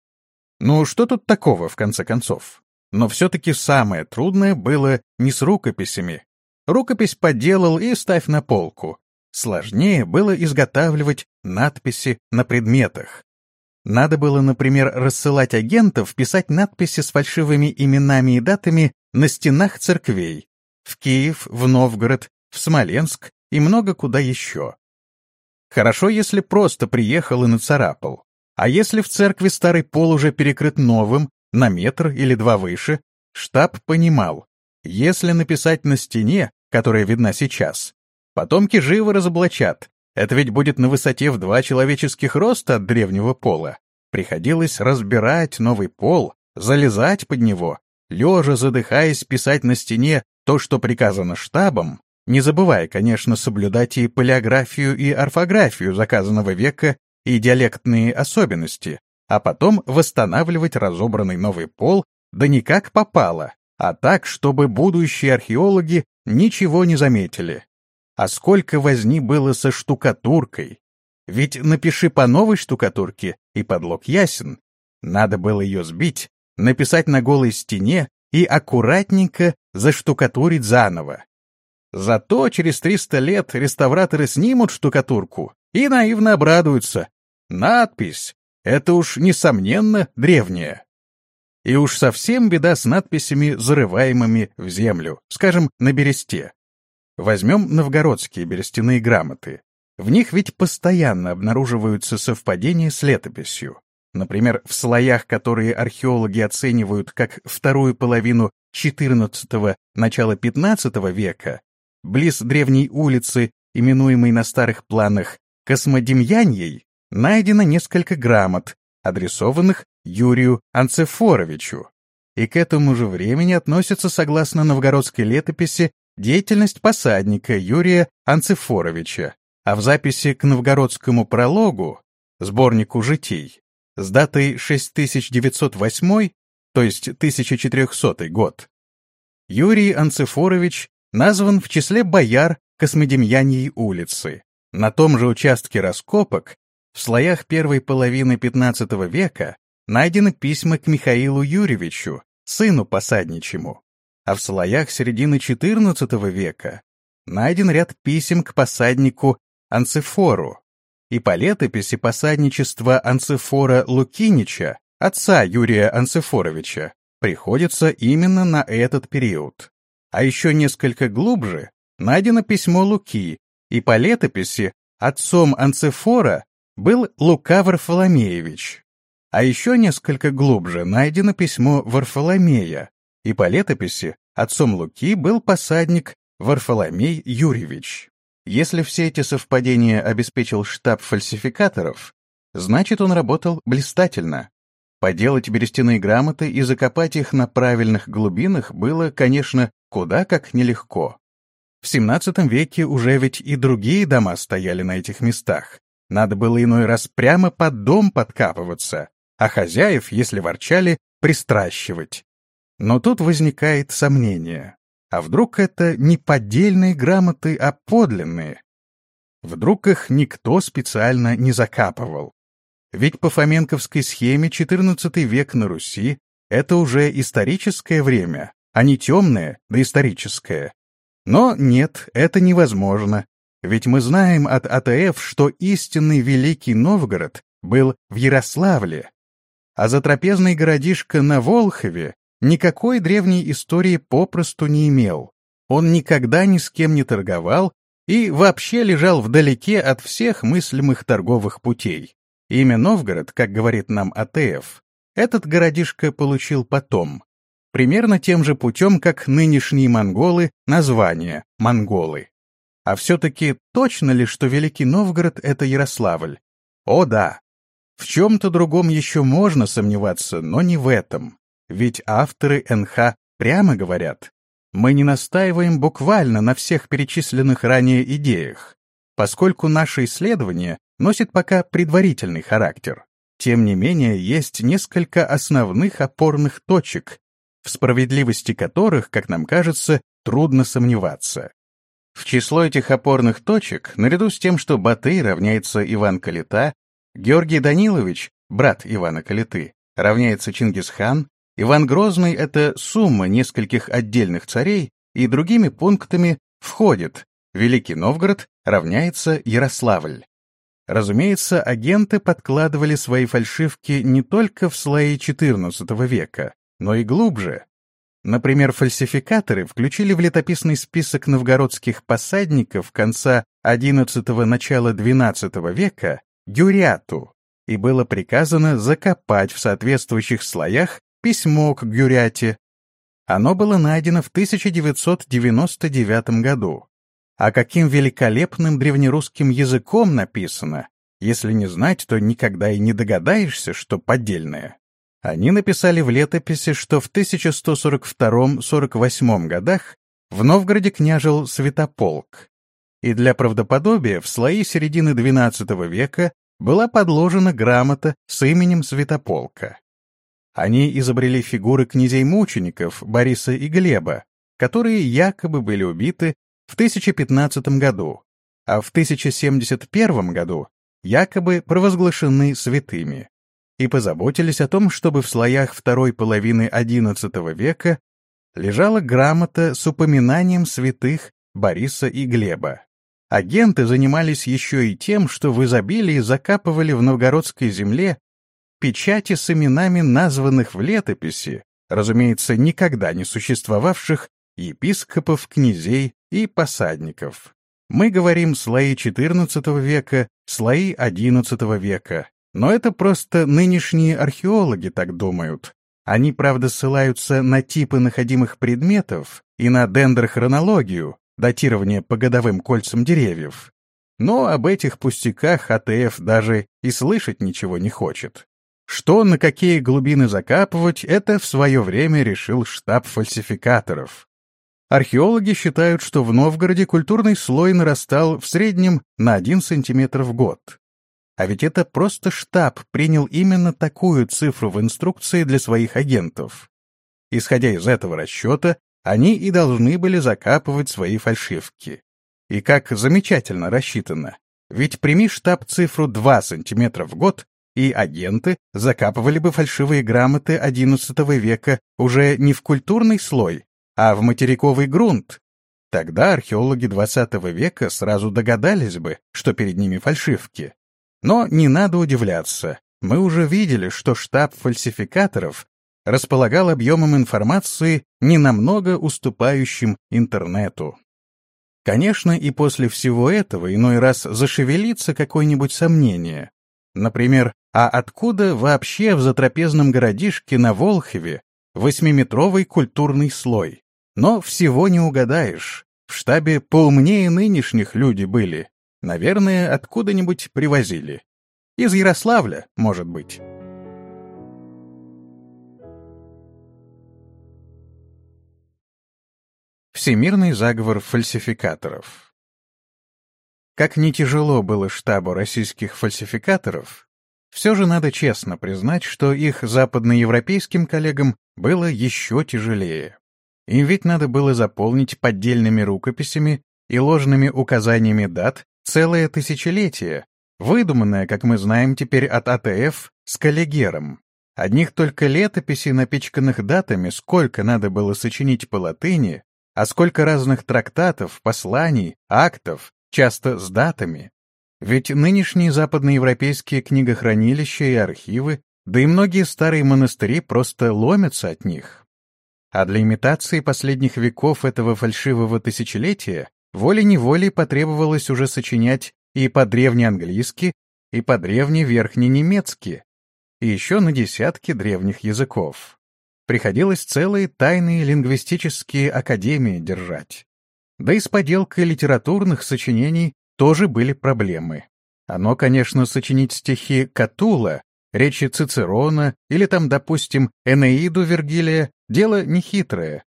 Ну, что тут такого, в конце концов? Но все-таки самое трудное было не с рукописями. Рукопись поделал и ставь на полку. Сложнее было изготавливать надписи на предметах. Надо было, например, рассылать агентов писать надписи с фальшивыми именами и датами на стенах церквей. В Киев, в Новгород, в Смоленск и много куда еще. Хорошо, если просто приехал и нацарапал. А если в церкви старый пол уже перекрыт новым, на метр или два выше, штаб понимал, если написать на стене, которая видна сейчас, потомки живо разоблачат, это ведь будет на высоте в два человеческих роста от древнего пола. Приходилось разбирать новый пол, залезать под него, лежа задыхаясь писать на стене то, что приказано штабом, не забывая, конечно, соблюдать и полиографию и орфографию заказанного века и диалектные особенности, а потом восстанавливать разобранный новый пол, да не как попало, а так, чтобы будущие археологи ничего не заметили. А сколько возни было со штукатуркой? Ведь напиши по новой штукатурке, и подлог ясен. Надо было ее сбить, написать на голой стене и аккуратненько заштукатурить заново. Зато через 300 лет реставраторы снимут штукатурку и наивно обрадуются. Надпись — это уж, несомненно, древняя. И уж совсем беда с надписями, зарываемыми в землю, скажем, на бересте. Возьмем новгородские берестяные грамоты. В них ведь постоянно обнаруживаются совпадения с летописью. Например, в слоях, которые археологи оценивают как вторую половину XIV – начала XV века, близ древней улицы, именуемой на старых планах Космодемьяньей, найдено несколько грамот, адресованных Юрию Анцефоровичу. И к этому же времени относится, согласно новгородской летописи, деятельность посадника Юрия Анцефоровича, а в записи к новгородскому прологу, сборнику житий, с датой 6908, то есть 1400 год, Юрий Анцефорович назван в числе бояр Космодемьяньей улицы. На том же участке раскопок в слоях первой половины XV века найдены письма к Михаилу Юрьевичу, сыну посадничему, а в слоях середины XIV века найден ряд писем к посаднику Анцифору, и по летописи посадничества Анцифора Лукинича, отца Юрия Анцифоровича, приходится именно на этот период. А еще несколько глубже найдено письмо Луки, и по летописи отцом Анцифора был Лука Варфоломеевич. А еще несколько глубже найдено письмо Варфоломея, и по летописи отцом Луки был посадник Варфоломей Юрьевич. Если все эти совпадения обеспечил штаб фальсификаторов, значит, он работал блистательно. Поделать берестяные грамоты и закопать их на правильных глубинах было, конечно, куда как нелегко. В XVII веке уже ведь и другие дома стояли на этих местах. Надо было иной раз прямо под дом подкапываться, а хозяев, если ворчали, пристращивать. Но тут возникает сомнение. А вдруг это не поддельные грамоты, а подлинные? Вдруг их никто специально не закапывал? Ведь по фоменковской схеме XIV век на Руси — это уже историческое время, а не темное, да историческое. Но нет, это невозможно, ведь мы знаем от АТФ, что истинный Великий Новгород был в Ярославле, а затрапезный городишко на Волхове никакой древней истории попросту не имел. Он никогда ни с кем не торговал и вообще лежал вдалеке от всех мыслимых торговых путей. Имя Новгород, как говорит нам АТФ, этот городишко получил потом, примерно тем же путем, как нынешние монголы название «монголы». А все-таки точно ли, что Великий Новгород — это Ярославль? О да, в чем-то другом еще можно сомневаться, но не в этом. Ведь авторы НХ прямо говорят, мы не настаиваем буквально на всех перечисленных ранее идеях, поскольку наше исследование носит пока предварительный характер. Тем не менее, есть несколько основных опорных точек, в справедливости которых, как нам кажется, трудно сомневаться. В число этих опорных точек, наряду с тем, что Батый равняется Иван Калита, Георгий Данилович, брат Ивана Калиты, равняется Чингисхан, Иван Грозный — это сумма нескольких отдельных царей, и другими пунктами входит Великий Новгород равняется Ярославль. Разумеется, агенты подкладывали свои фальшивки не только в слои XIV века, но и глубже. Например, фальсификаторы включили в летописный список новгородских посадников конца XI – начала XII века Гюряту, и было приказано закопать в соответствующих слоях письмо к Гюряте. Оно было найдено в 1999 году. А каким великолепным древнерусским языком написано, если не знать, то никогда и не догадаешься, что поддельное. Они написали в летописи, что в 1142-48 годах в Новгороде княжил Святополк, и для правдоподобия в слои середины XII века была подложена грамота с именем Святополка. Они изобрели фигуры князей-мучеников Бориса и Глеба, которые якобы были убиты в 1015 году, а в 1071 году якобы провозглашены святыми, и позаботились о том, чтобы в слоях второй половины XI века лежала грамота с упоминанием святых Бориса и Глеба. агенты занимались еще и тем, что в изобилии закапывали в новгородской земле печати с именами названных в летописи, разумеется, никогда не существовавших епископов, князей и посадников. Мы говорим слои XIV века, слои XI века, но это просто нынешние археологи так думают. Они, правда, ссылаются на типы находимых предметов и на дендрохронологию, датирование по годовым кольцам деревьев. Но об этих пустяках АТФ даже и слышать ничего не хочет. Что на какие глубины закапывать, это в свое время решил штаб фальсификаторов. Археологи считают, что в Новгороде культурный слой нарастал в среднем на 1 см в год. А ведь это просто штаб принял именно такую цифру в инструкции для своих агентов. Исходя из этого расчета, они и должны были закапывать свои фальшивки. И как замечательно рассчитано. Ведь прими штаб цифру 2 см в год, и агенты закапывали бы фальшивые грамоты XI века уже не в культурный слой, а в материковый грунт. Тогда археологи XX века сразу догадались бы, что перед ними фальшивки. Но не надо удивляться. Мы уже видели, что штаб фальсификаторов располагал объемом информации, не намного уступающим интернету. Конечно, и после всего этого иной раз зашевелится какое-нибудь сомнение. Например, а откуда вообще в затрапезном городишке на Волхове восьмиметровый культурный слой? Но всего не угадаешь. В штабе поумнее нынешних люди были. Наверное, откуда-нибудь привозили. Из Ярославля, может быть. Всемирный заговор фальсификаторов Как не тяжело было штабу российских фальсификаторов, все же надо честно признать, что их западноевропейским коллегам было еще тяжелее. Им ведь надо было заполнить поддельными рукописями и ложными указаниями дат целое тысячелетие, выдуманное, как мы знаем теперь от АТФ, с коллегером. Одних только летописей, напичканных датами, сколько надо было сочинить по латыни, а сколько разных трактатов, посланий, актов, часто с датами. Ведь нынешние западноевропейские книгохранилища и архивы, да и многие старые монастыри просто ломятся от них. А для имитации последних веков этого фальшивого тысячелетия волей-неволей потребовалось уже сочинять и по-древнеанглийски, и по-древне-верхненемецки, и еще на десятки древних языков приходилось целые тайные лингвистические академии держать. Да и с поделкой литературных сочинений тоже были проблемы. Оно, конечно, сочинить стихи Катула, речи Цицерона или там, допустим, Энеиду Вергилия — дело нехитрое.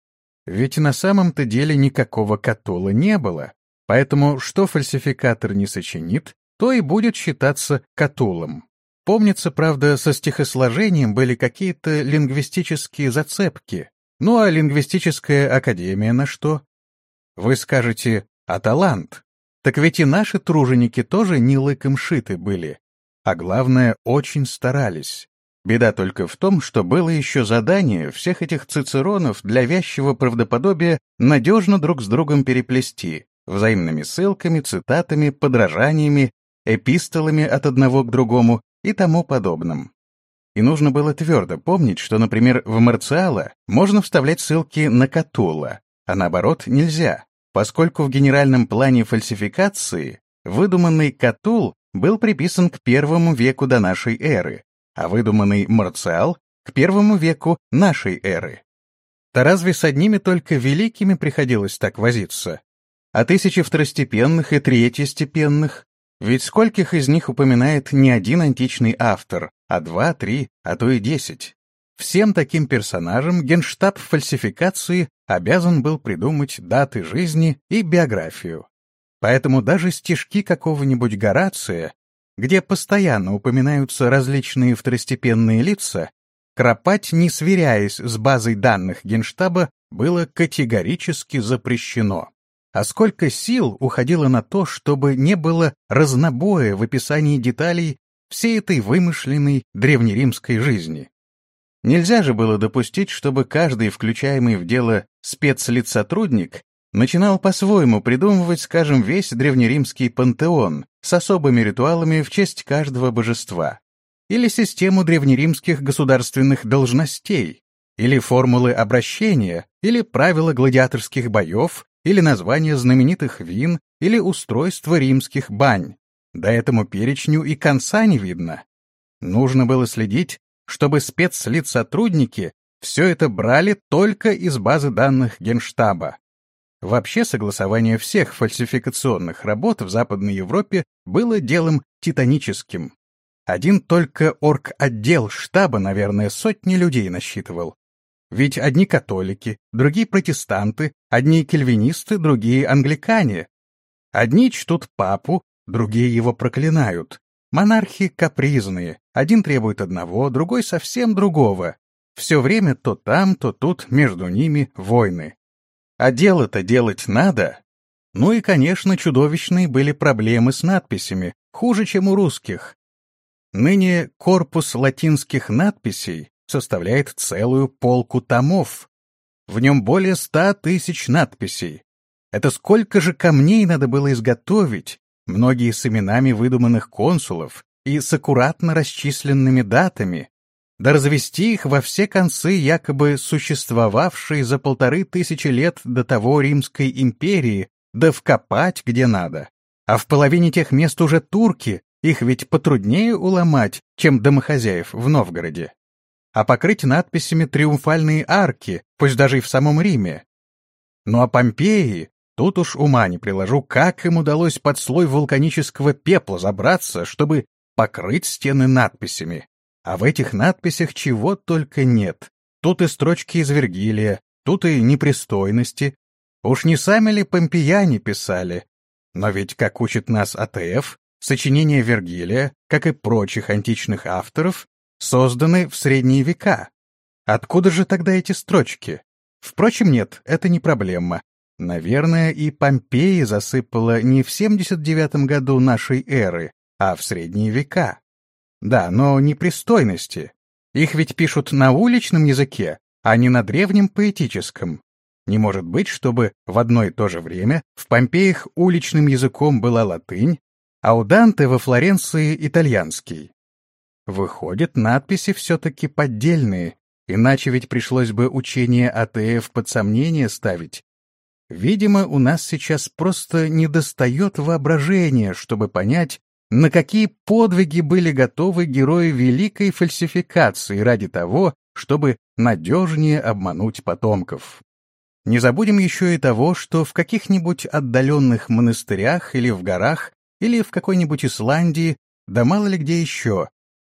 Ведь на самом-то деле никакого Катула не было, поэтому что фальсификатор не сочинит, то и будет считаться Катулом. Помнится, правда, со стихосложением были какие-то лингвистические зацепки. Ну а лингвистическая академия на что? Вы скажете, а талант? Так ведь и наши труженики тоже не лыком шиты были. А главное, очень старались. Беда только в том, что было еще задание всех этих цицеронов для вязчего правдоподобия надежно друг с другом переплести, взаимными ссылками, цитатами, подражаниями, эпистолами от одного к другому, и тому подобном. И нужно было твердо помнить, что, например, в Марциала можно вставлять ссылки на Катула, а наоборот нельзя, поскольку в генеральном плане фальсификации выдуманный Катул был приписан к первому веку до нашей эры, а выдуманный Марциал — к первому веку нашей эры. То разве с одними только великими приходилось так возиться? А тысячи второстепенных и третьестепенных, ведь скольких из них упоминает не один античный автор, а два, три, а то и десять. Всем таким персонажам генштаб фальсификации обязан был придумать даты жизни и биографию. Поэтому даже стишки какого-нибудь Горация, где постоянно упоминаются различные второстепенные лица, кропать, не сверяясь с базой данных генштаба, было категорически запрещено. А сколько сил уходило на то, чтобы не было разнобоя в описании деталей всей этой вымышленной древнеримской жизни. Нельзя же было допустить, чтобы каждый включаемый в дело спецлицотрудник начинал по-своему придумывать, скажем, весь древнеримский пантеон с особыми ритуалами в честь каждого божества, или систему древнеримских государственных должностей, или формулы обращения, или правила гладиаторских боев, или названия знаменитых вин, или устройство римских бань. До этому перечню и конца не видно. Нужно было следить, чтобы спецлицотрудники все это брали только из базы данных Генштаба. Вообще согласование всех фальсификационных работ в Западной Европе было делом титаническим. Один только орг-отдел штаба, наверное, сотни людей насчитывал. Ведь одни католики, другие протестанты, одни кельвинисты, другие англикане. Одни чтут папу, другие его проклинают. Монархи капризные, один требует одного, другой совсем другого. Все время то там, то тут между ними войны. А дело-то делать надо. Ну и, конечно, чудовищные были проблемы с надписями, хуже, чем у русских. Ныне корпус латинских надписей составляет целую полку томов. В нем более ста тысяч надписей. Это сколько же камней надо было изготовить, многие с именами выдуманных консулов и с аккуратно расчисленными датами, да развести их во все концы якобы существовавшей за полторы тысячи лет до того Римской империи, да вкопать где надо. А в половине тех мест уже турки, их ведь потруднее уломать, чем домохозяев в Новгороде. А покрыть надписями триумфальные арки, пусть даже и в самом Риме. Ну а Помпеи, тут уж ума не приложу, как им удалось под слой вулканического пепла забраться, чтобы покрыть стены надписями. А в этих надписях чего только нет. Тут и строчки из Вергилия, тут и непристойности. Уж не сами ли помпеяне писали? Но ведь, как учит нас АТФ, Сочинения Вергилия, как и прочих античных авторов, созданы в средние века. Откуда же тогда эти строчки? Впрочем, нет, это не проблема. Наверное, и Помпеи засыпала не в 79 году нашей эры, а в средние века. Да, но непристойности. Их ведь пишут на уличном языке, а не на древнем поэтическом. Не может быть, чтобы в одно и то же время в Помпеях уличным языком была латынь, а у Данте во Флоренции итальянский. Выходит, надписи все-таки поддельные, иначе ведь пришлось бы учение АТФ под сомнение ставить. Видимо, у нас сейчас просто недостает воображения, чтобы понять, на какие подвиги были готовы герои великой фальсификации ради того, чтобы надежнее обмануть потомков. Не забудем еще и того, что в каких-нибудь отдаленных монастырях или в горах или в какой-нибудь Исландии, да мало ли где еще.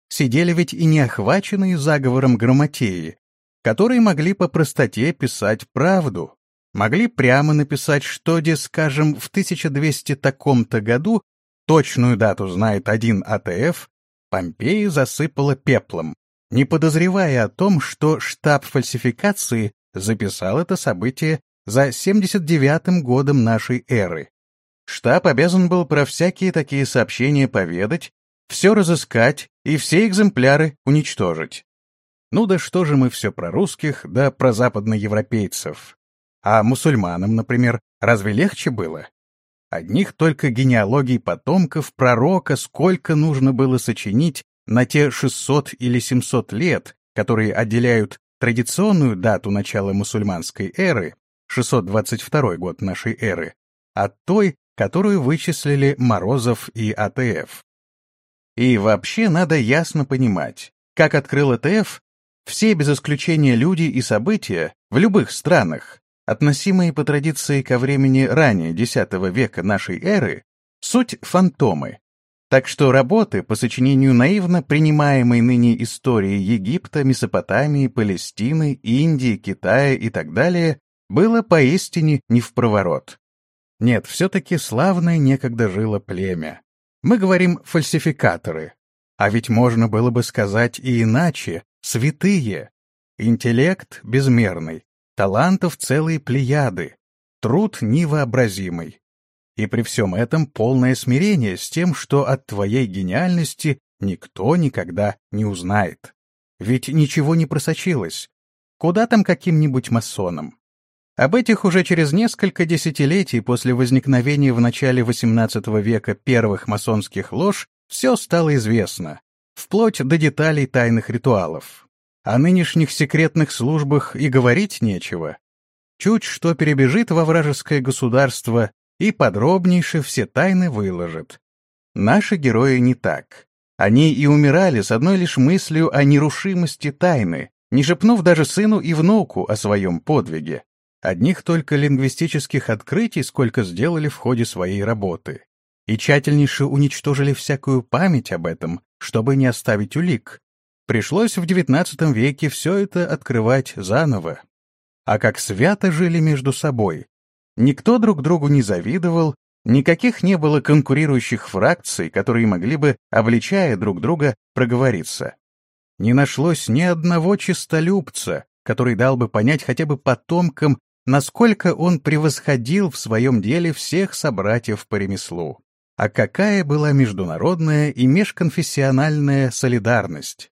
Сидели ведь и не охваченные заговором грамотеи, которые могли по простоте писать правду, могли прямо написать, что, где, скажем, в 1200 таком-то году, точную дату знает один АТФ, Помпеи засыпала пеплом, не подозревая о том, что штаб фальсификации записал это событие за 79-м годом нашей эры. Штаб обязан был про всякие такие сообщения поведать, все разыскать и все экземпляры уничтожить. Ну да что же мы все про русских, да про западноевропейцев. А мусульманам, например, разве легче было? Одних только генеалогий потомков пророка сколько нужно было сочинить на те 600 или 700 лет, которые отделяют традиционную дату начала мусульманской эры, 622 год нашей эры, от той, которую вычислили Морозов и АТФ. И вообще надо ясно понимать, как открыл АТФ, все без исключения люди и события в любых странах, относимые по традиции ко времени ранее X века нашей эры, суть фантомы. Так что работы по сочинению наивно принимаемой ныне истории Египта, Месопотамии, Палестины, Индии, Китая и так далее было поистине не в проворот. Нет, все-таки славное некогда жило племя. Мы говорим «фальсификаторы». А ведь можно было бы сказать и иначе «святые». Интеллект безмерный, талантов целые плеяды, труд невообразимый. И при всем этом полное смирение с тем, что от твоей гениальности никто никогда не узнает. Ведь ничего не просочилось. Куда там каким-нибудь масонам? Об этих уже через несколько десятилетий после возникновения в начале XVIII века первых масонских лож все стало известно, вплоть до деталей тайных ритуалов. О нынешних секретных службах и говорить нечего. Чуть что перебежит во вражеское государство и подробнейше все тайны выложит. Наши герои не так. Они и умирали с одной лишь мыслью о нерушимости тайны, не шепнув даже сыну и внуку о своем подвиге. Одних только лингвистических открытий сколько сделали в ходе своей работы. И тщательнейше уничтожили всякую память об этом, чтобы не оставить улик. Пришлось в XIX веке все это открывать заново. А как свято жили между собой. Никто друг другу не завидовал, никаких не было конкурирующих фракций, которые могли бы, обличая друг друга, проговориться. Не нашлось ни одного чистолюбца, который дал бы понять хотя бы потомкам насколько он превосходил в своем деле всех собратьев по ремеслу. А какая была международная и межконфессиональная солидарность?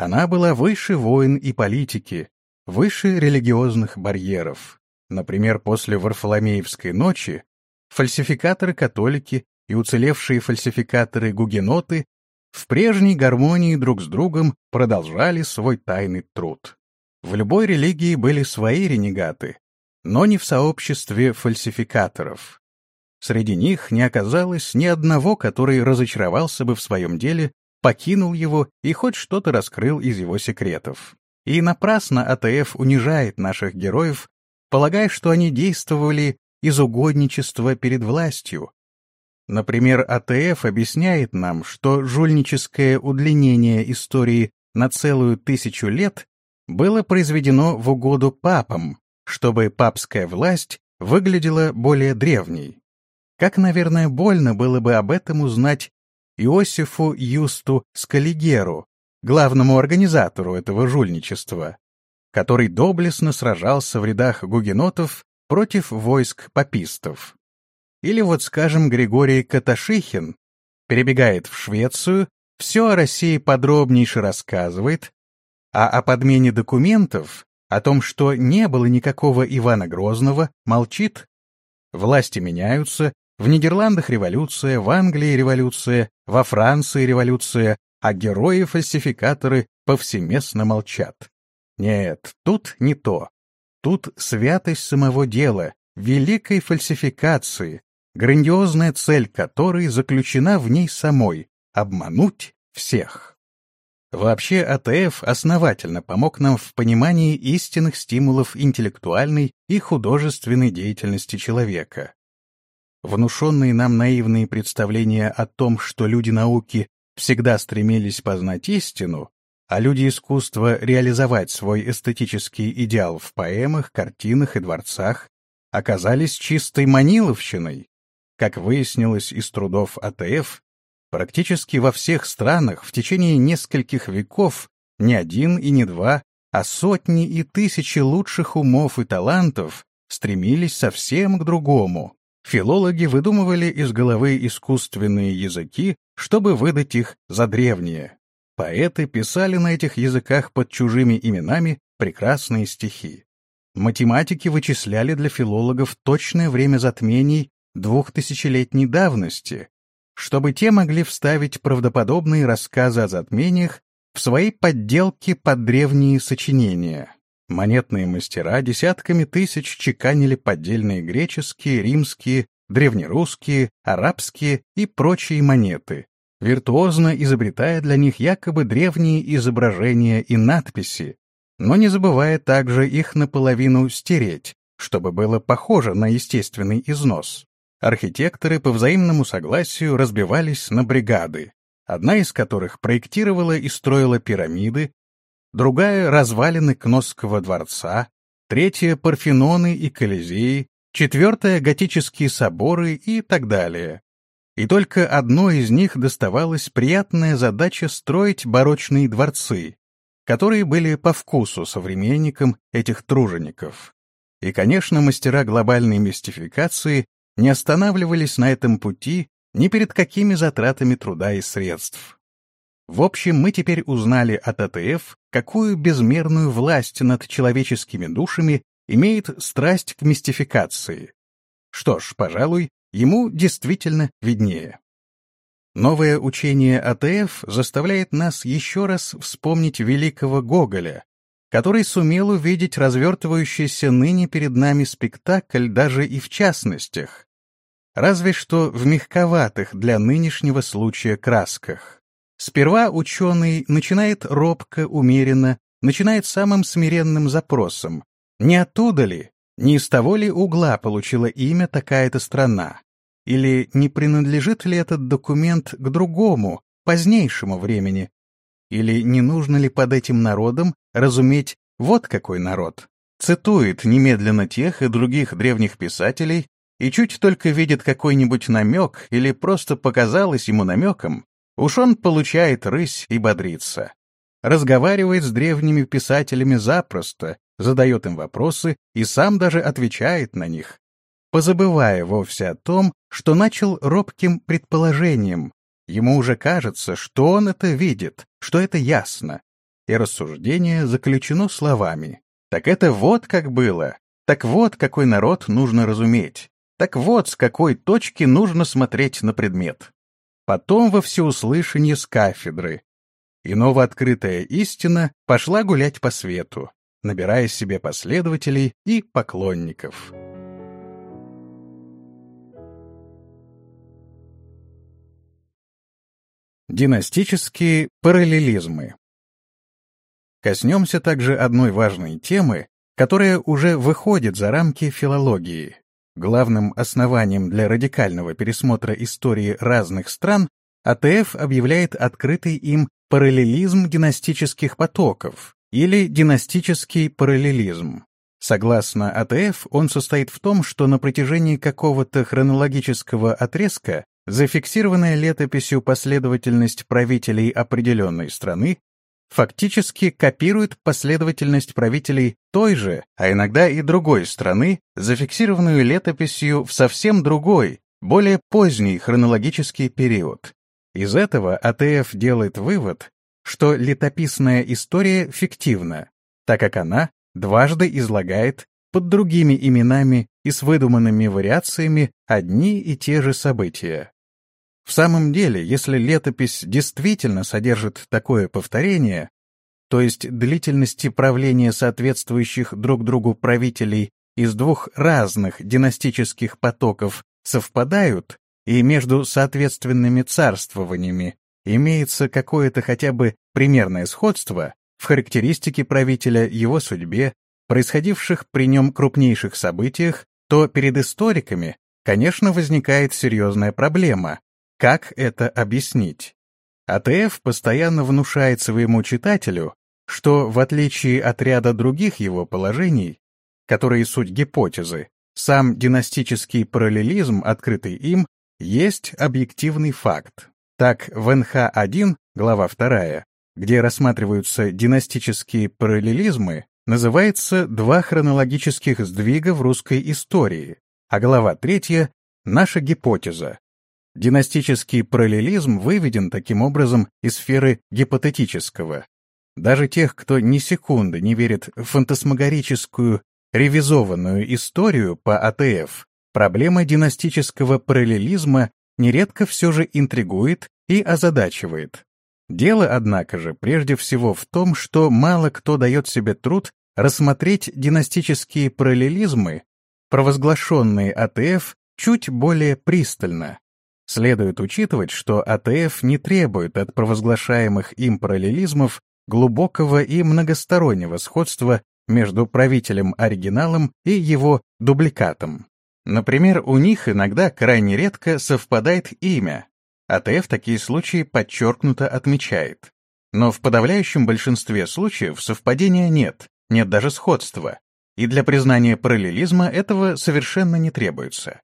Она была выше войн и политики, выше религиозных барьеров. Например, после Варфоломеевской ночи фальсификаторы-католики и уцелевшие фальсификаторы-гугеноты в прежней гармонии друг с другом продолжали свой тайный труд. В любой религии были свои ренегаты, но не в сообществе фальсификаторов. Среди них не оказалось ни одного, который разочаровался бы в своем деле, покинул его и хоть что-то раскрыл из его секретов. И напрасно АТФ унижает наших героев, полагая, что они действовали из угодничества перед властью. Например, АТФ объясняет нам, что жульническое удлинение истории на целую тысячу лет было произведено в угоду папам, чтобы папская власть выглядела более древней. Как, наверное, больно было бы об этом узнать Иосифу Юсту Скалигеру, главному организатору этого жульничества, который доблестно сражался в рядах гугенотов против войск папистов. Или вот, скажем, Григорий Каташихин перебегает в Швецию, все о России подробнейше рассказывает, а о подмене документов о том, что не было никакого Ивана Грозного, молчит. Власти меняются, в Нидерландах революция, в Англии революция, во Франции революция, а герои-фальсификаторы повсеместно молчат. Нет, тут не то. Тут святость самого дела, великой фальсификации, грандиозная цель которой заключена в ней самой — обмануть всех. Вообще АТФ основательно помог нам в понимании истинных стимулов интеллектуальной и художественной деятельности человека. Внушенные нам наивные представления о том, что люди науки всегда стремились познать истину, а люди искусства реализовать свой эстетический идеал в поэмах, картинах и дворцах, оказались чистой маниловщиной. Как выяснилось из трудов АТФ, Практически во всех странах в течение нескольких веков не один и не два, а сотни и тысячи лучших умов и талантов стремились совсем к другому. Филологи выдумывали из головы искусственные языки, чтобы выдать их за древние. Поэты писали на этих языках под чужими именами прекрасные стихи. Математики вычисляли для филологов точное время затмений двухтысячелетней давности, чтобы те могли вставить правдоподобные рассказы о затмениях в свои подделки под древние сочинения. Монетные мастера десятками тысяч чеканили поддельные греческие, римские, древнерусские, арабские и прочие монеты, виртуозно изобретая для них якобы древние изображения и надписи, но не забывая также их наполовину стереть, чтобы было похоже на естественный износ. Архитекторы по взаимному согласию разбивались на бригады, одна из которых проектировала и строила пирамиды, другая — развалины Кносского дворца, третья — Парфеноны и Колизеи, четвертая — готические соборы и так далее. И только одной из них доставалась приятная задача строить барочные дворцы, которые были по вкусу современникам этих тружеников. И, конечно, мастера глобальной мистификации не останавливались на этом пути ни перед какими затратами труда и средств. В общем, мы теперь узнали от АТФ, какую безмерную власть над человеческими душами имеет страсть к мистификации. Что ж, пожалуй, ему действительно виднее. Новое учение АТФ заставляет нас еще раз вспомнить великого Гоголя, который сумел увидеть развертывающийся ныне перед нами спектакль даже и в частностях, разве что в мягковатых для нынешнего случая красках. Сперва ученый начинает робко, умеренно, начинает самым смиренным запросом. Не оттуда ли, не из того ли угла получила имя такая-то страна? Или не принадлежит ли этот документ к другому, позднейшему времени? Или не нужно ли под этим народом разуметь вот какой народ? Цитует немедленно тех и других древних писателей и чуть только видит какой-нибудь намек или просто показалось ему намеком, уж он получает рысь и бодрится. Разговаривает с древними писателями запросто, задает им вопросы и сам даже отвечает на них, позабывая вовсе о том, что начал робким предположением. Ему уже кажется, что он это видит, что это ясно. И рассуждение заключено словами. Так это вот как было. Так вот, какой народ нужно разуметь. Так вот, с какой точки нужно смотреть на предмет. Потом во всеуслышание с кафедры. И новооткрытая истина пошла гулять по свету, набирая себе последователей и поклонников. Династические параллелизмы. Коснемся также одной важной темы, которая уже выходит за рамки филологии. Главным основанием для радикального пересмотра истории разных стран АТФ объявляет открытый им параллелизм династических потоков или династический параллелизм. Согласно АТФ, он состоит в том, что на протяжении какого-то хронологического отрезка зафиксированная летописью последовательность правителей определенной страны фактически копирует последовательность правителей той же, а иногда и другой страны, зафиксированную летописью в совсем другой, более поздний хронологический период. Из этого АТФ делает вывод, что летописная история фиктивна, так как она дважды излагает под другими именами и с выдуманными вариациями одни и те же события. В самом деле, если летопись действительно содержит такое повторение, то есть длительности правления соответствующих друг другу правителей из двух разных династических потоков совпадают, и между соответственными царствованиями имеется какое-то хотя бы примерное сходство в характеристике правителя, его судьбе, происходивших при нем крупнейших событиях, то перед историками, конечно, возникает серьезная проблема, как это объяснить? АТФ постоянно внушает своему читателю, что, в отличие от ряда других его положений, которые суть гипотезы, сам династический параллелизм, открытый им, есть объективный факт. Так, в НХ-1, глава 2, где рассматриваются династические параллелизмы, называется «Два хронологических сдвига в русской истории», а глава 3 — «Наша гипотеза», Династический параллелизм выведен таким образом из сферы гипотетического. Даже тех, кто ни секунды не верит в фантасмагорическую ревизованную историю по АТФ, проблема династического параллелизма нередко все же интригует и озадачивает. Дело, однако же, прежде всего в том, что мало кто дает себе труд рассмотреть династические параллелизмы, провозглашенные АТФ, чуть более пристально. Следует учитывать, что АТФ не требует от провозглашаемых им параллелизмов глубокого и многостороннего сходства между правителем-оригиналом и его дубликатом. Например, у них иногда крайне редко совпадает имя. АТФ такие случаи подчеркнуто отмечает. Но в подавляющем большинстве случаев совпадения нет, нет даже сходства, и для признания параллелизма этого совершенно не требуется.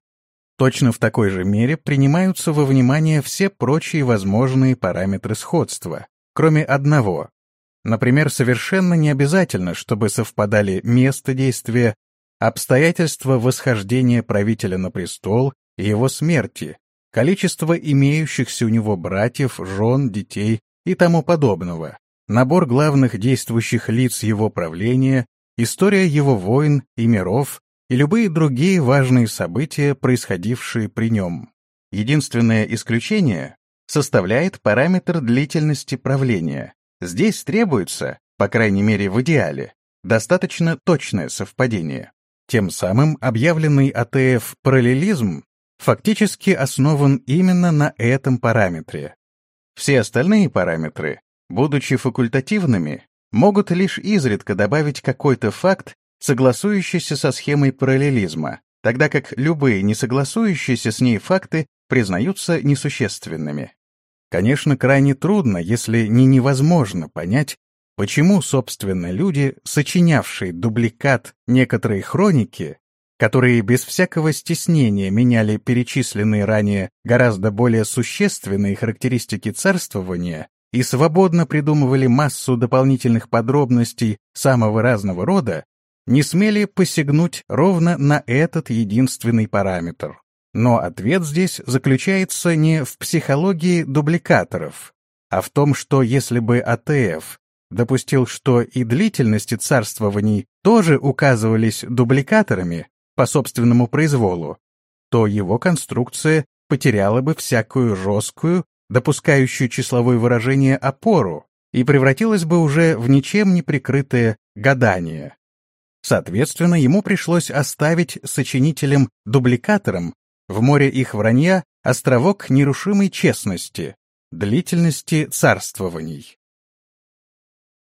Точно в такой же мере принимаются во внимание все прочие возможные параметры сходства, кроме одного. Например, совершенно не обязательно, чтобы совпадали место действия, обстоятельства восхождения правителя на престол и его смерти, количество имеющихся у него братьев, жен, детей и тому подобного, набор главных действующих лиц его правления, история его войн и миров и любые другие важные события, происходившие при нем. Единственное исключение составляет параметр длительности правления. Здесь требуется, по крайней мере в идеале, достаточно точное совпадение. Тем самым объявленный АТФ параллелизм фактически основан именно на этом параметре. Все остальные параметры, будучи факультативными, могут лишь изредка добавить какой-то факт, согласующийся со схемой параллелизма, тогда как любые несогласующиеся с ней факты признаются несущественными. Конечно, крайне трудно, если не невозможно понять, почему, собственно, люди, сочинявшие дубликат некоторой хроники, которые без всякого стеснения меняли перечисленные ранее гораздо более существенные характеристики царствования и свободно придумывали массу дополнительных подробностей самого разного рода, не смели посягнуть ровно на этот единственный параметр. Но ответ здесь заключается не в психологии дубликаторов, а в том, что если бы АТФ допустил, что и длительности царствований тоже указывались дубликаторами по собственному произволу, то его конструкция потеряла бы всякую жесткую, допускающую числовое выражение опору, и превратилась бы уже в ничем не прикрытое гадание. Соответственно, ему пришлось оставить сочинителям-дубликаторам в море их вранья островок нерушимой честности, длительности царствований.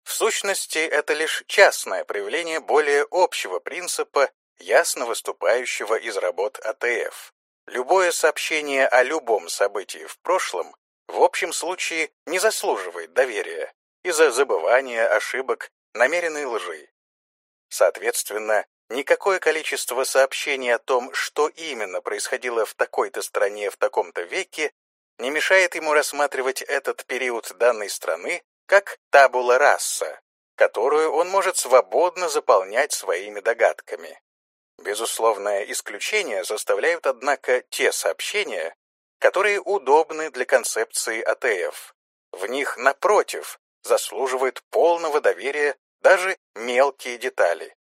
В сущности, это лишь частное проявление более общего принципа, ясно выступающего из работ АТФ. Любое сообщение о любом событии в прошлом в общем случае не заслуживает доверия из-за забывания, ошибок, намеренной лжи. Соответственно, никакое количество сообщений о том, что именно происходило в такой-то стране в таком-то веке, не мешает ему рассматривать этот период данной страны как табула раса, которую он может свободно заполнять своими догадками. Безусловное исключение составляют, однако, те сообщения, которые удобны для концепции АТФ. В них, напротив, заслуживают полного доверия даже мелкие детали.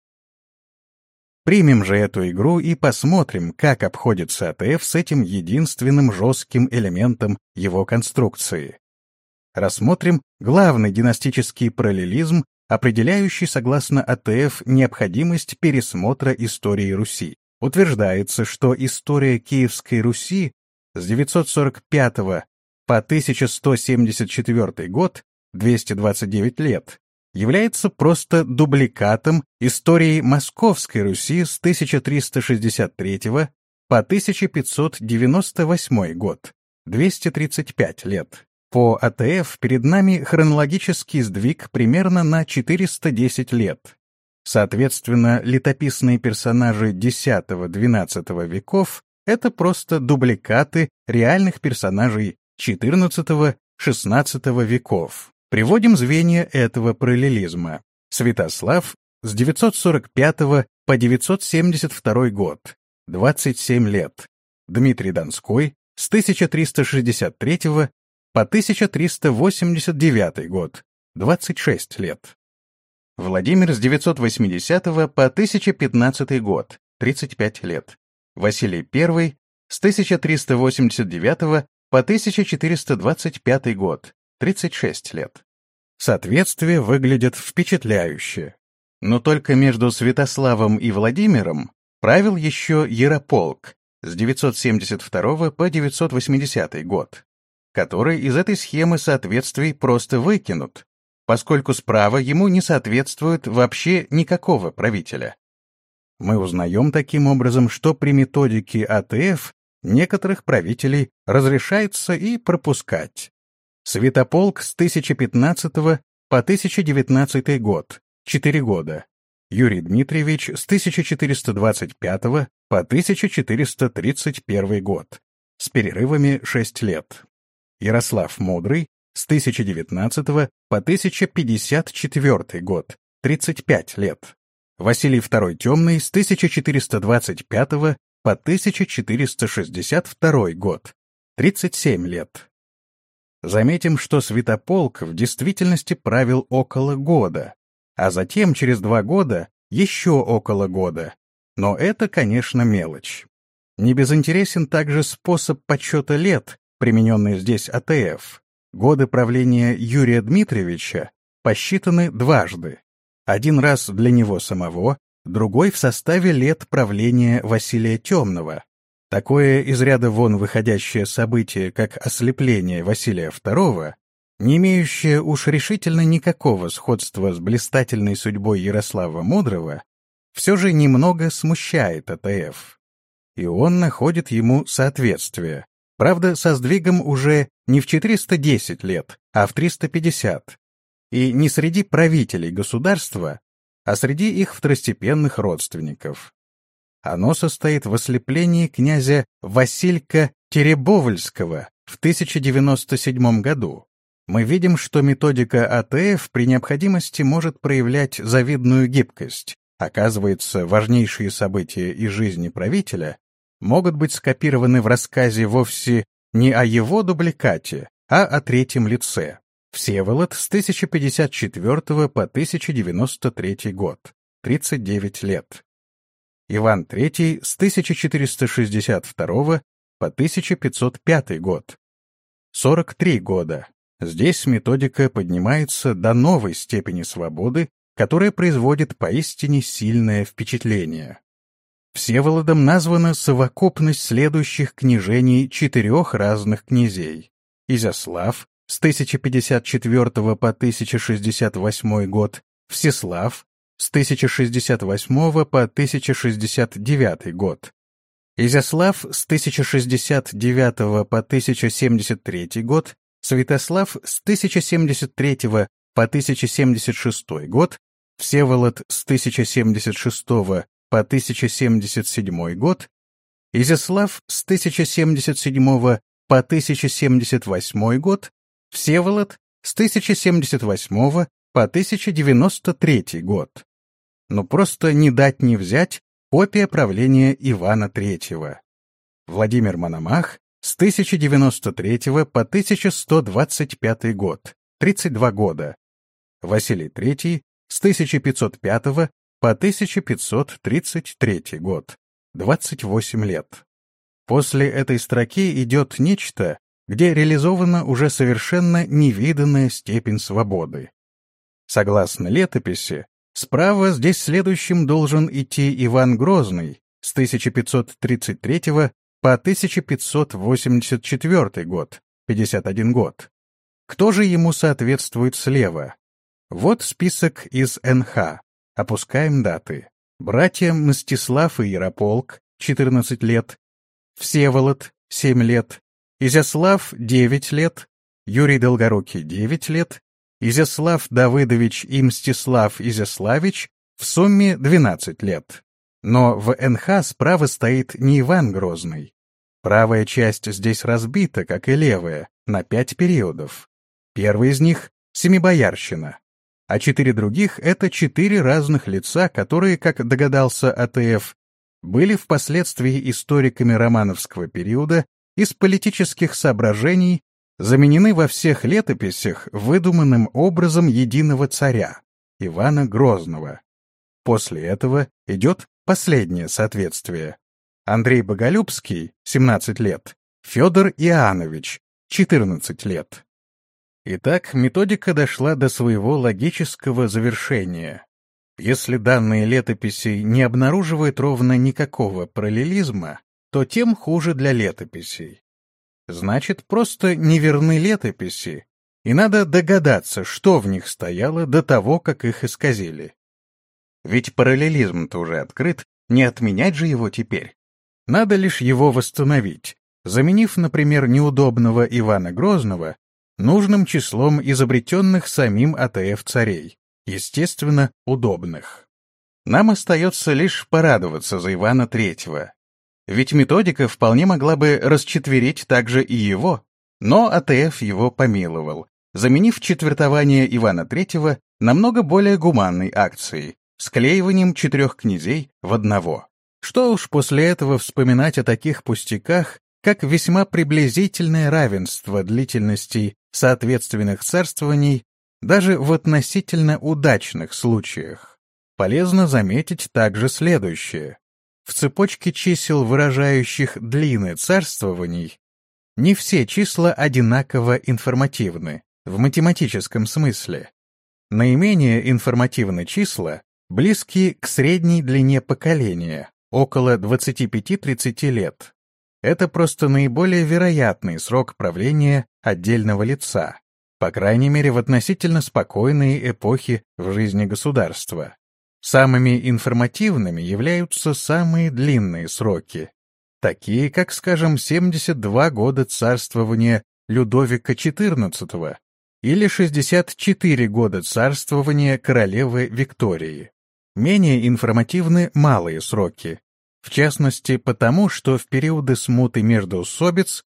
Примем же эту игру и посмотрим, как обходится АТФ с этим единственным жестким элементом его конструкции. Рассмотрим главный династический параллелизм, определяющий, согласно АТФ, необходимость пересмотра истории Руси. Утверждается, что история Киевской Руси с 945 по 1174 год, 229 лет, является просто дубликатом истории Московской Руси с 1363 по 1598 год, 235 лет. По АТФ перед нами хронологический сдвиг примерно на 410 лет. Соответственно, летописные персонажи X-XII веков — это просто дубликаты реальных персонажей XIV-XVI веков. Приводим звенья этого параллелизма. Святослав с 945 по 972 год, 27 лет. Дмитрий Донской с 1363 по 1389 год, 26 лет. Владимир с 980 по 1015 год, 35 лет. Василий I с 1389 по 1425 год, 36 лет. Соответствие выглядит впечатляюще. Но только между Святославом и Владимиром правил еще Ярополк с 972 по 980 год, который из этой схемы соответствий просто выкинут, поскольку справа ему не соответствует вообще никакого правителя. Мы узнаем таким образом, что при методике АТФ некоторых правителей разрешается и пропускать. Святополк с 1015 по 1019 год, 4 года. Юрий Дмитриевич с 1425 по 1431 год, с перерывами 6 лет. Ярослав Мудрый с 1019 по 1054 год, 35 лет. Василий II Темный с 1425 по 1462 год, 37 лет. Заметим, что Святополк в действительности правил около года, а затем через два года еще около года. Но это, конечно, мелочь. Не безинтересен также способ подсчета лет, примененный здесь АТФ. Годы правления Юрия Дмитриевича посчитаны дважды. Один раз для него самого, другой в составе лет правления Василия Темного. Такое из ряда вон выходящее событие, как ослепление Василия II, не имеющее уж решительно никакого сходства с блистательной судьбой Ярослава Мудрого, все же немного смущает АТФ. И он находит ему соответствие, правда, со сдвигом уже не в 410 лет, а в 350, и не среди правителей государства, а среди их второстепенных родственников. Оно состоит в ослеплении князя Василька Теребовольского в 1097 году. Мы видим, что методика АТФ при необходимости может проявлять завидную гибкость. Оказывается, важнейшие события из жизни правителя могут быть скопированы в рассказе вовсе не о его дубликате, а о третьем лице. Всеволод с 1054 по 1093 год, 39 лет. Иван III с 1462 по 1505 год, 43 года. Здесь методика поднимается до новой степени свободы, которая производит поистине сильное впечатление. Всеволодом названа совокупность следующих княжений четырех разных князей. Изяслав с 1054 по 1068 год, Всеслав с 1068 по 1069 год, Изяслав с 1069 по 1073 год, Святослав с 1073 по 1076 год, Всеволод с 1076 по 1077 год, Изяслав с 1077 по 1078 год, Всеволод с 1078 по 1093 год. Ну просто не дать не взять копия правления Ивана III. Владимир Мономах с 1093 по 1125 год, 32 года. Василий III с 1505 по 1533 год, 28 лет. После этой строки идет нечто, где реализована уже совершенно невиданная степень свободы. Согласно летописи, справа здесь следующим должен идти Иван Грозный с 1533 по 1584 год, 51 год. Кто же ему соответствует слева? Вот список из НХ. Опускаем даты. Братья Мстислав и Ярополк, 14 лет. Всеволод, 7 лет. Изяслав — 9 лет, Юрий Долгорукий — 9 лет, Изяслав Давыдович и Мстислав Изяславич в сумме 12 лет. Но в НХ справа стоит не Иван Грозный. Правая часть здесь разбита, как и левая, на пять периодов. Первый из них — Семибоярщина, а четыре других — это четыре разных лица, которые, как догадался АТФ, были впоследствии историками романовского периода из политических соображений заменены во всех летописях выдуманным образом единого царя, Ивана Грозного. После этого идет последнее соответствие. Андрей Боголюбский, 17 лет, Федор Иоаннович, 14 лет. Итак, методика дошла до своего логического завершения. Если данные летописи не обнаруживают ровно никакого параллелизма, то тем хуже для летописей. Значит, просто неверны летописи, и надо догадаться, что в них стояло до того, как их исказили. Ведь параллелизм-то уже открыт, не отменять же его теперь. Надо лишь его восстановить, заменив, например, неудобного Ивана Грозного нужным числом изобретенных самим АТФ царей, естественно, удобных. Нам остается лишь порадоваться за Ивана Третьего, ведь методика вполне могла бы расчетверить также и его, но АТФ его помиловал, заменив четвертование Ивана III намного более гуманной акцией, склеиванием четырех князей в одного. Что уж после этого вспоминать о таких пустяках, как весьма приблизительное равенство длительностей соответственных царствований даже в относительно удачных случаях. полезно заметить также следующее. В цепочке чисел, выражающих длины царствований, не все числа одинаково информативны, в математическом смысле. Наименее информативны числа, близкие к средней длине поколения, около 25-30 лет. Это просто наиболее вероятный срок правления отдельного лица, по крайней мере в относительно спокойные эпохи в жизни государства. Самыми информативными являются самые длинные сроки, такие как, скажем, 72 года царствования Людовика XIV или 64 года царствования королевы Виктории. Менее информативны малые сроки, в частности потому, что в периоды смуты между особиц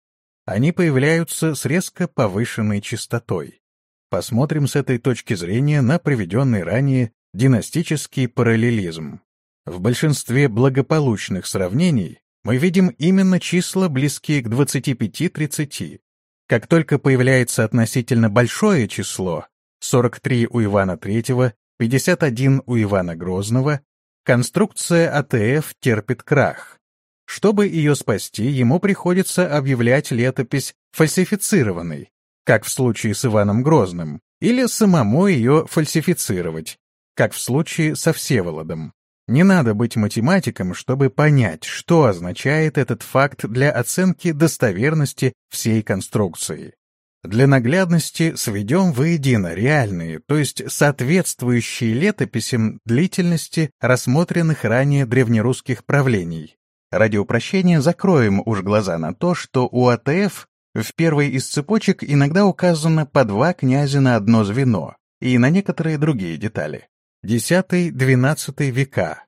они появляются с резко повышенной частотой. Посмотрим с этой точки зрения на приведенный ранее Династический параллелизм. В большинстве благополучных сравнений мы видим именно числа, близкие к 25-30. Как только появляется относительно большое число, 43 у Ивана III, 51 у Ивана Грозного, конструкция АТФ терпит крах. Чтобы ее спасти, ему приходится объявлять летопись фальсифицированной, как в случае с Иваном Грозным, или самому ее фальсифицировать, как в случае со Всеволодом. Не надо быть математиком, чтобы понять, что означает этот факт для оценки достоверности всей конструкции. Для наглядности сведем воедино реальные, то есть соответствующие летописям длительности рассмотренных ранее древнерусских правлений. Ради упрощения закроем уж глаза на то, что у АТФ в первой из цепочек иногда указано по два князя на одно звено и на некоторые другие детали. X-XII века.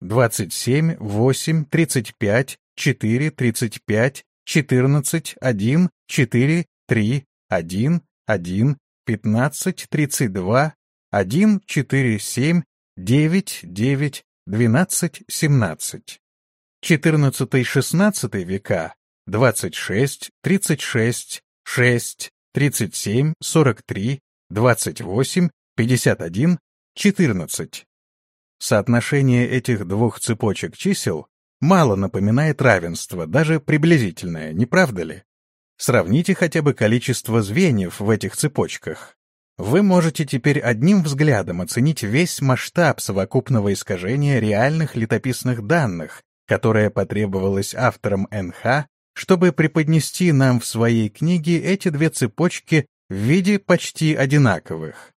27, 8, 35, 4, 35, 14, 1, 4, 3, 1, 1, 15, 32, 1, 4, 7, 9, 9, 12, 17. 14-16 века 26, 36, 6, 37, 43, 28, 51, 14. Соотношение этих двух цепочек чисел мало напоминает равенство, даже приблизительное, не правда ли? Сравните хотя бы количество звеньев в этих цепочках. Вы можете теперь одним взглядом оценить весь масштаб совокупного искажения реальных летописных данных, которое потребовалось авторам НХ, чтобы преподнести нам в своей книге эти две цепочки в виде почти одинаковых.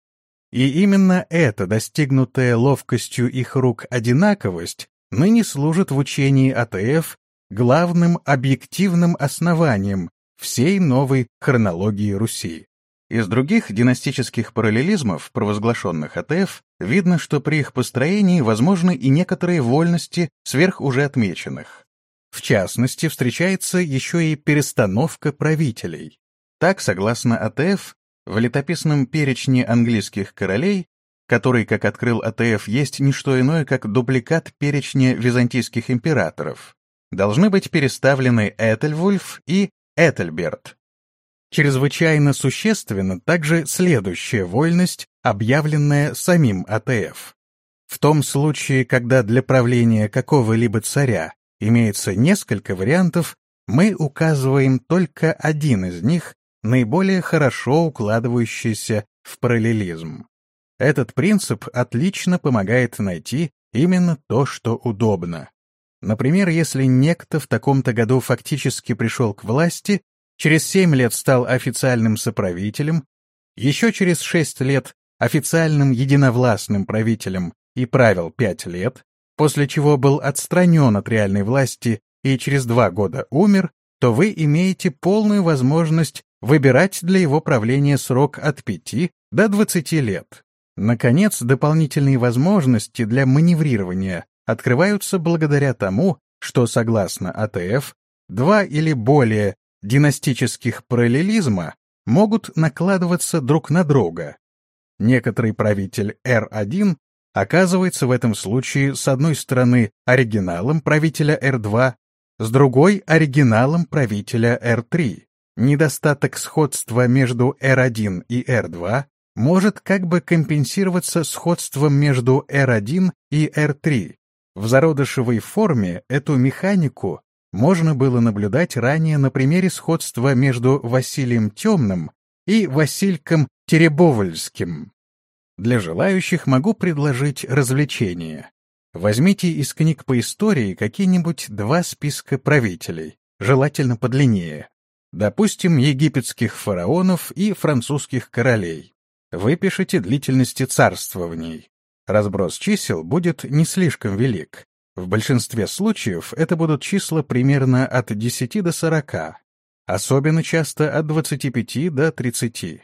И именно эта достигнутая ловкостью их рук одинаковость ныне служит в учении АТФ главным объективным основанием всей новой хронологии Руси. Из других династических параллелизмов, провозглашенных АТФ, видно, что при их построении возможны и некоторые вольности сверх уже отмеченных. В частности, встречается еще и перестановка правителей. Так, согласно АТФ, в летописном перечне английских королей, который, как открыл АТФ, есть не что иное, как дубликат перечня византийских императоров, должны быть переставлены Этельвульф и Этельберт. Чрезвычайно существенна также следующая вольность, объявленная самим АТФ. В том случае, когда для правления какого-либо царя имеется несколько вариантов, мы указываем только один из них наиболее хорошо укладывающийся в параллелизм. Этот принцип отлично помогает найти именно то, что удобно. Например, если некто в таком-то году фактически пришел к власти, через семь лет стал официальным соправителем, еще через шесть лет официальным единовластным правителем и правил пять лет, после чего был отстранен от реальной власти и через два года умер, то вы имеете полную возможность выбирать для его правления срок от 5 до 20 лет. Наконец, дополнительные возможности для маневрирования открываются благодаря тому, что, согласно АТФ, два или более династических параллелизма могут накладываться друг на друга. Некоторый правитель R1 оказывается в этом случае с одной стороны оригиналом правителя R2, с другой — оригиналом правителя R3. Недостаток сходства между R1 и R2 может как бы компенсироваться сходством между R1 и R3. В зародышевой форме эту механику можно было наблюдать ранее на примере сходства между Василием Темным и Васильком Теребовольским. Для желающих могу предложить развлечение. Возьмите из книг по истории какие-нибудь два списка правителей, желательно подлиннее. Допустим, египетских фараонов и французских королей. Выпишите длительности царствований. Разброс чисел будет не слишком велик. В большинстве случаев это будут числа примерно от 10 до 40, особенно часто от 25 до 30.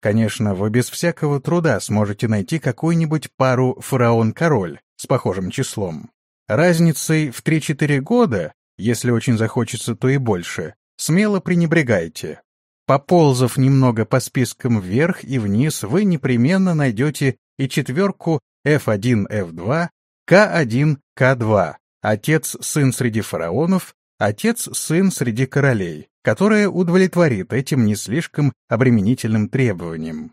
Конечно, вы без всякого труда сможете найти какую-нибудь пару фараон-король с похожим числом. Разницей в 3-4 года, если очень захочется, то и больше, смело пренебрегайте. Поползав немного по спискам вверх и вниз, вы непременно найдете и четверку F1, F2, К1, К2, отец-сын среди фараонов, отец-сын среди королей, которая удовлетворит этим не слишком обременительным требованиям.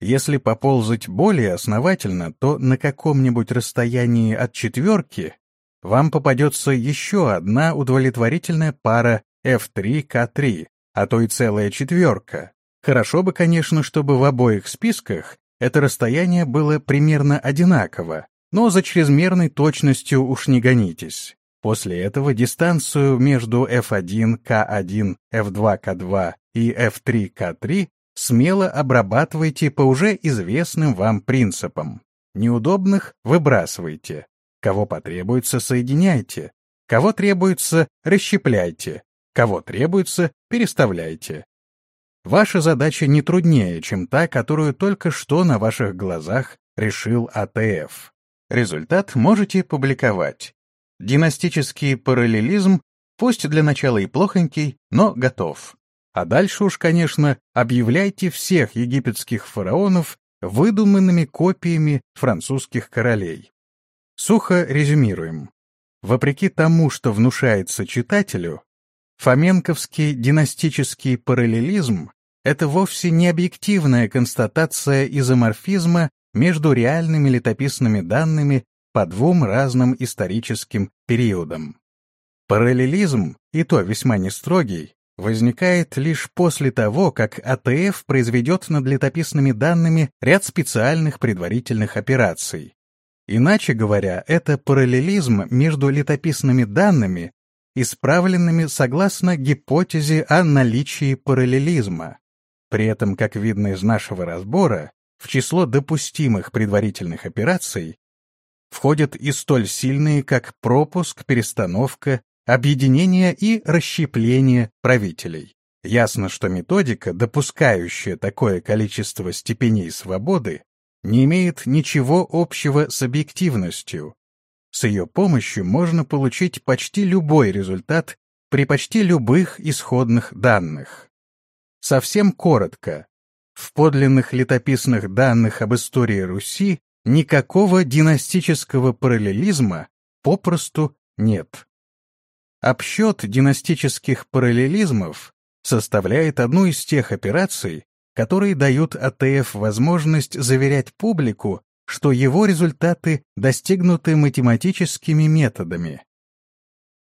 Если поползать более основательно, то на каком-нибудь расстоянии от четверки вам попадется еще одна удовлетворительная пара F3K3, а то и целая четверка. Хорошо бы, конечно, чтобы в обоих списках это расстояние было примерно одинаково, но за чрезмерной точностью уж не гонитесь. После этого дистанцию между F1, K1, F2, K2 и F3, K3 смело обрабатывайте по уже известным вам принципам. Неудобных выбрасывайте. Кого потребуется, соединяйте. Кого требуется, расщепляйте. Кого требуется, переставляйте. Ваша задача не труднее, чем та, которую только что на ваших глазах решил АТФ. Результат можете публиковать. Династический параллелизм, пусть для начала и плохонький, но готов. А дальше уж, конечно, объявляйте всех египетских фараонов выдуманными копиями французских королей. Сухо резюмируем. Вопреки тому, что внушается читателю, Фоменковский династический параллелизм — это вовсе не объективная констатация изоморфизма между реальными летописными данными по двум разным историческим периодам. Параллелизм, и то весьма нестрогий, возникает лишь после того, как АТФ произведет над летописными данными ряд специальных предварительных операций. Иначе говоря, это параллелизм между летописными данными исправленными согласно гипотезе о наличии параллелизма. При этом, как видно из нашего разбора, в число допустимых предварительных операций входят и столь сильные, как пропуск, перестановка, объединение и расщепление правителей. Ясно, что методика, допускающая такое количество степеней свободы, не имеет ничего общего с объективностью, с ее помощью можно получить почти любой результат при почти любых исходных данных. Совсем коротко. В подлинных летописных данных об истории Руси никакого династического параллелизма попросту нет. Обсчет династических параллелизмов составляет одну из тех операций, которые дают АТФ возможность заверять публику что его результаты достигнуты математическими методами.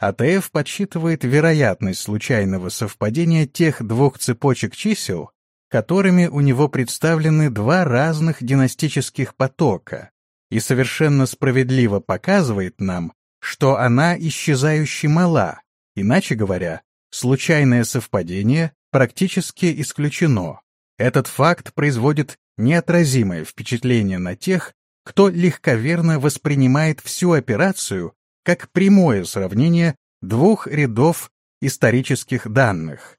АТФ подсчитывает вероятность случайного совпадения тех двух цепочек чисел, которыми у него представлены два разных династических потока, и совершенно справедливо показывает нам, что она исчезающе мала, иначе говоря, случайное совпадение практически исключено. Этот факт производит неотразимое впечатление на тех, кто легковерно воспринимает всю операцию как прямое сравнение двух рядов исторических данных.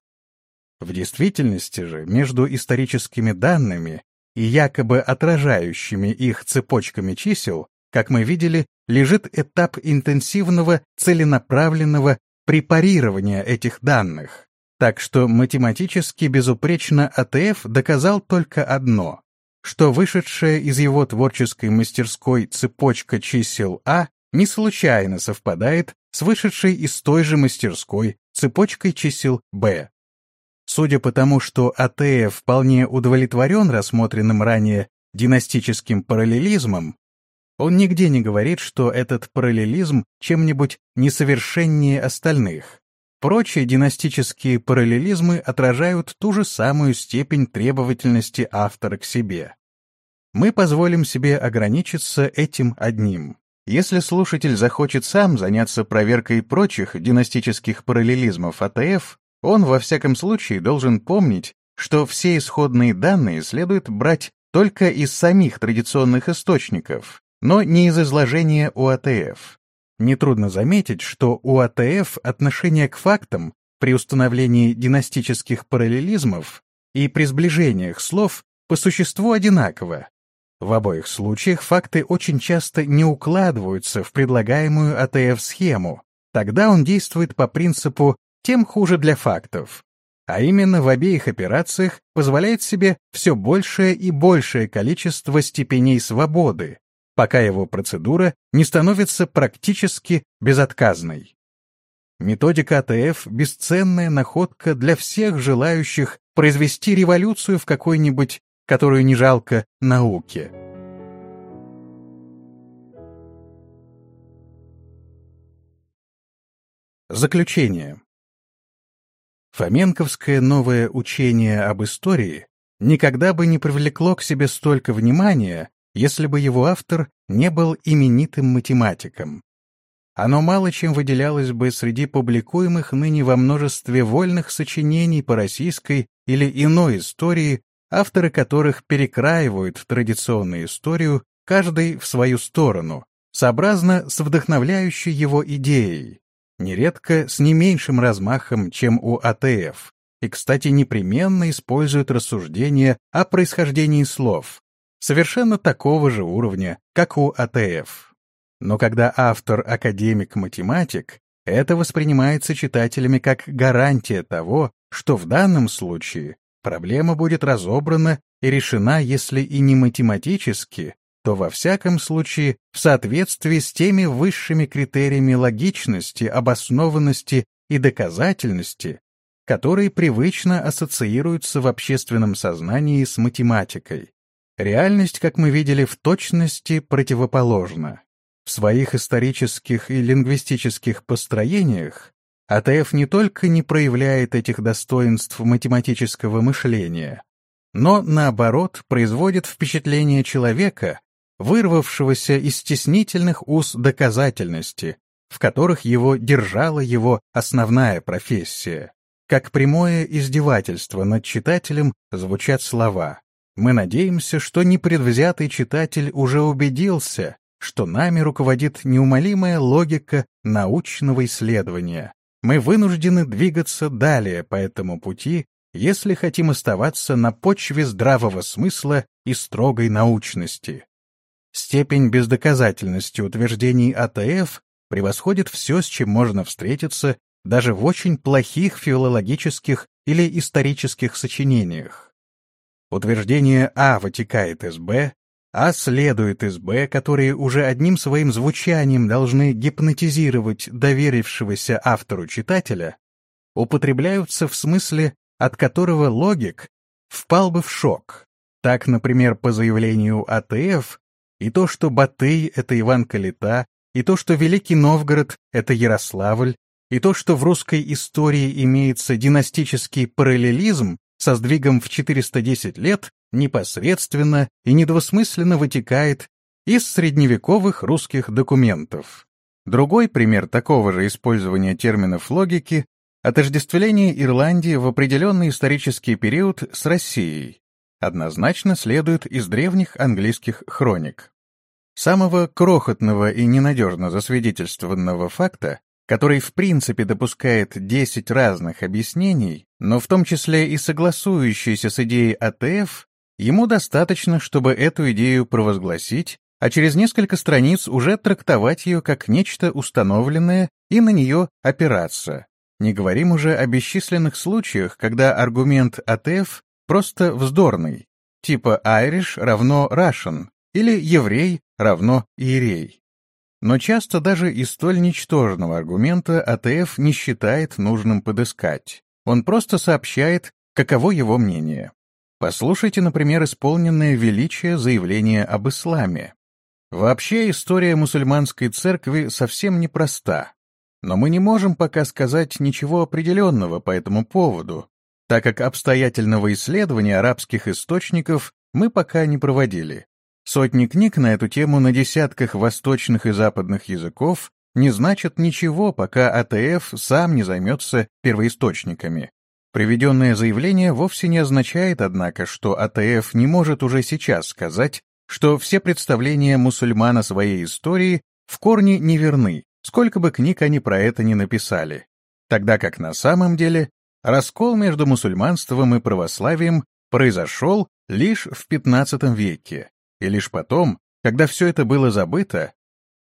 В действительности же между историческими данными и якобы отражающими их цепочками чисел, как мы видели, лежит этап интенсивного целенаправленного препарирования этих данных. Так что математически безупречно АТФ доказал только одно что вышедшая из его творческой мастерской цепочка чисел А не случайно совпадает с вышедшей из той же мастерской цепочкой чисел Б. Судя по тому, что АТФ вполне удовлетворен рассмотренным ранее династическим параллелизмом, он нигде не говорит, что этот параллелизм чем-нибудь несовершеннее остальных. Прочие династические параллелизмы отражают ту же самую степень требовательности автора к себе. Мы позволим себе ограничиться этим одним. Если слушатель захочет сам заняться проверкой прочих династических параллелизмов АТФ, он во всяком случае должен помнить, что все исходные данные следует брать только из самих традиционных источников, но не из изложения у АТФ. Нетрудно заметить, что у АТФ отношение к фактам при установлении династических параллелизмов и при сближениях слов по существу одинаково, в обоих случаях факты очень часто не укладываются в предлагаемую АТФ-схему. Тогда он действует по принципу «тем хуже для фактов». А именно в обеих операциях позволяет себе все большее и большее количество степеней свободы, пока его процедура не становится практически безотказной. Методика АТФ — бесценная находка для всех желающих произвести революцию в какой-нибудь которую не жалко науке. Заключение. Фоменковское новое учение об истории никогда бы не привлекло к себе столько внимания, если бы его автор не был именитым математиком. Оно мало чем выделялось бы среди публикуемых ныне во множестве вольных сочинений по российской или иной истории авторы которых перекраивают традиционную историю, каждый в свою сторону, сообразно с вдохновляющей его идеей, нередко с не меньшим размахом, чем у АТФ, и, кстати, непременно используют рассуждения о происхождении слов, совершенно такого же уровня, как у АТФ. Но когда автор — академик-математик, это воспринимается читателями как гарантия того, что в данном случае Проблема будет разобрана и решена, если и не математически, то во всяком случае в соответствии с теми высшими критериями логичности, обоснованности и доказательности, которые привычно ассоциируются в общественном сознании с математикой. Реальность, как мы видели, в точности противоположна. В своих исторических и лингвистических построениях АТФ не только не проявляет этих достоинств математического мышления, но, наоборот, производит впечатление человека, вырвавшегося из стеснительных уз доказательности, в которых его держала его основная профессия. Как прямое издевательство над читателем звучат слова «Мы надеемся, что непредвзятый читатель уже убедился, что нами руководит неумолимая логика научного исследования, мы вынуждены двигаться далее по этому пути, если хотим оставаться на почве здравого смысла и строгой научности. Степень бездоказательности утверждений АТФ превосходит все, с чем можно встретиться даже в очень плохих филологических или исторических сочинениях. Утверждение А вытекает из Б, а следует из Б, которые уже одним своим звучанием должны гипнотизировать доверившегося автору читателя, употребляются в смысле, от которого логик впал бы в шок. Так, например, по заявлению АТФ, и то, что Батый — это Иван Калита, и то, что Великий Новгород — это Ярославль, и то, что в русской истории имеется династический параллелизм со сдвигом в 410 лет, непосредственно и недвусмысленно вытекает из средневековых русских документов. Другой пример такого же использования терминов логики — отождествление Ирландии в определенный исторический период с Россией, однозначно следует из древних английских хроник. Самого крохотного и ненадежно засвидетельствованного факта, который в принципе допускает 10 разных объяснений, но в том числе и согласующиеся с идеей АТФ, Ему достаточно, чтобы эту идею провозгласить, а через несколько страниц уже трактовать ее как нечто установленное и на нее опираться. Не говорим уже о бесчисленных случаях, когда аргумент АТФ просто вздорный, типа Irish равно Russian или еврей равно иерей. Но часто даже из столь ничтожного аргумента АТФ не считает нужным подыскать. Он просто сообщает каково его мнение. Послушайте, например, исполненное величие заявление об исламе. Вообще история мусульманской церкви совсем непроста, но мы не можем пока сказать ничего определенного по этому поводу, так как обстоятельного исследования арабских источников мы пока не проводили. Сотни книг на эту тему на десятках восточных и западных языков не значат ничего, пока АТФ сам не займется первоисточниками. Приведенное заявление вовсе не означает, однако, что АТФ не может уже сейчас сказать, что все представления мусульман о своей истории в корне неверны, сколько бы книг они про это ни написали. Тогда как на самом деле раскол между мусульманством и православием произошел лишь в XV веке, и лишь потом, когда все это было забыто,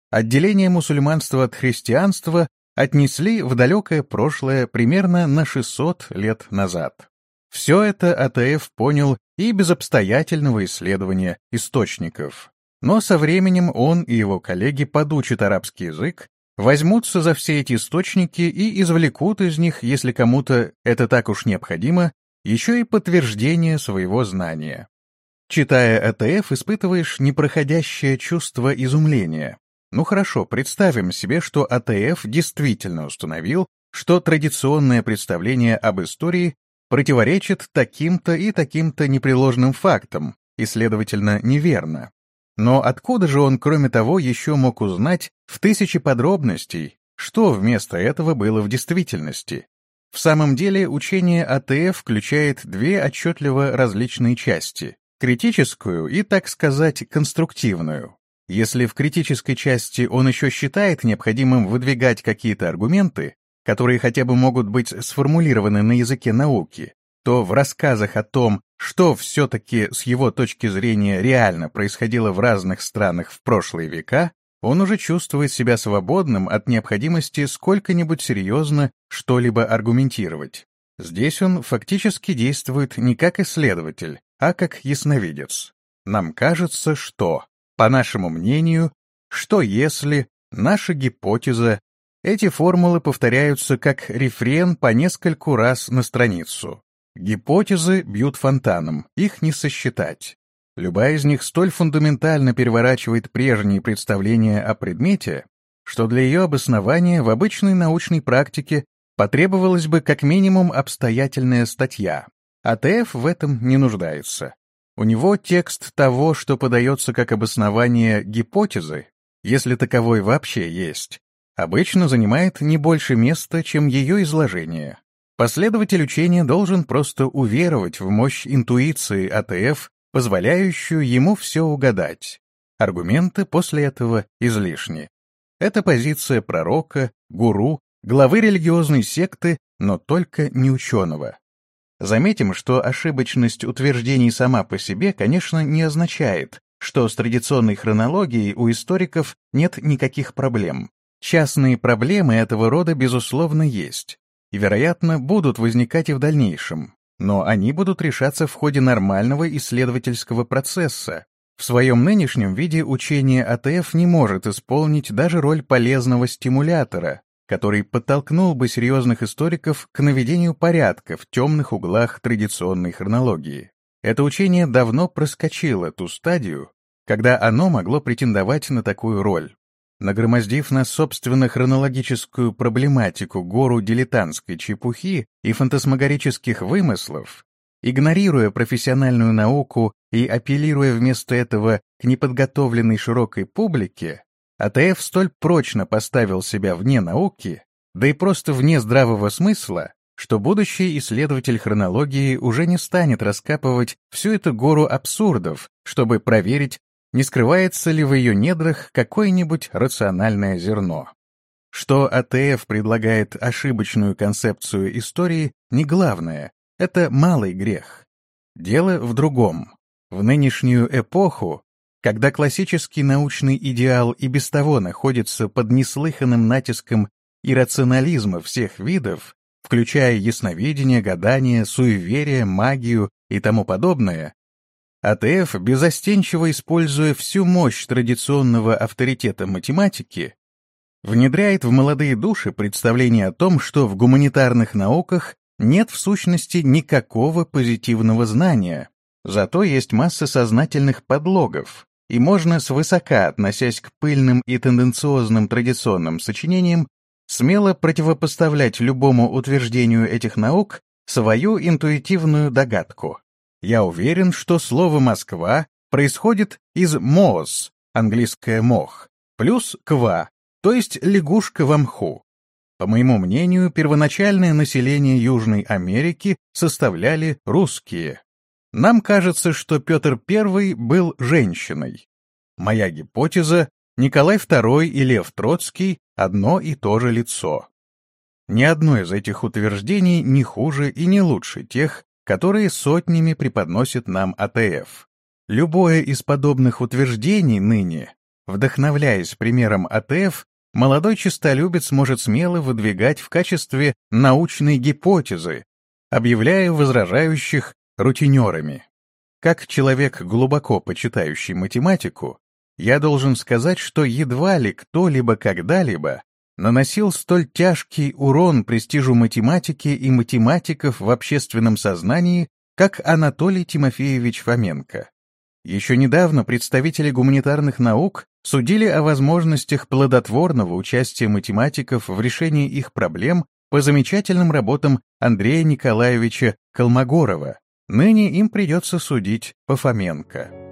отделение мусульманства от христианства отнесли в далекое прошлое примерно на 600 лет назад. Все это АТФ понял и без обстоятельного исследования источников. Но со временем он и его коллеги подучат арабский язык, возьмутся за все эти источники и извлекут из них, если кому-то это так уж необходимо, еще и подтверждение своего знания. Читая АТФ, испытываешь непроходящее чувство изумления. Ну хорошо, представим себе, что АТФ действительно установил, что традиционное представление об истории противоречит таким-то и таким-то непреложным фактам, и, следовательно, неверно. Но откуда же он, кроме того, еще мог узнать в тысячи подробностей, что вместо этого было в действительности? В самом деле учение АТФ включает две отчетливо различные части — критическую и, так сказать, конструктивную. Если в критической части он еще считает необходимым выдвигать какие-то аргументы, которые хотя бы могут быть сформулированы на языке науки, то в рассказах о том, что все-таки с его точки зрения реально происходило в разных странах в прошлые века, он уже чувствует себя свободным от необходимости сколько-нибудь серьезно что-либо аргументировать. Здесь он фактически действует не как исследователь, а как ясновидец. Нам кажется, что, по нашему мнению, что если, наша гипотеза, эти формулы повторяются как рефрен по нескольку раз на страницу. Гипотезы бьют фонтаном, их не сосчитать. Любая из них столь фундаментально переворачивает прежние представления о предмете, что для ее обоснования в обычной научной практике потребовалась бы как минимум обстоятельная статья. АТФ в этом не нуждается. У него текст того, что подается как обоснование гипотезы, если таковой вообще есть, обычно занимает не больше места, чем ее изложение. Последователь учения должен просто уверовать в мощь интуиции АТФ, позволяющую ему все угадать. Аргументы после этого излишни. Это позиция пророка, гуру, главы религиозной секты, но только не ученого. Заметим, что ошибочность утверждений сама по себе, конечно, не означает, что с традиционной хронологией у историков нет никаких проблем. Частные проблемы этого рода, безусловно, есть, и, вероятно, будут возникать и в дальнейшем, но они будут решаться в ходе нормального исследовательского процесса. В своем нынешнем виде учение АТФ не может исполнить даже роль полезного стимулятора, который подтолкнул бы серьезных историков к наведению порядка в темных углах традиционной хронологии. Это учение давно проскочило ту стадию, когда оно могло претендовать на такую роль. Нагромоздив на собственно хронологическую проблематику гору дилетантской чепухи и фантасмагорических вымыслов, игнорируя профессиональную науку и апеллируя вместо этого к неподготовленной широкой публике, АТФ столь прочно поставил себя вне науки, да и просто вне здравого смысла, что будущий исследователь хронологии уже не станет раскапывать всю эту гору абсурдов, чтобы проверить, не скрывается ли в ее недрах какое-нибудь рациональное зерно. Что АТФ предлагает ошибочную концепцию истории, не главное, это малый грех. Дело в другом. В нынешнюю эпоху когда классический научный идеал и без того находится под неслыханным натиском иррационализма всех видов, включая ясновидение, гадание, суеверие, магию и тому подобное, АТФ, безостенчиво используя всю мощь традиционного авторитета математики, внедряет в молодые души представление о том, что в гуманитарных науках нет в сущности никакого позитивного знания, зато есть масса сознательных подлогов, и можно свысока, относясь к пыльным и тенденциозным традиционным сочинениям, смело противопоставлять любому утверждению этих наук свою интуитивную догадку. Я уверен, что слово «Москва» происходит из «моз», английское «мох», плюс «ква», то есть лягушка в мху. По моему мнению, первоначальное население Южной Америки составляли русские. Нам кажется, что Петр I был женщиной. Моя гипотеза — Николай II и Лев Троцкий — одно и то же лицо. Ни одно из этих утверждений не хуже и не лучше тех, которые сотнями преподносит нам АТФ. Любое из подобных утверждений ныне, вдохновляясь примером АТФ, молодой честолюбец может смело выдвигать в качестве научной гипотезы, объявляя возражающих рутинерами. Как человек, глубоко почитающий математику, я должен сказать, что едва ли кто-либо когда-либо наносил столь тяжкий урон престижу математики и математиков в общественном сознании, как Анатолий Тимофеевич Фоменко. Еще недавно представители гуманитарных наук судили о возможностях плодотворного участия математиков в решении их проблем по замечательным работам Андрея Николаевича Колмогорова. Ныне им придется судить по Фоменко.